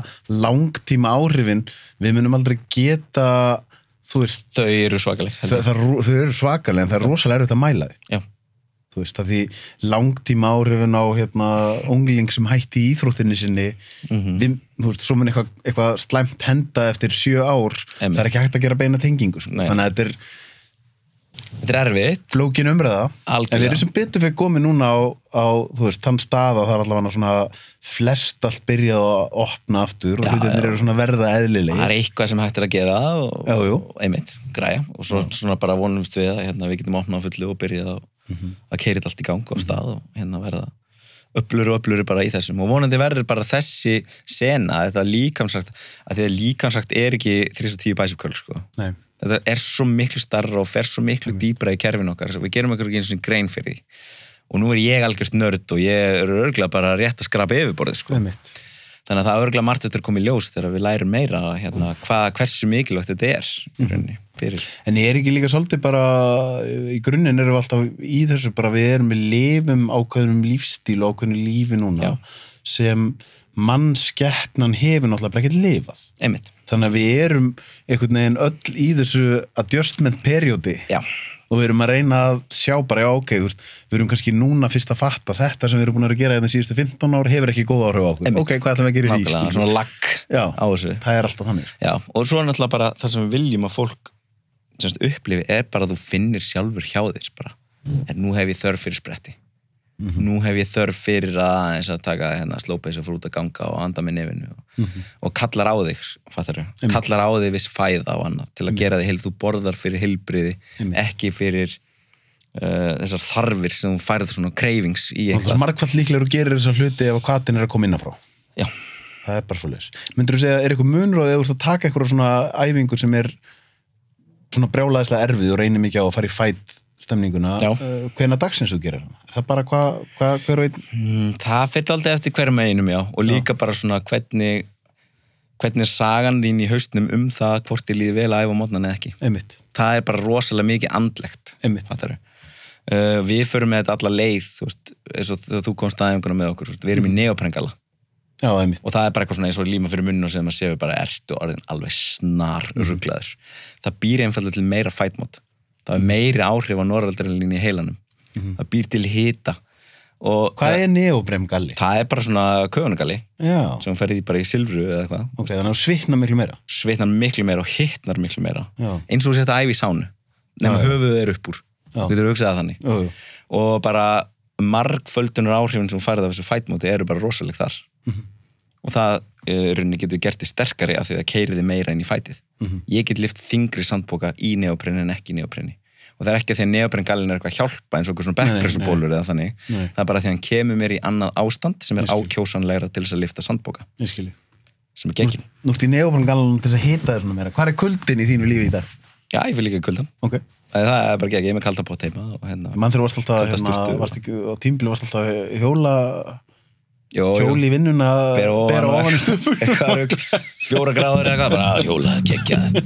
langtíma áhrifin við munum aldrei geta veist, þau eru svakaleg það, það, þau eru svakalega en það er rosalega erfitt að mæla þau þú veist, að því langtíma áhrifin á hérna, ungling sem hætti í íþróttinni sinni Mhm. við, þú veist, svo mun eitthvað, eitthvað slæmt henda eftir sjö ár, Einmitt. það er ekki hægt að gera beina tengingu, sko. Þannig að þetta er þetta er erfitt. Flókin umræða, Algjörlega. en við erum sem betur fyrir komið núna á, á þú veist, þann stað að það er allavega svona flest allt byrjað að opna aftur og hlutinir eru svona verða það eðlileg er eitthvað sem hægt er að gera og, Já, og einmitt, græja. Og svo, svona bara vonumst við að hérna, við getum opnað fullu og byrjað að, að keira þetta allt í gang á stað og hérna verða öflur og öflur bara í þessum. Og vonandi verður bara þessi sena, þetta líkamsagt að því að líkamsagt er ekki 310 bæsipköl sko. Nei. Þetta er svo miklu starra og fer svo miklu dýbra í kerfin okkar. Við gerum okkur ekki eins og grein fyrir því. Og nú er ég algjört nörd og ég er örgla bara rétt að skrapa yfirborðið sko. Þannig að það er örgla margt eftir að koma í ljós þegar við lærum meira hérna, hvað, hversu mikilvægt þetta er í rauninni, En er ekki líka svolítið bara, í grunninn erum við alltaf í þessu bara við erum við lifum ákveðnum lífstíl og ákveðnum lífi núna Já. sem mannskeppnan hefur náttúrulega bara ekkert lifað. einmitt, Þannig að við erum einhvern veginn öll í þessu adjustment periodi já, og við erum að reyna að sjá bara, já ok, þú veist, við erum kannski núna fyrst að fatta þetta sem við erum búin að gera hérna síðustu 15 ár hefur ekki góð áhrif á okkur. Ok, hvað ætlum við að gera í því? svona lag Já, á þessu það er alltaf þannig. Já, og svo er náttúrulega bara það sem við viljum að fólk semst, upplifi er bara að þú finnir sjálfur hjá þér bara, en nú hef ég þörf fyrir spretti nú hef ég þörf fyrir að að taka hérna slópeis og fór út að ganga og anda með nefinu og, og kallar á þig fattar kallar á þig viss fæða og annað til að gera þig heil, þú borðar fyrir heilbriði ekki fyrir uh, þessar þarfir sem þú færð svona cravings í Það er eitthvað. margfald líklegur að gera þessa hluti ef að hvatin er að koma innanfrá. Já, Það er bara svo leis. Myndur þú segja, er eitthvað munur og þegar þú ert að taka eitthvað svona æfingur sem er svona brjálæðislega erfið og reynir mikið á að fara í fætt stemninguna, Já. uh, hvena dagsins þú gerir hana? Er það bara hvað, hva, hver einn? Mm, það fyrir aldrei eftir hverjum einum, já. Og líka bara svona hvernig hvernig er sagan þín í haustnum um það hvort þið líði vel að æfa mótnan eða ekki? Einmitt. það er bara rosalega mikið andlegt uh, við förum með þetta alla leið þú veist, eins og þú komst aðeinguna með okkur við erum í neoprengala. Já, og það er bara eitthvað svona eins og líma fyrir munn og sem maður séu bara ertu orðin alveg snar rugglaður það býr einfallega til meira fætmót það er meiri áhrif á norraldrinlinni í heilanum. Það býr til hita og Hvað er neobremgalli? það er bara svona köfunagali Já, sem ferði bara í silfru eða eitthvað. Ok, þannig að þú svitna miklu meira. svitnar miklu meira og hittnar miklu meira. Já. eins og þú sett að æfi í sánu. Nema höfuð er upp úr. Já. þú getur hugsað það þannig. Jú, og bara margföldunar áhrifin sem færið af þessu fætmóti eru bara rosaleg þar. Mhm. og það uh, rauninni getur gert þið sterkari af því að það keiriði meira inn í fætið Mhm. ég get lift þingri sandboka í neoprenni en ekki í neoprenni og það er ekki að því að neoprenngallin er eitthvað að hjálpa eins og eitthvað svona backpressubólur eða þannig Nei. það er bara því að hann kemur mér í annað ástand sem er ákjósanlegra til þess að lifta sandboka sem er geggjum Nú ert í neobremgallan til þess að hita þér svona meira. Hvað er kuldin í þínu lífi í dag? já, ég vil líka kuldan Ok. Það er bara ekki, ég er með kalda pott heima og hérna, mann þegar varst alltaf, hérna, varst ekki, á tímbili varst alltaf hjóla Í vinnuna bera ofan, í [LAUGHS] rugl. fjóra gráður eða eitthvað bara hjóla, geggjað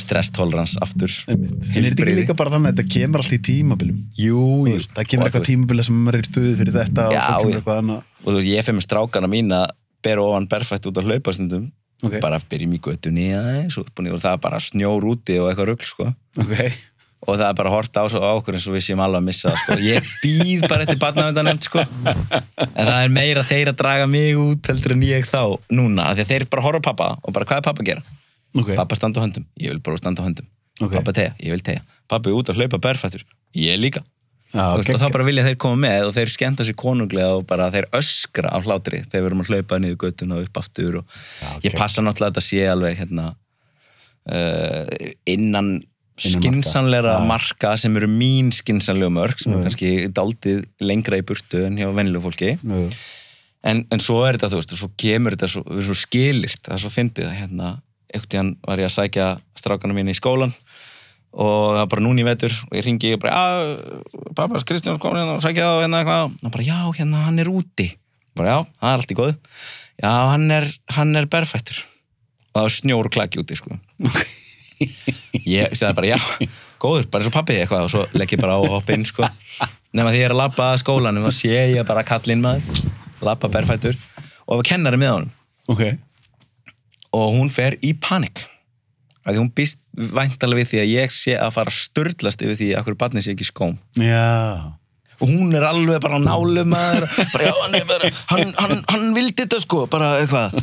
stresstólrans aftur. En er þetta ekki líka bara þannig að þetta kemur allt í tímabilum? Jú, jú. það kemur Og eitthvað veist, tímabili sem maður er í stuði fyrir þetta og Já, svo kemur eitthvað annað. Og þú veist, ég fyrir með strákana mín að bera ofan berfætt út á hlaupastundum. Ok. bara byrjum í göttunni aðeins og og og það bara snjór úti og eitthvað rugl sko. ok, og það er bara hort á, á okkur eins og við séum alveg að missa það sko. ég býð bara eftir barnavendanemt sko. en það er meira þeir að draga mig út heldur en ég þá núna, af því að þeir bara horfa á pappa og bara hvað er pappa að gera? ok Pappa standa á höndum, ég vil bara standa á höndum Ok. Pappa tegja, ég vil tegja Pappa er út að hlaupa berfættur, ég líka Já, Þú veist, og þá bara vilja þeir koma með og þeir skemmta sér konunglega og bara þeir öskra af hlátri þegar við erum að hlaupa niður göttuna og upp aftur og Já, ég passa náttúrulega að þetta sé alveg hérna, uh, Innan skinsanleira marka. sem eru mín skinsanlega mörg sem er kannski daldið lengra í burtu en hjá venjulegu fólki. En, en svo er þetta, þú veist, og svo kemur þetta svo, svo skilirt, það er svo fyndið að hérna, tíðan var ég að sækja strákana mín í skólan og það var bara núni í vetur og ég ringi og bara, pappas Kristján kom hérna og sækja það og hérna eitthvað. Og hann bara, já, hérna, hann er úti. Bara, já, það er allt í góð já, hann er, hann er berfættur. Og það var snjór og klaki úti, sko ég segði bara, já, góður, bara eins og pappi eitthvað og svo legg ég bara á og hoppa inn, sko. Nema því ég er að labba að skólanum og sé ég bara kallinn maður, labba berfættur. Og var kennari með honum. Ok, og hún fer í panik af því hún býst væntalega við því að ég sé að fara að störtlast yfir því að hverju barni sé ekki skóm. Já. Og hún er alveg bara á nálu maður. Bara já, hann bara, hann, hann, hann vildi þetta sko, bara eitthvað.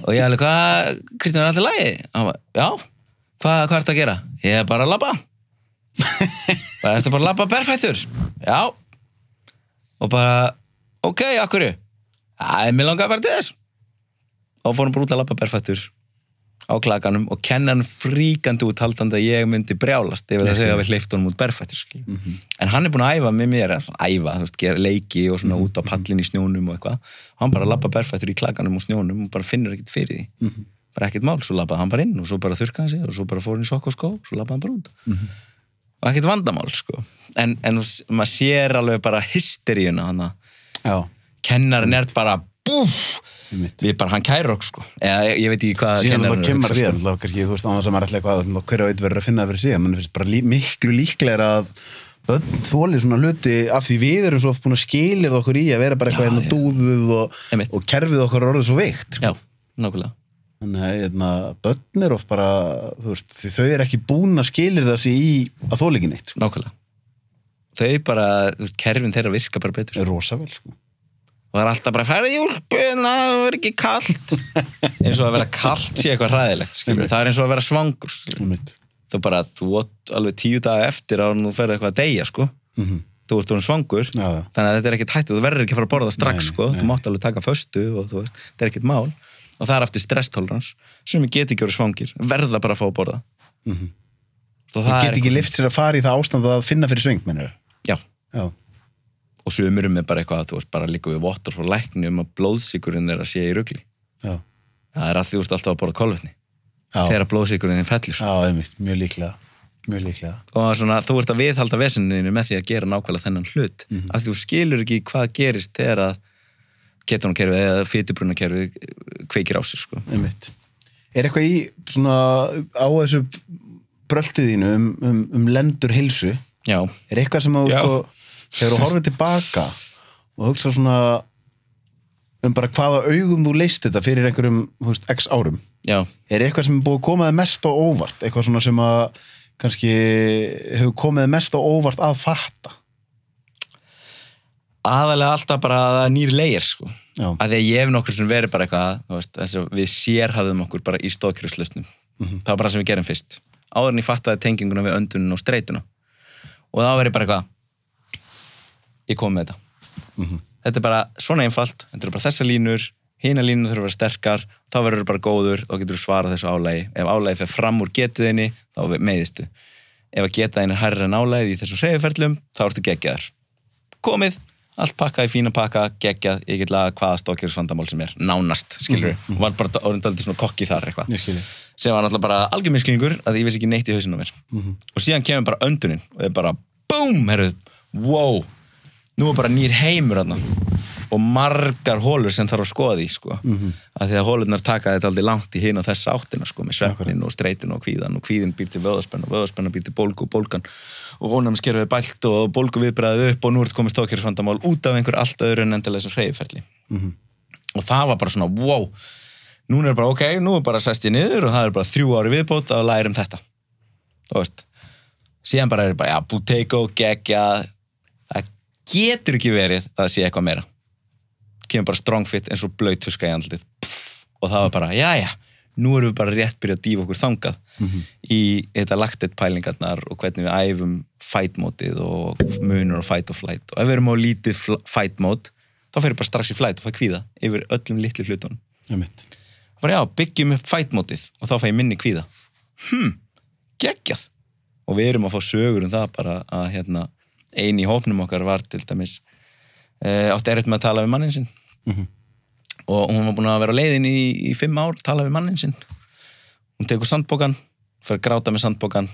Og ég alveg, hvað, Kristján er alltaf lægi? hann var, já, hvað, hvað ertu að gera? ég er bara að labba. Bara, [LAUGHS] ertu bara að labba berfættur? já. Og bara, ok, akkurru? já, mér langar bara til þess. Og fórum bara út að labba berfættur á klakanum og kenna hann fríkandi út haldandi að ég myndi brjálast yfir að segja að við hleyft honum út berfættur mm en hann er búin að æfa með mér svona æfa, þú veist, gera leiki og svona út á pallin í snjónum og eitthvað. Hann bara labba berfættur í klakanum og snjónum og bara finnur ekkert fyrir því bara ekkert mál, svo labbaði hann bara inn og svo bara þurrkaði hann sig og svo bara fór hann í sokk og skó og svo labbaði hann bara út. Og ekkert vandamál sko. En, en maður sér alveg bara hysteríuna hann að kennarinn er bara búf, við bara hann kæra okkur sko. Eða ég, ég veit ekki hvað síðan er að kemur hugsa, því að kannski, þú veist, á þess að maður ætla eitthvað að hverja veit verður að finna það fyrir síðan, mann finnst bara lí, miklu líklegra að börn þóli svona hluti af því við erum svo oft búin að skilir okkur í að vera bara eitthvað hérna dúðuð og, og kerfið okkur er orðið svo veikt sko. já, nákvæmlega þannig að hérna, börn er oft bara þú veist, því þau eru ekki búin að skilir þessi í að þóli ekki neitt sko. nákvæmlega þau bara, þú veist, kerfin þeirra virka bara betur er rosa vel sko. og það er alltaf bara, færði júlpuna, það er ekki kallt [LAUGHS] eins og að vera kallt sé eitthvað hræðilegt, skilur, það er eins og að vera svangur skilur. Þú bara, þú átt alveg tíu daga eftir að þú ferði eitthvað að deyja, sko Mhm. þú ert orðin svangur, já. þannig að þetta er ekkert hættu þú verður ekki að fara að borða strax, nei, sko nei. þú mátt alveg taka föstu og þú veist, þetta er ekkert mál og það er aftur stresstólrans sem ég get ekki orðið svangir, verða bara að fá að borða. Mhm. og Þau það er get ekki lift sér að fara í það ástand að finna fyrir mennur. já, já, og sumurum er bara eitthvað, þú veist, bara líka við vottur frá lækni um að blóðsíkurinn er að sé í rugli. Já, það er að því þú ert alltaf að borða kolvetni þegar blóðsíkurinn þinn fellur. Mjög líklega. Mjög líklega. Og svona, þú ert að viðhalda vesenniðinu með því að gera nákvæmlega þennan hlut. Mhm. af því þú skilur ekki hvað gerist þegar að ketónukerfið eða fytubrunakerfið kveikir á sig sko. einmitt. er eitthvað í svona á þessu bröltið þínu um, um, um lendur heilsu? Já, er eitthvað sem að sko þegar þú horfið tilbaka og hugsa svona um bara hvaða augum þú leist þetta fyrir einhverjum þú veist, x árum? Já, er eitthvað sem er búið að koma þið mest á óvart? Eitthvað svona sem að kannski hefur komið þið mest á óvart að fatta aðalega alltaf bara að það er nýr leir sko. að því að ég hef nokkur sem verið bara eitthvað veist, við sérhafðum okkur bara í stóðkjöruslusnum Mhm. það var bara það sem við gerum fyrst. Áður en ég fattaði tenginguna við öndunum og streituna og þá verið bara eitthvað ég kom með þetta. Mhm. þetta er bara svona einfalt þetta eru bara þessar línur, hína línur þurfa að vera sterkar þá verður þú bara góður og getur þú svarað þessu álægi ef álægi fer fram úr getuðinni þá meiðistu. Ef að getaðin er hærra en álægið í þessum hreyfiferlum þá ertu geggjaður. Komið, allt pakkað í fína pakka geggjað, ég get laga hvaða stókjörðsvandamál sem er, nánast, skilur og var bara orðin daldið svona kokki þar eitthvað. Ég sem var náttúrulega bara algjörminsklingur að ég veist ekki neitt í hausinu á mér. Mhm. og síðan kemur bara öndunin og er bara BOOM, herruð, wow. Nú er bara nýr heimur þarna. Og margar hólur sem þarf að skoða því sko. mm -hmm. að því að hólurnar taka þetta aldrei langt í hinn og þessa áttina sko, með svefnin og streitin og kvíðan og kvíðin býr til vöðaspenn og vöðaspenn býr til bólgu og bólgan og hónum skerfið bælt og bólgu viðbræðið upp og nú er þetta komið stókjörðsvandamál út af einhver allt öðru en endilega þessar hreyfiferli. Og það var bara svona wow, núna er bara ok, nú er bara sest ég niður og það er bara þrjú ári viðbót að læra um þetta. Þú veist síðan bara er bara, já, Buteyko, geggja. Það getur ekki verið að sé eitthvað meira. Kemur bara strong fit eins og blöytuska í andlið Pff, og það var bara, já, já nú erum við bara rétt byrjað að dýfa okkur þangað í þetta lactate pælingarnar og hvernig við æfum fight mótið og munur og fight og flight. Og ef við erum á lítið fl- fight mót þá fyrir bara strax í flight og fæ kvíða yfir öllum litlu hlutunum. Bara já, byggjum upp fight mótið og þá fæ ég minni kvíða. Hm, geggjað. Og við erum að fá sögur um það bara að hérna, eini í hópnum okkar var til dæmis e, átti erfitt með að tala við mannin sinn og hún var búin að vera leiðin í, í fimm ár, tala við mannin sinn. Hún tekur sandbókan fyrir að gráta með sandbókan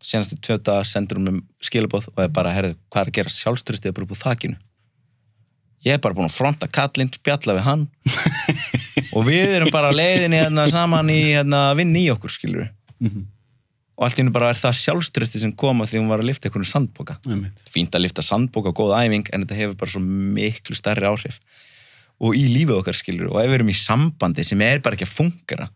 senast í tvöta sendur hún með skilabóð og er bara, herðu, hvað er að gera? Sjálfstyrstið bara upp úr þakinu. Ég er bara búin að fronta kallinn, spjalla við hann. [LAUGHS] Og við erum bara á leiðinni hérna, saman í hérna, vinn í okkur skilur og allt í hennu bara er það sjálfstyrsti sem koma því hún var að lifta einhvern sandbóka Einmitt. fínt að lifta sandbóka, góð æfing en þetta hefur bara svo miklu stærri áhrif og í lífið okkar skilur og ef við erum í sambandi sem er bara ekki að fungera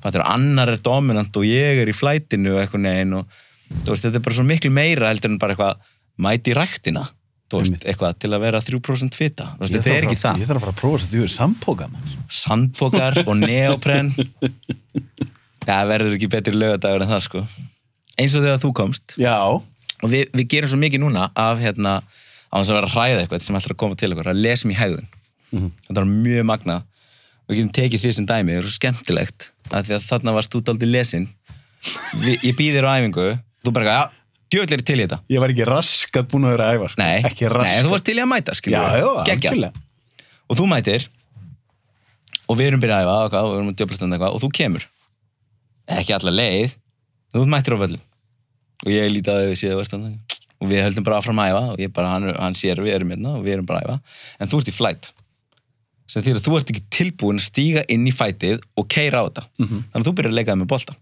það er annar er dominant og ég er í flætinu og eitthvað neginn og veist, þetta er bara svo miklu meira heldur en bara eitthvað mæti ræktina veist, eitthvað til að vera 3% fita veist, þetta er að ekki það. Ég þarf að fara að prófa þess að þú er sambóka mann. sandbókar og neopren. [LAUGHS] Það verður ekki betri lögadagur en það sko. Eins og þegar þú komst. Já. og við, við gerum svo mikið núna af hérna, á þess að vera að hræða eitthvað sem ætlar að koma til okkur, að lesum í hægðun þetta var mjög magnað. Og getum tekið því sem dæmi, það er svo skemmtilegt að því að þarna varst þú daldið lesin. Ég býðir á æfingu þú bara, já, djöðlega er til í þetta. Ég var ekki raskat búin að vera að æfa. Sko. nei, Ekki nei, þú varst til í að mæta Já, já, og þú mætir og við erum byrjað að æfa og, við erum að djöflastanda eitthvað og þú kemur. Ekki alla leið þú mættir á völlum og ég lítið að þau séð að verðstanda og við höldum bara áfram að æfa og ég bara, hann, hann sér við erum hérna og við erum bara að æfa. En þú ert í flight sem því að þú ert ekki tilbúin að stíga inn í fætið og keira á þetta. Þannig að þú byrjar að leikaði með bolta.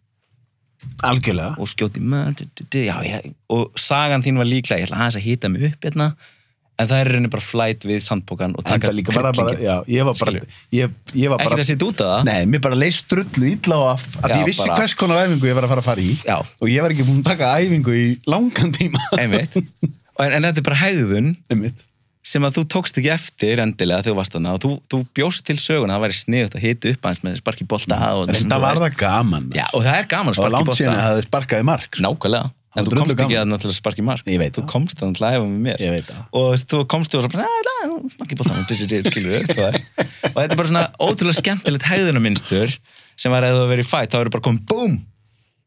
Algjörlega. og skjóti maður, og sagan þín var líklega, ég ætla aðeins að hýta mig upp hérna, en það er rauninni bara flight við sandbókan og taka já, ég var bara, ég, ég var bara, það sitt út af það? Nei, mér bara leist drullu illa á að, að Já, ég vissi bara- hvers konar æfingu ég var að fara að fara í. Já. og ég var ekki búin að taka æfingu í langan tíma. einmitt. [LAUGHS] En, en þetta er bara hegðun. Einmitt. Sem að þú tókst ekki eftir endilega þegar þú varst þarna og þú, þú bjóst til söguna það væri sniðut að hita upp hans með sparki bolta og Þetta var það gaman. já, og það er gaman að Það var sparki langt síðan að það sparkaði mark. sko. nákvæmlega en þú komst ekki gaman. að að sparki mark Ég veit þú það. komst þannig að æfa með mér Ég veit það. og þú komst og bara sparki við og þetta er bara svona ótrúlega skemmtilegt hegðunarmynstur sem var að þú verið í fætt þá eru bara komið BOOM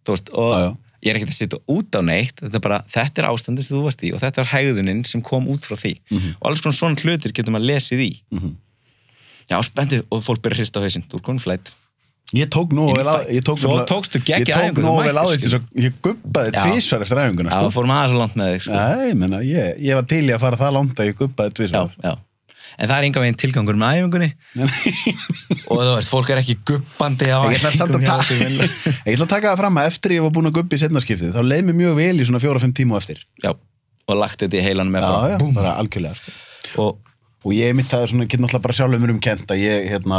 þú veist, og. Ég er ekkert að sitja út á neitt þetta er bara, þetta er ástandið sem þú varst í og þetta er hegðunin sem kom út frá því Mhm. og alls konar svona hlutir getur maður lesið í já, spenntu og fólk byrja að hrista á hausinn, þú er komin flætt Ég tók nú vel á ég tók Svo nefnilega- tókstu geggja Ég tók æfingu, nú vel á því þess að ég gubbaði Já. tvísvar eftir æfinguna já, sko. fórum aðeins svo langt með þig sko. Ég, ég var til í að fara það langt að ég gubbaði já, tvísvar já en það er enga veginn tilgangur með æfingunni og þú veist, fólk er ekki gubbandi á vinnu. [LAUGHS] Ég ætla að taka það fram að eftir ég var búin að gubbi í setnarskiptið þá leið mér mjög vel í svona fjóra-fimm tíma á eftir já, og lagt þetta í heilanum Já, bara, já, búm, bara algjörlega sko. og og ég mitt það er svona, get náttúrulega bara sjálfur mér um kent að ég, hérna,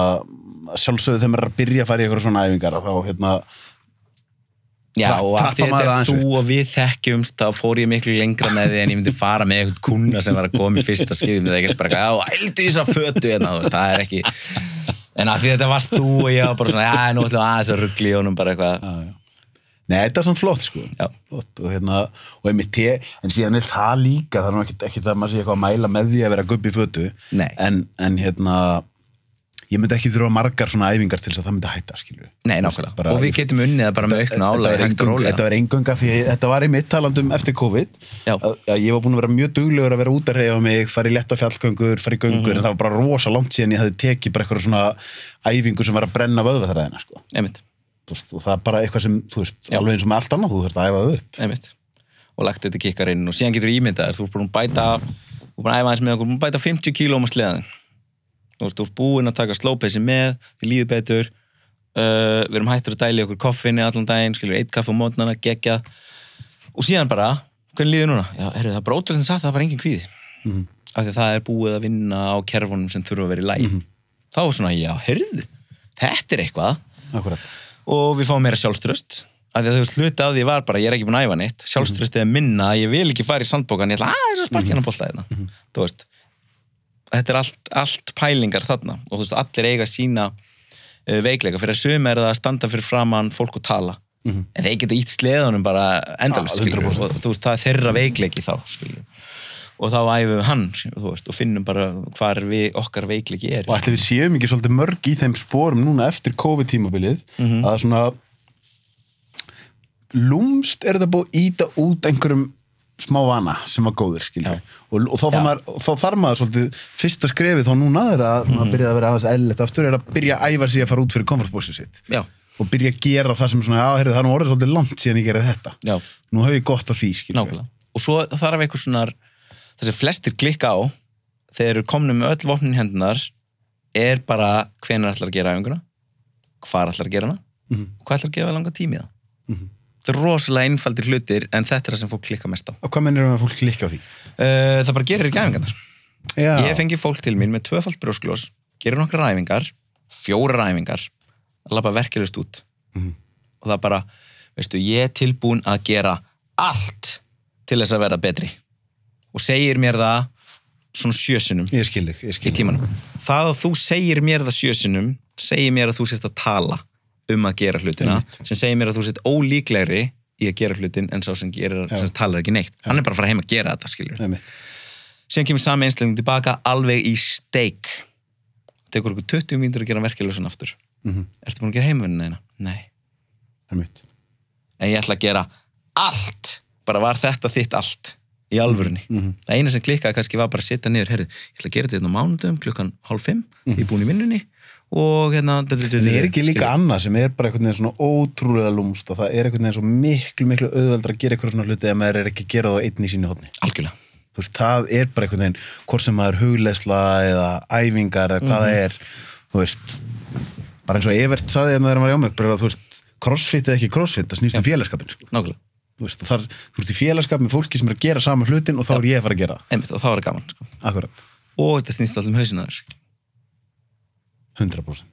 sjálfsögðu þegar maður er að byrja að fara í eitthvað svona æfingar og þá, hérna, Já, og af því þetta er þú og við þekkjumst þá fór ég miklu lengra með því en ég myndi fara með eitthvað kuna sem var að koma í fyrsta skiðum eða ekkert bara, já, ældu í þess að fötu hérna, þú veist, það er ekki en af því þetta varst þú og ég var bara svona, já, nú ætlum við aðeins að ruggli í honum bara eitthvað, Nei, þetta er svona flott sko. Flott, og hérna, og einmitt te en síðan er það líka, það er nú ekki, ekki það að maður sé eitthvað að mæla með því að vera gubbi í fötu en, en hérna ég myndi ekki þurfa margar svona æfingar til þess að það myndi hætta, skilur nei, nákvæmlega og við getum unnið bara með aukna álæg þetta, var rólega. þetta var eingönga því að þetta var einmitt talandum eftir COVID Já. að, að ég var búin að vera mjög duglegur að vera út að reyfa mig fara í letta fjallgöngur, fara í göngur Mhm. en það var bara rosa langt síðan ég hefði tekið bara eitthvað svona æfingu sem var að brenna vöðvaþræðina sko. einmitt, Þú veist, og það er bara eitthvað sem, þú veist, Já. alveg eins og með allt annað þú þurft að æfa þú ert búin að bæta þú ert búin að æfa aðeins með okkur, búin að bæta 50 kílóum á sleðan þú veist, þú ert búinn að taka slowpacey með, þið líður betur. Uh, við erum hættur að dæli okkur koffinni allan daginn, skilur, eitt kaffi á mótnana, gegja og síðan bara, hvernig líður núna? Já, það er bara ótrúlega sagt, það er bara engin kvíði. Mhm. af því að það er búið að vinna á kerfunum sem þurfa að vera í læg Mhm. þá er svona, já, heyrðu þetta er eitthvað. Akkurat. og við fáum meira sjálfströst af því að þú veist, hluti af því var bara, ég er ekki búin að æfa neitt. Sjálfströstið er minna, ég vil ekki fara í sandbókan ég ætla aðeins að sparkja hérna bólta hérna. Þú veist, þetta er allt, allt pælingar þarna. Og þú veist, allir eiga sína uh, veikleika. Fyrir að sum er það að standa fyrir framann fólk og tala. En þeir geta ítt sleðunum bara skilur 100%. og þú veist, það er þeirra veikleiki þá, skilur og þá æfum við hann, veist, og finnum bara hvar við, okkar veikleiki er. Og ætli við séum ekki svolítið mörg í þeim sporum núna eftir COVID-tímabilið Mhm. að svona lúmst er þetta búið að íta út einhverjum smá vana sem var góður, og, og þá, maður, þá þarf maður svolítið fyrsta skrefið þá núna er að Mhm. maður byrja að vera aðeins eðlilegt aftur er að byrja að æfa sig að fara út fyrir komfortbóksið sitt. Já, og byrja að gera það sem svona, heyrðu, það er nú orðið svolítið langt síðan ég gerði þetta. Já, nú hef ég gott af því, og svo þarf eitthvað svona þessi flestir klikka á þegar eru komnum með öll vopnin hendunar er bara hvenær ætlar að gera æfinguna hvar ætlar að gera hana Mhm. og hvað ætlar að gefa langa tími í það? Mhm. Þetta er rosalega einfaldir hlutir en þetta er það sem fólk klikka mest á. Og hvað mennir um að fólk klikka á því? uh, það bara gerir ekki æfingarnar Já, ég fengi fólk til mín með tvöfald brjósklós gerir nokkra æfingar, fjórar æfingar að labba verkeflust út. Mhm. og það bara veistu, ég er tilbúin að gera allt til þess að vera betri. Og segir mér það svona sjösunum ég skil þig, ég í skil þig. tímanum. Það að þú segir mér það sjösunum segir mér að þú sért að tala um að gera hlutina sem segir mér að þú sért ólíklegri í að gera hlutin en sá sem, gerir, Já. sem talar ekki neitt. Hann er bara að fara heim að gera þetta mitt. síðan kemur sami einslending tilbaka alveg í steik. Tekur okkur 20 mínútur að gera verkeflösun aftur. Mhm. ertu búin að gera heimavinnina þína? nei, Nei, mitt. en ég ætla að gera allt. Bara var þetta þitt allt? Í alvörunni. Það eina sem klikkaði kannski var bara að setja niður. Herri, ég ætla að gera þetta hérna á mánudum klukkan hálf fimm, því ég er búin í vinnunni og hérna En er ekki líka annað sem er bara einhvern veginn svona ótrúlega lúmst og það er einhvern veginn svo miklu, miklu auðveldra að gera eitthvað svona hluti ef maður er ekki að gera það einn í sínu hodni. algjörlega, Þú veist, það er bara einhvern veginn, hvort sem maður hugleisla eða æfingar eða hvað það er, þú veist, bara eins og Evert saði hérna þegar maður er á mig, bara þú veist, crossfit eða ekki crossfit, það snýst um félagskapin. Sko. nákvæmlega Þú veist, þar, þú veist, í félagskap með fólki sem er að gera sama hlutin og þá er ég að fara að gera það. Einmitt, og það var gaman sko. Og þetta snýst allum hausinaður 100%.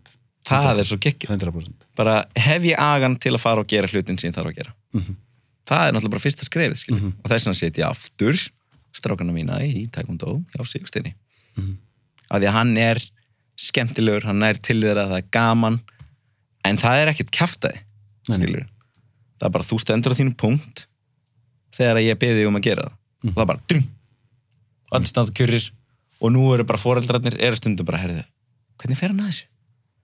það er svo 100%. bara hef ég agan til að fara og gera hlutin sem ég þarf að gera Mhm. það er náttúrulega bara fyrsta skrefið mm og þess vegna set ég aftur strákana mína í Taekwondo hjá Sigursteini Mhm. af því að hann er skemmtilegur, hann er til þeirra það er gaman en það er ekkert nei. skilur það er bara þú stendur á þínum punkt þegar ég beði um að gera það Mhm. og það er bara og allir standa kjörir og nú eru bara foreldrarnir eru stundum bara, herðu, hvernig fer hann að þessu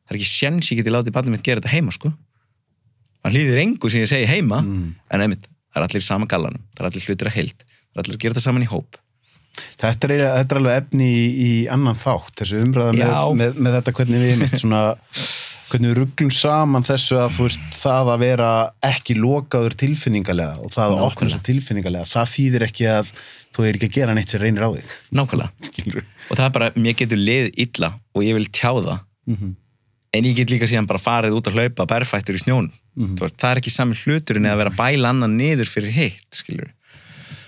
það er ekki sjens ég geti látið barnið mitt gera þetta heima sko hann hlýðir engu sem ég segi heima Mm. en einmitt, það er allir sama gallanum það er allir hlutir að heild, það er allir að gera þetta saman í hóp Þetta er, þetta er alveg efni í, í annan þátt, þessu umræða með, með, með þetta hvernig við mitt svona, hvernig við rugglum saman þessu að þú veist það að vera ekki lokaður tilfinningalega og það að Nákvæmlega. opna þess tilfinningalega, það þýðir ekki að þú er ekki að gera neitt sem reynir á þig. nákvæmlega, [LAUGHS] og það er bara, mér getur lið illa og ég vil tjá það Mm en ég get líka síðan bara farið út að hlaupa berfættur í snjón Mhm. veist, það er ekki sami hluturinn eða að vera að bæla annan niður fyrir heitt, skilur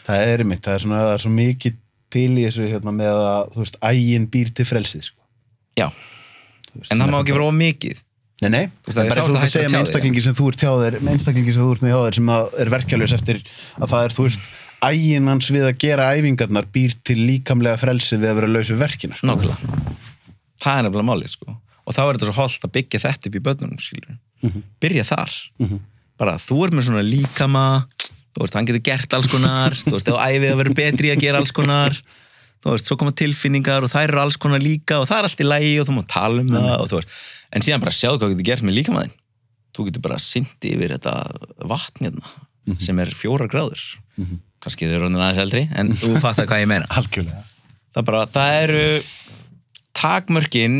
Það er mitt, það er, svona, það er svo mikið til í þessu hérna, með að þú veist, ægin býr til frelsið. Sko. já, Þú veist, en það má ekki vera of mikið Nei, nei, veist, það er bara að að hætta segja með tjá þig. einstaklingi sem þú ert hjá þér, með einstaklingi sem þú ert með hjá þér sem að er verkjalaus eftir að það er, þú veist, ægin hans við að gera æfingarnar býr til líkamlega frelsi við að vera laus við verkina, sko. nákvæmlega. Það er nefnilega málið, sko. Og þá er þetta svo holdt að byggja þetta upp í börnunum, skilur byrja þar. Mhm. bara þú ert með svona líkama þú veist, hann getur gert alls konar þú veist, ef æfið að vera betri að gera alls konar þú veist, svo koma tilfinningar og þær eru alls konar líka og það er allt í lægi og þú má tala um það og þú veist, en síðan bara sjáðu hvað getur gert með líkamaðinn. Þú getur bara syndi yfir þetta vatn hérna, sem er fjórar gráður kannski þau eru aðeins eldri en þú fattar hvað ég meina [LAUGHS] það, bara, það eru takmörkin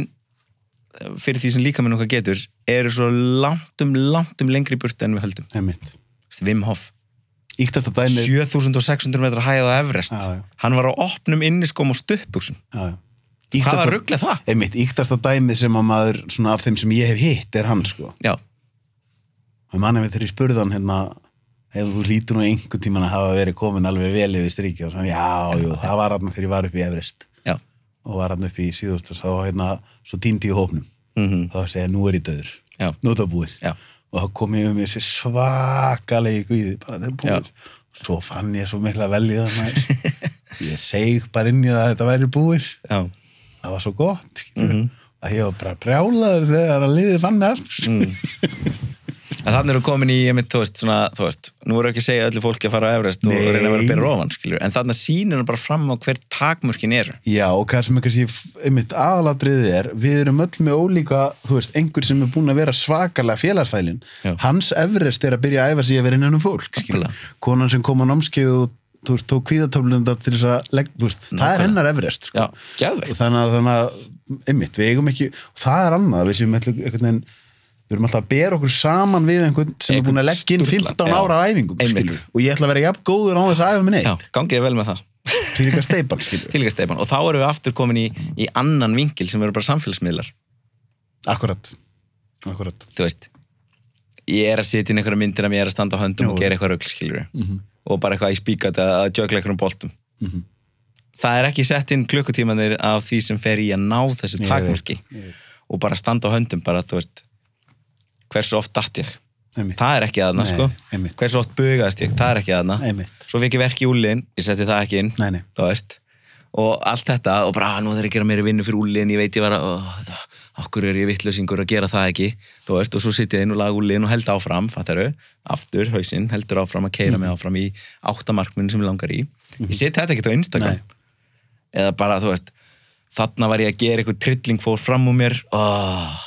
fyrir því sem líkaminn okkar getur eru svo langt um langt um lengri burti en við höldum. Wim Hof, Íktasta dæmi. 7600 metra hæð á Everest Já, já. hann var á opnum inniskóm og já. Hvaða rugl er það? Einmitt, íktasta dæmið sem að maður, svona af þeim sem ég hef hitt, er hann, sko. Já, Það manni við þegar ég spurði hann hérna, ef þú lítur nú einhvern tíman að hafa verið komin alveg vel yfir strikið og svona, já, jú, það var hann þegar ég var upp í Everest já og var hann upp í síðust og þá hérna, svo týndi ég hópnum. mm Þá segja, nú er ég döður, Já, nú er það búið. já, Og þá kom ég um þessi svakalegi guði, bara þetta er búið. Svo fann ég svo mikla vel í það, ég seg bara inn í það að þetta væri búið. já Það var svo gott, skilur. Mhm. Að ég var bara brjálaður þegar að liðið fann það. Mm. [LAUGHS] En þannig eru komin í, ég mynd, þú veist, svona, þú veist, nú eru ekki að segja öllu fólki að fara á Everest og Nei. reyna að vera byrja ofan, skilur, en þannig sýnir hann bara fram á hver takmörkin eru. Já, og hvað sem er kannski einmitt aðalatriðið er, við erum öll með ólíka, þú veist, einhver sem er búin að vera svakalega félagsfælin, Já. hans Everest er að byrja að æfa sig að vera innan um fólk. Nákvæmlega. Konan sem kom á námskeið og þú veist, tók kvíðatöflunda til þess að legg, þú veist, það er hennar Everest, sko. Já. Þannig að, þannig að, einmitt, við eigum ekki, það er annað, við sem ætlum einhvern veginn, við erum alltaf að bera okkur saman við einhvern sem er búin að Einhvern leggja inn sturlan, 15 já. ára á æfingum. Og ég ætla að vera jafn góður á þess að æfa minni Já, eitt. gangið vel með það. Því líka steipan. Og þá erum við aftur komin í, í annan vinkil sem eru bara samfélagsmiðlar. Akkurat, akkurat. Þú veist, ég er að sitja inn einhverja myndir að mér er að standa á höndum Jú. og gera eitthvað rugl, skilur Mhm. Og bara eitthvað í spíkat að, jögla einhverjum boltum. Mhm. Það er ekki sett inn klukkutímanir af því sem fer í að ná þessu takmörki. Og bara standa á höndum, bara, þú veist, hversu oft datt ég? Einmitt. Það er ekki aðna, Nei, sko. einmitt. Hversu oft bugaðist ég? Það er ekki aðna. Einmitt. Svo fikk ég verk í úliðin, ég setti það ekki inn. Nei, nei. Þú veist. Og allt þetta, og bara, "Ah, nú þarf ég að gera meiri vinnu fyrir úliðin, ég veit ég var að, okkur er ég vittlösingur að gera það ekki. Þú veist, og svo sitt ég inn og laga úliðin og held áfram, fattaru, aftur, hausinn, heldur áfram að keira mig áfram í áttamarkminn sem ég langar í. Ég seti þetta ekkert á Instagram. Nei. Eða bara, þú veist, þarna var ég að gera eitthvað trilling fór fram úr mér, oh,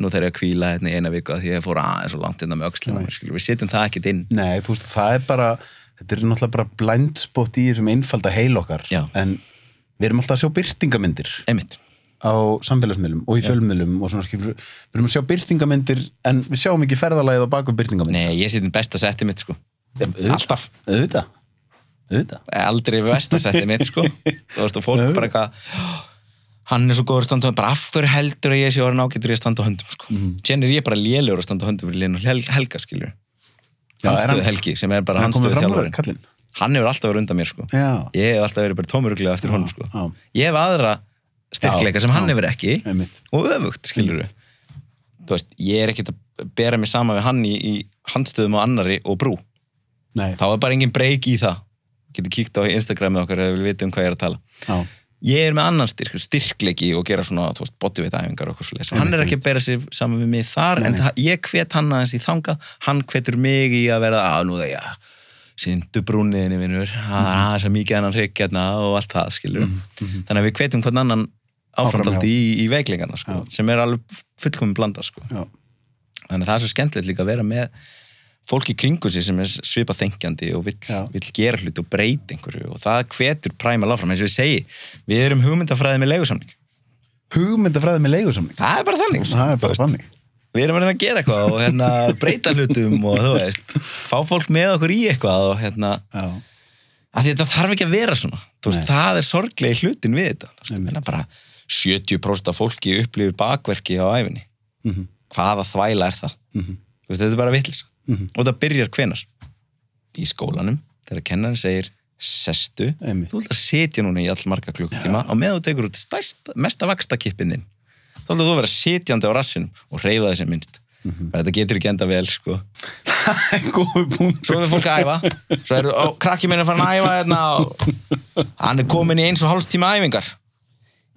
nú þarf ég að kvíla hérna í eina viku af því ég fór aðeins og langt innan með skilur, við setjum það ekkert inn. Nei, þú veist, það er bara, þetta er náttúrulega bara blind spot í þessum einfalda heil okkar. Já. En við erum alltaf að sjá byrtingamyndir Einmitt. á samfélagsmiðlum og í fjölmiðlum og svona skilur, við erum að sjá byrtingamyndir en við sjáum ekki ferðalagið á baku byrtingamyndir. Nei, ég setjum besta setti mitt, sko. Alltaf. Auðvitað, auðvitað. aldrei vestasetti mitt sko [LAUGHS] þú veist og fólk bara eitthvað "Oh, hann er svo góður að standa á höndum bara af hverju heldur að ég sé orðin ágættur í að standa á höndum sko. Mhm. sen er ég bara lélegur að standa á höndum fyrir Linu Hel Helga er handstöðu hann- Helgi sem er bara Hann þjálfarinn kallinn. hann hefur alltaf verið undan mér sko Já. ég hef alltaf verið bara tómuruglega eftir honum sko já. ég hef aðra styrkleika Já, sem hann já. hefur ekki Einmitt. og öfugt skilur þú veist, ég er ekkert að bera mig sama við hann í, í handstöðum á annari og brú Nei, þá er bara engin breyk í það getur kíkt á Instagramið okkar ef við vitum um hvað ég er að tala já, ég er með annan styrk, styrkleiki og gera svona, þú veist, bodyweight æfingar og eitthvað svo hann er ekki að bera sig saman við mig þar en það- ég hvet hann aðeins í þangað. Hann hvetur mig í að vera að nú það, já, syndu brúniðinni vinnur, það er svo mikið hennan hrygg hérna og allt það, skilur þannig að við hvetum hvern annan Áfram, áframdaldi já. í, í veikleikana, sko, sem er alveg fullkomum blanda, sko. Já, þannig að það er svo skemmtilegt líka að vera með fólk í kringu sig sem er svipa þengjandi og vill, vill gera hluti og breyta einhverju og það hvetur præmal áfram. Eins og ég segi, við erum hugmyndafræði með leigusamning. Hugmyndafræði með leigusamning. það er bara þannig. Það er bara þannig. við erum að gera eitthvað og hérna, [LAUGHS] breyta hlutum og þú veist, fá fólk með okkur í eitthvað og hérna, þetta þarf ekki að vera svona. Veist, það er sorglegi hlutin við þetta. Veist, menna bara 70% af fólki upplifir bakverki á æfinni Mhm. hvaða þvæla er það? Mhm. Þú veist, þetta er bara vitlis Mhm. og það byrjar hvenar í skólanum, þegar kennarinn segir sestu, Einmitt. þú ætlar að setja núna í all marga klukkutíma og með þú tekur út stærst, mesta vaksta kippin þá ætlar þú að vera setjandi á rassinum og reyfa þessi minnst. Mhm. þetta getur ekki enda vel sko. [LAUGHS] Það er góð punkt. svo er fólk að æfa. Svo er, ó, krakki minn er farin að æfa hérna og hann er komin í eins og hálfs tíma æfingar.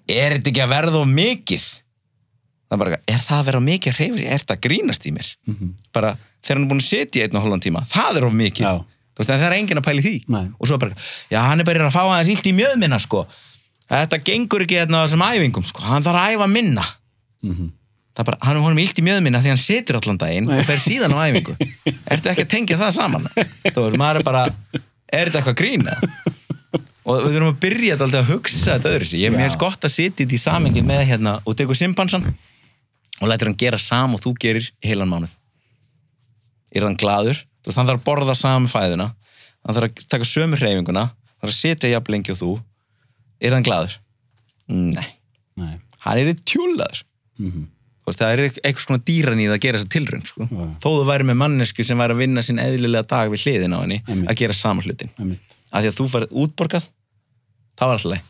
Er þetta ekki að verða of mikið? Það er bara, er það að vera of mikið reyfri, er þetta að grínast í mér? Bara, þegar hann er búin að setja í einn og hálfan tíma það er of mikið, Já. þú veist, það er enginn að pæli því. Nei. og svo bara, já, hann er bara að fá aðeins illt í mjöðminna, sko. Þetta gengur ekki hérna á þessum æfingum, sko. Hann þarf að æfa minna. Það er bara, hann er honum illt í mjöðminna því hann setur allan daginn og fer síðan á æfingu. [LAUGHS] Ertu ekki að tengja það saman? Þú veist, maður er bara, er þetta eitthvað grína og við þurfum að byrja þetta alltaf að hugsa þetta öðru sig ég er skott að sitja í því samhengi með hérna og tekur simpansan og lætur hann gera sam og þú gerir í heilan mánuð er hann gladur þú veist, hann þarf að borða saman fæðuna hann þarf að taka sömu hreyfinguna hann þarf að sitja jafn lengi og þú er hann gladur nei, Nei. hann er tjúlaður Mhm. Þú veist, það er eitthvað svona dýranýð að gera þessa tilraun sko. Já. þó þú væri með mannesku sem væri að vinna sinn eðlilega dag við hliðin á henni Einmitt. að gera sama hlutin Einmitt. af því að þú farið útborgað þá var alltaf leið.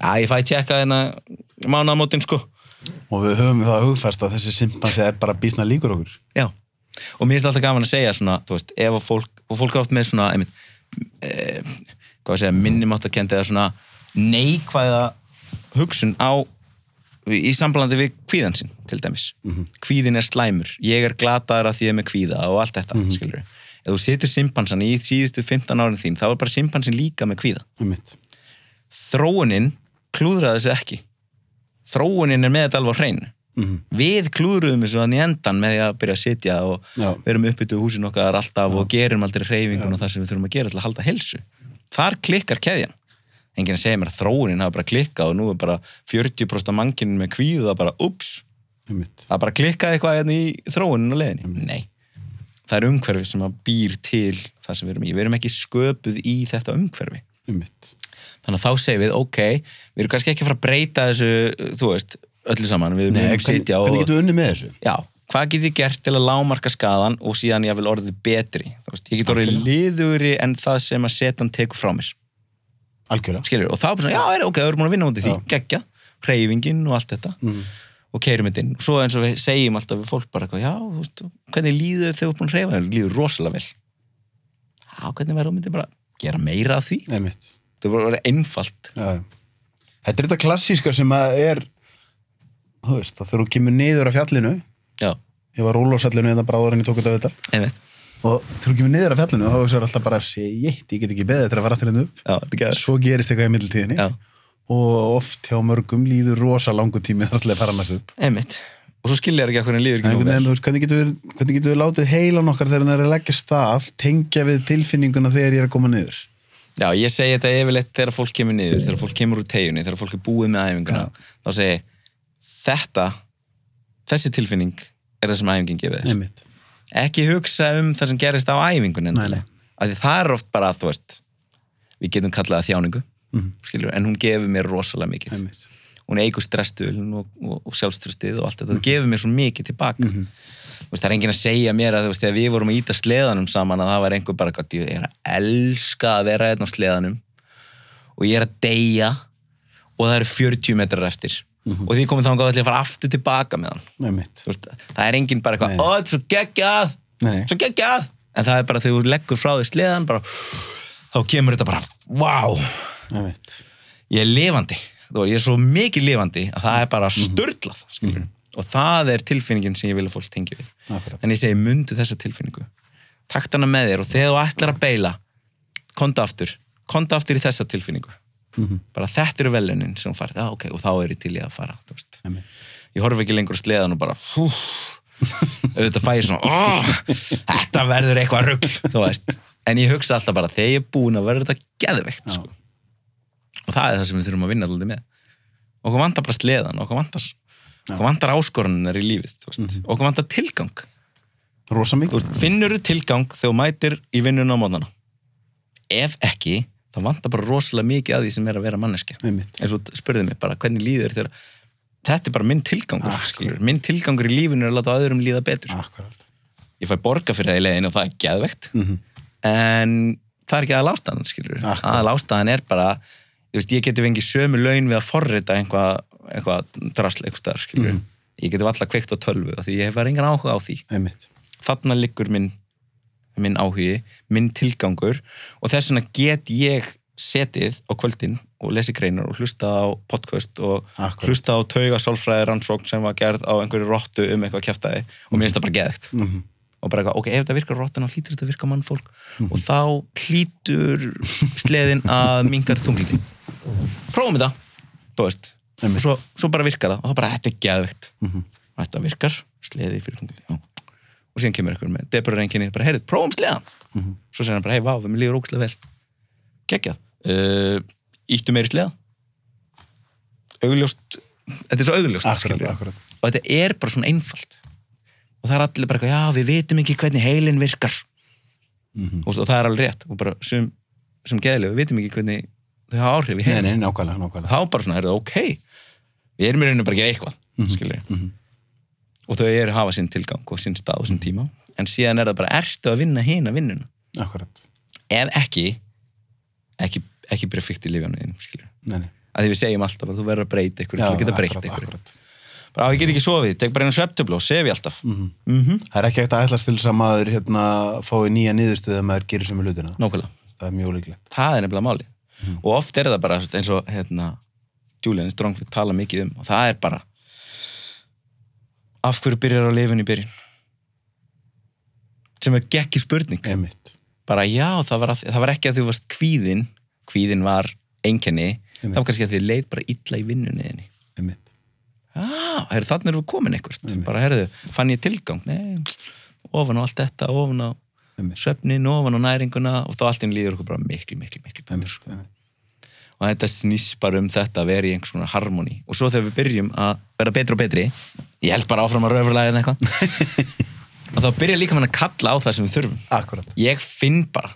Já, ég fæ tjekka hérna mánaðamótin sko Og við höfum það hugfæst að þessi simpansi er bara bísna líkur okkur. Já, og mér finnst alltaf gaman að segja svona, þú veist, ef að fólk, og fólk er oft með svona, einmitt, e, hvað að segja, minnimáttakendi eða svona neikvæða hugsun á, í samblandi við kvíðan sinn, til dæmis. Kvíðin er slæmur, ég er glataður að því ég er með kvíða og allt þetta, mm skilur Ef þú setur simpansan í síðustu 15 árin þín, þá er bara simpansin líka með kvíða. Einmitt. Þróunin klúðraði þessu ekki. Þróunin er með þetta alveg á hreinu Mhm. við klúðruðum þessu hann í endan með því að byrja að sitja og Já. verum uppbyttu húsin okkar alltaf og gerum aldrei hreyfingun og það sem við þurfum að gera til að halda helsu þar klikkar keðjan. Enginn segir mér að þróunin hafa bara klikkað og nú er bara 40% af mannkinn með kvíðu það bara, ups, það bara klikkaði eitthvað hérna í þróunin á leiðinni. Nei, það er umhverfi sem að býr til það sem við erum í, við erum ekki sköpuð í þetta umhverfi. Einmitt. þannig að þá segir við, ok við erum kannski ekki að fara að breyta þessu þú veist, öllu saman. Við Nei, munum sitja og hvernig getum við unnið með þessu? já, hvað get ég gert til að lámarka skadan og síðan ég vil orðið betri? Þú veist, ég get orðið liðugri en það sem að setan tekur frá mér. Algjörlega. skilur, og þá er bara svona, já, er, ok, við erum búin að vinna út í því. Geggja, hreyfingin og allt þetta. Mhm. og keirum þetta inn. Og svo eins og við segjum alltaf við fólk bara, já, þú veist, hvernig líður er búin að hreyfa, það líður rosalega vel. Já, hvernig verður þú myndi bara gera meira af því, Einmitt. það er bara að vera einfalt. Já, já. Þetta er þetta klassíska sem að er, þú veist, það þegar þú kemur niður af fjallinu, já, ég var rúlósallinu þetta bara áður en ég tók þetta við þetta, og þegar þú kemur niður af fjallinu, þá er alltaf bara að segja, ég get ekki beðið til að fara aftur henni upp. já, þetta Svo gerist eitthvað í middeltíðinni já, og oft hjá mörgum líður rosa langu tími þar til að fara næst upp. einmitt. Og svo skilja ekki að hvernig líður ekki En nú einhvern vel. veginn, þú veist, hvernig getur við, hvernig getur við látið heilan okkar þegar hann er að leggja stað, tengja við tilfinninguna þegar ég er að koma niður? Já, ég segi þetta yfirleitt þegar fólk kemur niður, þegar fólk kemur úr tegjunni, þegar fólk er búið með æfinguna, þá segi ég, þetta, þessi tilfinning er það sem æfingin gefið þér. Ekki hugsa um það sem gerist á nei. Af því það er oft bara, þú veist, við getum kallað það þjáningu, Mhm. skilur, en hún gefur mér rosalega mikið. Einmitt. Hún eigur stresstuðlun og, og, og sjálfströstið og allt þetta, það gefur mér svo mikið tilbaka. Mhm. Þú veist, það er enginn að segja mér að veist, við vorum að íta sleðanum saman að það var einhver bara gott, ég er að elska að vera hérna á sleðanum og ég er að deyja og það eru 40 metrar eftir Mhm. og því komið þá að fara aftur tilbaka með hann. Þú veist, það er enginn bara eitthvað, Nei. ó, þetta er svo geggjað Nei. svo geggjað, en það er bara þegar þú leggur frá því sleðan bara, þá kemur þetta bara, vá Einmitt. ég er lifandi Þú, ég er svo mikið lifandi að það er bara störtlað skilur. og það er tilfinningin sem ég vil að fólk tengi við Akkurat. en ég segi mundu þessa tilfinningu takt hana með þér og þegar þú ætlar að beila konta aftur konta aftur í þessa tilfinningu Mhm. bara þetta eru velunin sem farið ah, okay, og þá er ég til ég að fara ég horf ekki lengur sleðan og bara auðvitað fæ ég svona oh, þetta verður eitthvað veist. en ég hugsa alltaf bara þegar ég er búin að verður þetta geðveikt Já. sko. og það er það sem við þurfum að vinna alltaf með okkur vantar bara sleðan okkur vantar, okkur vantar áskorunar í lífið þú veist. okkur vantar tilgang Rosa Þú mikið. veist, finnur þú tilgang þegar þú mætir í vinnuna á mótnana ef ekki, þá vantar bara rosalega mikið að því sem er að vera manneskja Einmitt. eins og spurði mig bara hvernig líður þér þegar þetta er bara minn tilgangur skilur. minn tilgangur í lífinu er að láta öðrum líða betur Akkurat. ég fæ borga fyrir það í leiðinu og það er geðvegt Mhm. en það er ekki aðal ástæðan aðal ástæðan er bara veist, ég geti fengið sömu laun við að forrita einhvað eitthva drasl eitthvað skilur Mhm. ég geti alltaf kveikt á tölvu af því ég hef bara engan áhuga á því Einmitt. þarna liggur minn, minn áhugi, minn tilgangur. Og þess vegna get ég setið á kvöldin og lesi greinar og hlusta á podcast og Akkurat. hlusta á tauga sálfræði rannsókn sem var gerð á einhverju rottu um eitthvað kjæftæði og mér finnst það bara geðegt Mhm. og bara eitthvað, ok, ef þetta virkar á rottuna hlýtur þetta að virka mannfólk? Og þá hlýtur sleðin að mingar þungliti prófum þetta, þú veist. Og svo, svo bara virkar það. Og þá bara, þetta er geðvegt. Mhm. þetta virkar, sleði fyrir þungliti já. Og síðan kemur einhver með deburrenginni bara, heyrðu, prófum sleðan Mhm. svo segir hann bara, hei, vá, við líður ógæslega vel. Geggjað. Uh, íttu meiri sleða augljóst þetta er svo augljóst Akkurat, akkurat. og þetta er bara svona einfalt. Og það er allir bara eitthvað, já, við vitum ekki hvernig heilin virkar. Mhm. og, og það er alveg rétt. Og bara sum, sum geðilega, við vitum ekki hvernig þau hafa áhrif í nei, heim nei, nákvæmlega, nákvæmlega. Þá bara svona, er það ok. Við erum í rauninu bara að gera eitthvað mm og þau eru að hafa sinn tilgang og sinn stað og sinn tíma. En síðan er það bara, ertu að vinna hina vinnuna? Akkurat, ef ekki ekki, ekki byrja fyrkt í lifjánu þínum, skilur nei, nei. Að því við segjum alltaf að þú verður að breyta ykkur til að geta breyta ykkur bara að ég get ekki sofið, tek bara einu sveftöflu og sefi alltaf. Mm -hmm. það er ekki hægt að ætlast til þess að maður hérna, fái nýja niðurstöð að maður gerir sem hlutina. Nákvæmlega, það er mjög ólíklegt. Það er nefnilega máli og oft er það bara eins og hérna, Julian Strongfield tala mikið um og það er bara af hverju byrjar á lifun í byrjun sem er gekki spurning Einmitt. bara já, það var, að, það var ekki að þú varst kvíðin kvíðin var einkenni það var kannski að þið leið bara illa í vinnunni þinni Einmitt. ah, þannig erum við komin eitthvað bara, heyrðu, fann ég tilgang Nei, ofan á allt þetta, ofan á Einmitt. svefnin, ofan á næringuna og þá allt inn líður okkur bara miklu, miklu, miklu Einmitt. sko. Einmitt. og þetta snýst bara um þetta að vera í einhvers konar harmoni og svo þegar við byrjum að vera betri og betri ég held bara áfram að röfurlæða eða eitthvað. [LAUGHS] Og þá byrja líka mann að kalla á það sem við þurfum. Akkurat. Ég finn bara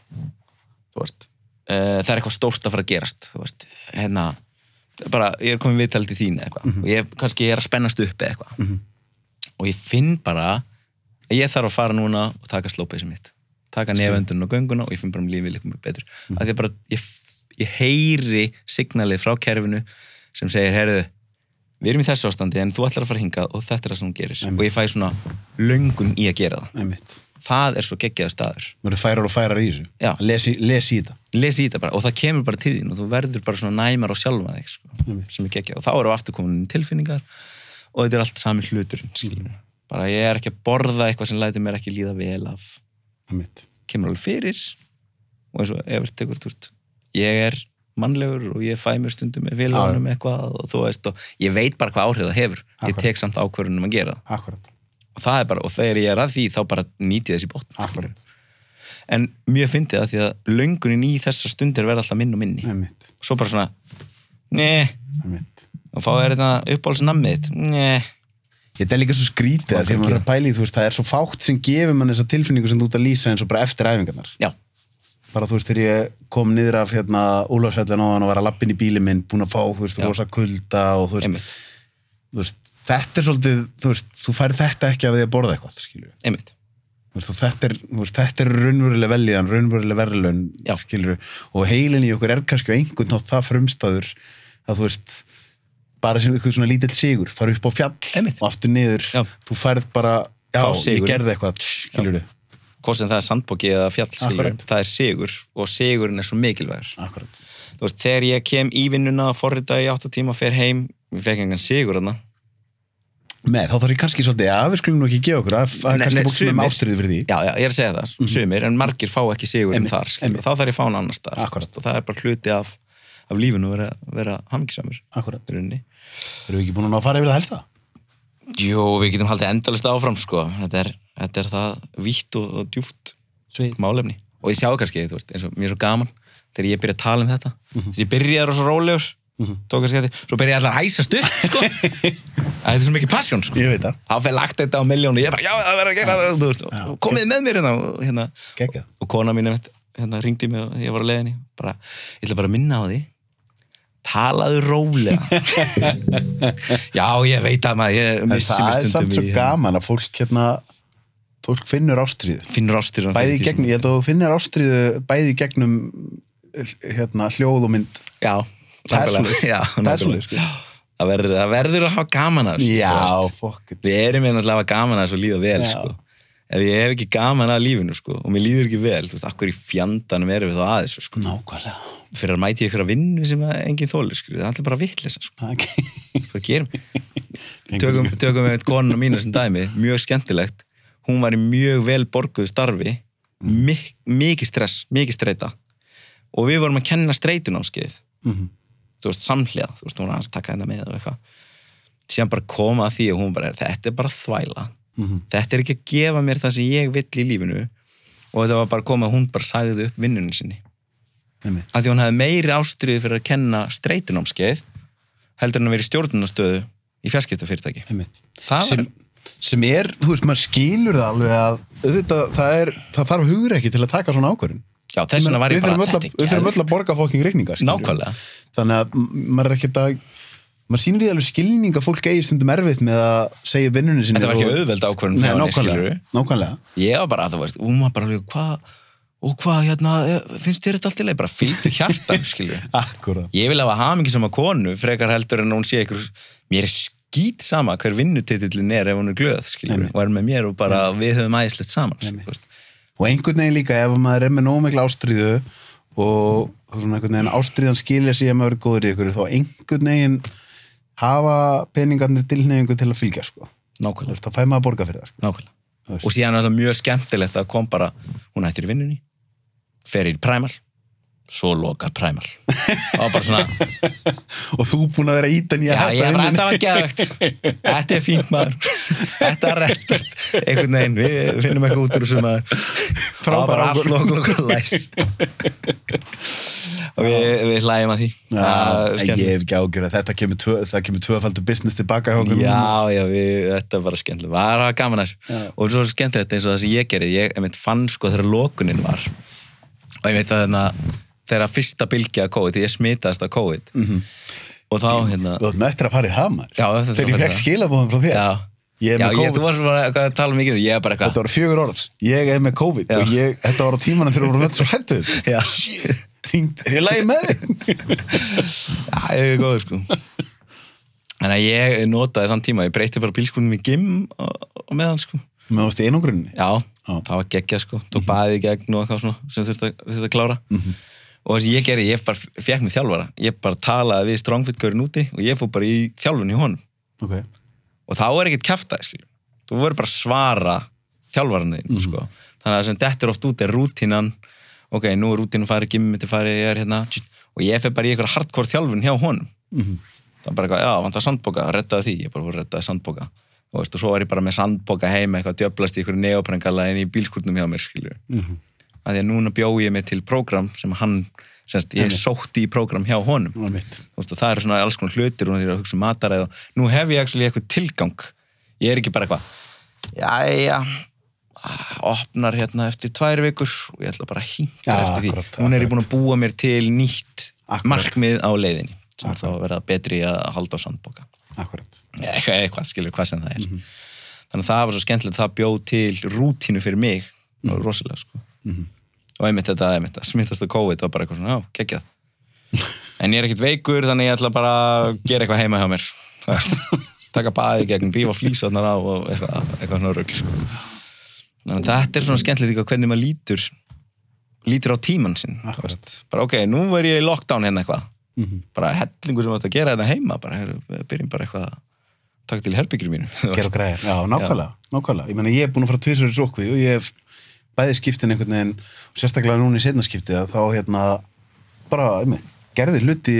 þú veist, uh, það er eitthvað stórt að fara að gerast þú veist, hérna bara, ég er komin viðtalið til þín eitthvað og ég kannski er að spennast upp eitthvað. Og ég finn bara að ég þarf að fara núna og taka slópið sem mitt. Taka neföndun og gönguna og ég finn bara um lífið líka mjög betur. Mm. að því að bara, ég, ég heyri signalið frá kerfinu sem segir, heyrðu við erum í þessu ástandi en þú ætlar að fara hingað og þetta er það sem hún gerir. Og ég fæ svona löngun í að gera það. Einmitt. það er svo geggjaða staður. Maður færar og færar í þessu. Lesi, lesi í þetta. Lesi í þetta bara og það kemur bara til þín og þú verður bara svona næmar á sjálfa þig sko, Einmitt. sem er geggjað. Og þá eru aftur komin tilfinningar og þetta er allt sami hluturinn skilur bara ég er ekki að borða eitthvað sem lætur mér ekki líða vel af. Einmitt. kemur alveg fyrir og eins og ef tekur, þú veist, ég er mannlegur og ég fæ mér stundum með félagunum eitthvað og þú veist og ég veit bara hvað áhrif það hefur. Ég Akkurat. tek samt ákvörðunum að gera það. Akkurat, og það er bara, og þegar ég er að því þá bara nýti ég þessi akkurat. En mjög fyndið það því að löngunin í þessa stundir verða alltaf minn og minni. Einmitt. svo bara svona Einmitt. og fá þér þetta uppáhaldsnammið Nei, Þetta er líka svo skrítið að að maður er að pæla í, þú veist, það er svo fátt sem gefur mann þessa tilfinningu sem þú ert að lýsa eins og bara eftir æfingarnar. já, Bara þú veist, þegar ég kom niður af hérna Úlfarsveitin á hann og var að lappin í bíli minn, búin að fá, þú veist, Já. rosa kulda og þú veist, þú veist, þetta er svolítið, þú veist, þú færð þetta ekki af því að borða eitthvað, skilju. einmitt veist, þetta er, veist, þetta er raunveruleg velíðan, raunveruleg verðlun, skilju, og heilin í okkur er kannski á einhvern nátt það frumstæður að þú veist, bara sem eitthvað svona lítill sigur, fara upp á fjall Einmitt. og aftur niður, Já. þú færð bara, já, ég gerði eitthvað, skilju, hvort sem það er sandbóki eða fjall það er sigur og sigurinn er svo mikilvægur. Akkurat. þú veist, þegar ég kem í vinnuna forrita í 8 tíma, fer heim ég fekk engan sigur þarna. Með, þá þarf ég kannski svolítið, að við skulum nú ekki gefa okkur, að kannski fólk sem ástriðið fyrir því. já, já, ég er að segja það, sumir, en margir fá ekki sigurinn þar, skilur, þá þarf ég að fá hann annars þar og það er bara hluti af, af lífinu að vera, vera hamingsamur Akkurat. Erum við ekki búin að fara yfir það helsta? Jú, við getum haldið endalist áfram sko. þetta, er, þetta er það vítt og, og djúft Sveit. málefni. Og ég sjá kannski, þú veist, eins og mér er svo gaman þegar ég byrja að tala um þetta. Þegar ég byrjaði rosa rólegur. Tók kannski að því, svo byrja ég allar að æsast upp sko. [LAUGHS] að þetta er svo mikið passion sko. Þá fyrir lagt þetta á miljónu ég bara, já, það verður að gera veist, og- komið með mér hérna, og, hérna, og kona mín hérna, ringdi mig og ég var á leiðinni. Bara, ég ætla bara að minna á því talaðu rólega [LAUGHS] já, ég veit að maður ég missi það mig er samt stundum svo í gaman að fólk hérna, fólk finnur ástriðu. finnur ástir Bæði í gegnum, ég held að þú finnir ástriðu bæði í gegnum hérna, hljóð og mynd. já, Það er nákvæmlega. Það er sko. það verður, það verður að hafa gaman að Já, fokk. við erum hérna alltaf að hafa gaman að þessu og líða vel sko. ef ég hef ekki gaman að lífinu sko, og mér líður ekki vel, þú veist, akkur í fjandanum erum við þá að þessu sko. Nákvæmlega. Fyrir að mæti ykkur að vinnu sem að engin þólir það er alltaf bara vittlisa sko. Ekki- Hvað gerum? tökum, [LAUGHS] tökum við konuna mína sem dæmi, mjög skemmtilegt hún var í mjög vel borguðu starfi mik mikið stress, mikið streita og við vorum að kenna streitun á skeið Mhm. þú veist, samhliða, þú veist, hún var að taka þetta með og eitthvað síðan bara koma að því og hún bara, þetta er bara þvæla Mhm. þetta er ekki að gefa mér það sem ég vill í lífinu og þetta var bara að koma að hún bara sagði upp vinnunni sinni. Að því hún hefði meiri ástriðu fyrir að kenna streitunámskeið heldur en að vera í stjórnunastöðu í fjarskiptafyrirtæki. Það sem, sem er, þú veist, maður skilur það alveg að auðvitað, það, er, það þarf hugur ekki til að taka svona ákvörðin Já, þess vegna var ég bara, að- við þurfum öll að borga fokking reikninga þannig að maður er ekkert að maður sýnir í alveg skilning að fólk eigi stundum erfitt með að segja vinnunni sinni Þetta var ekki auðveld nákvæmlega. Ég var bara, veist, hún var bara, hvað, og hvað, hérna, eh, finnst þér þetta allt í leið? Bara fylgdu hjartan, [LAUGHS] skilju. Akkurat Ég vil hafa hamingi sem að konu, frekar heldur en hún sé ykkur, mér er skýt sama hver vinnutitillin er ef hún er glöð, skilju, og er með mér og bara við höfum æðislegt saman, veist. og einhvern veginn líka ef maður er með nóg mikla ástríðu og svona einhvern veginn ástríðan skilja sig að maður er góður í ykkur þá einhvern veginn hafa peningarnir tilneyingu til að fylgja sko. Nákvæmlega, þá fæ maður að borga fyrir það sko. nákvæmlega. Og síðan er þetta mjög skemmtilegt að kom bara, hún hættir í vinnunni, fer í præmal, svo lokar præmal. Og bara svona, [LAUGHS] og þú búin að vera ítan í að Já, ég hætta bara, þetta var geðvægt Þetta er fínt maður. Þetta er rettast einhvern veginn, við finnum eitthvað út úr þessu maður. Það var bara árangur. allt lok, lok, læs. Og við, við hlægjum að því. Já, er ég hef ekki ágjör að þetta kemur, tvö, það kemur tvöfaldur business tilbaka. Já, já, við, þetta er bara skemmtilegt. Var að gaman að þessu og svo skemmtilegt eins og það sem ég gerði. Ég fann sko þegar lokunin var og ég veit að þarna þegar fyrsta bylgja COVID, ég smitaðist af COVID. Og þá hérna Þú ert með eftir að fara í það maður Já, Þegar ég fekk skilabóðum frá þér. Já, Ég já með ég, þú varst bara að tala mikið um, ég er bara Þetta eitthvað var fjögur orð. Ég er með COVID Já. og ég, þetta var á tímanum þegar þú voru með svo hættu Já. Hringt, er ég lægi með þig? Já, ég er góður sko. Þannig að ég notaði þann tíma, ég breyti bara bílskunum í gym og, og meðan sko. Með ást í einangrunni? Já, Já. það var geggjað sko, tók baðið í gegn og eitthvað svona sem þurfti að, þurfti að klára. Og þess að ég gerði, ég bara fekk mig þjálfara. Ég bara talaði við strongfit-görinn úti og ég fór bara í þjálfun í honum. Ok, og þá er ekkert kjaftaði skilju þú verður bara að svara þjálfaran þinn sko. þannig að sem dettur oft út er rútínan. Ok, nú er rútínan farið, gimmi til farið ég er hérna, og ég fer bara í eitthvað hardcore þjálfun hjá honum. Það er bara eitthvað, já, vantar sandboka, reddaði því. Ég bara voru reddaði sandboka og, veist, og svo var ég bara með sandboka heima eitthvað djöblast í einhverju neoprengala inn í bílskurnum hjá mér skilju Mhm. að því að núna bjó ég mig til prógram sem hann, semst, ég sótti í prógram hjá honum. Það mitt. Þú veist, og það eru svona alls konar hlutir og því að hugsa um mataræð og nú hef ég actually eitthvað tilgang. Ég er ekki bara eitthvað jæja opnar hérna eftir tvær vikur og ég ætla bara að hinga Já, eftir því. akkurat, núna er ég akkurat. búin að búa mér til nýtt Akkurat. markmið á leiðinni. Sem þá að vera betri að halda á sandboka Akkurat eitthvað, eitthvað skilur hvað sem það er. Mhm. þannig að það var svo skemmtilegt það bjóð til rútínu fyrir mig. Mhm. og rosalega sko. Og einmitt þetta, einmitt, að smittast á COVID var bara eitthvað svona, já, geggjað. [LAUGHS] En ég er ekkert veikur þannig ég ætla bara að gera eitthvað heima hjá mér. [LAUGHS] Taka baði gegn, rífa flýsarnar á og eitthvað, eitthvað svona rugl sko. þannig að þetta er svona skemmtilegt líka hvernig maður lítur lítur á tímann sinn bara ok, nú er ég í lockdown hérna eitthvað. Mhm. bara hellingur sem átt að gera þetta heima bara, byrjum bara eitthvað að taka til herbyggjur mínu Gera veist. græðir, já, nákvæmlega, nákvæmlega Ég meina, ég hef búin að fara tvisur í sókvi og ég hef bæði skiptin einhvern veginn og sérstaklega núna í setna skipti að þá hérna bara, einmitt, gerði hluti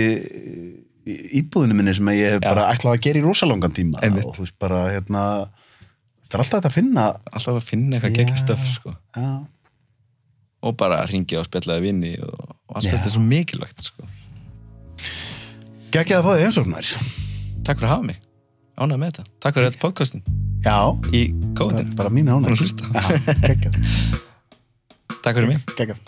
í íbúðinu minni sem ég hef Já. bara ætlað að gera í rosalangan tíma Einmitt. og þú veist bara, hérna það er alltaf þetta að finna alltaf að finna eitthvað Já. geggjast stöf sko. já, og bara ringja og spjallaði vinni og, og allt Já. þetta er svo mikilvægt sko. geggjaði að fá þig heimsóknar takk fyrir að hafa mig, ánægð með þetta. Takk fyrir þetta podcastin. Já, í kóðin bara mín ánæg [LAUGHS] takk fyrir mig. Geggjað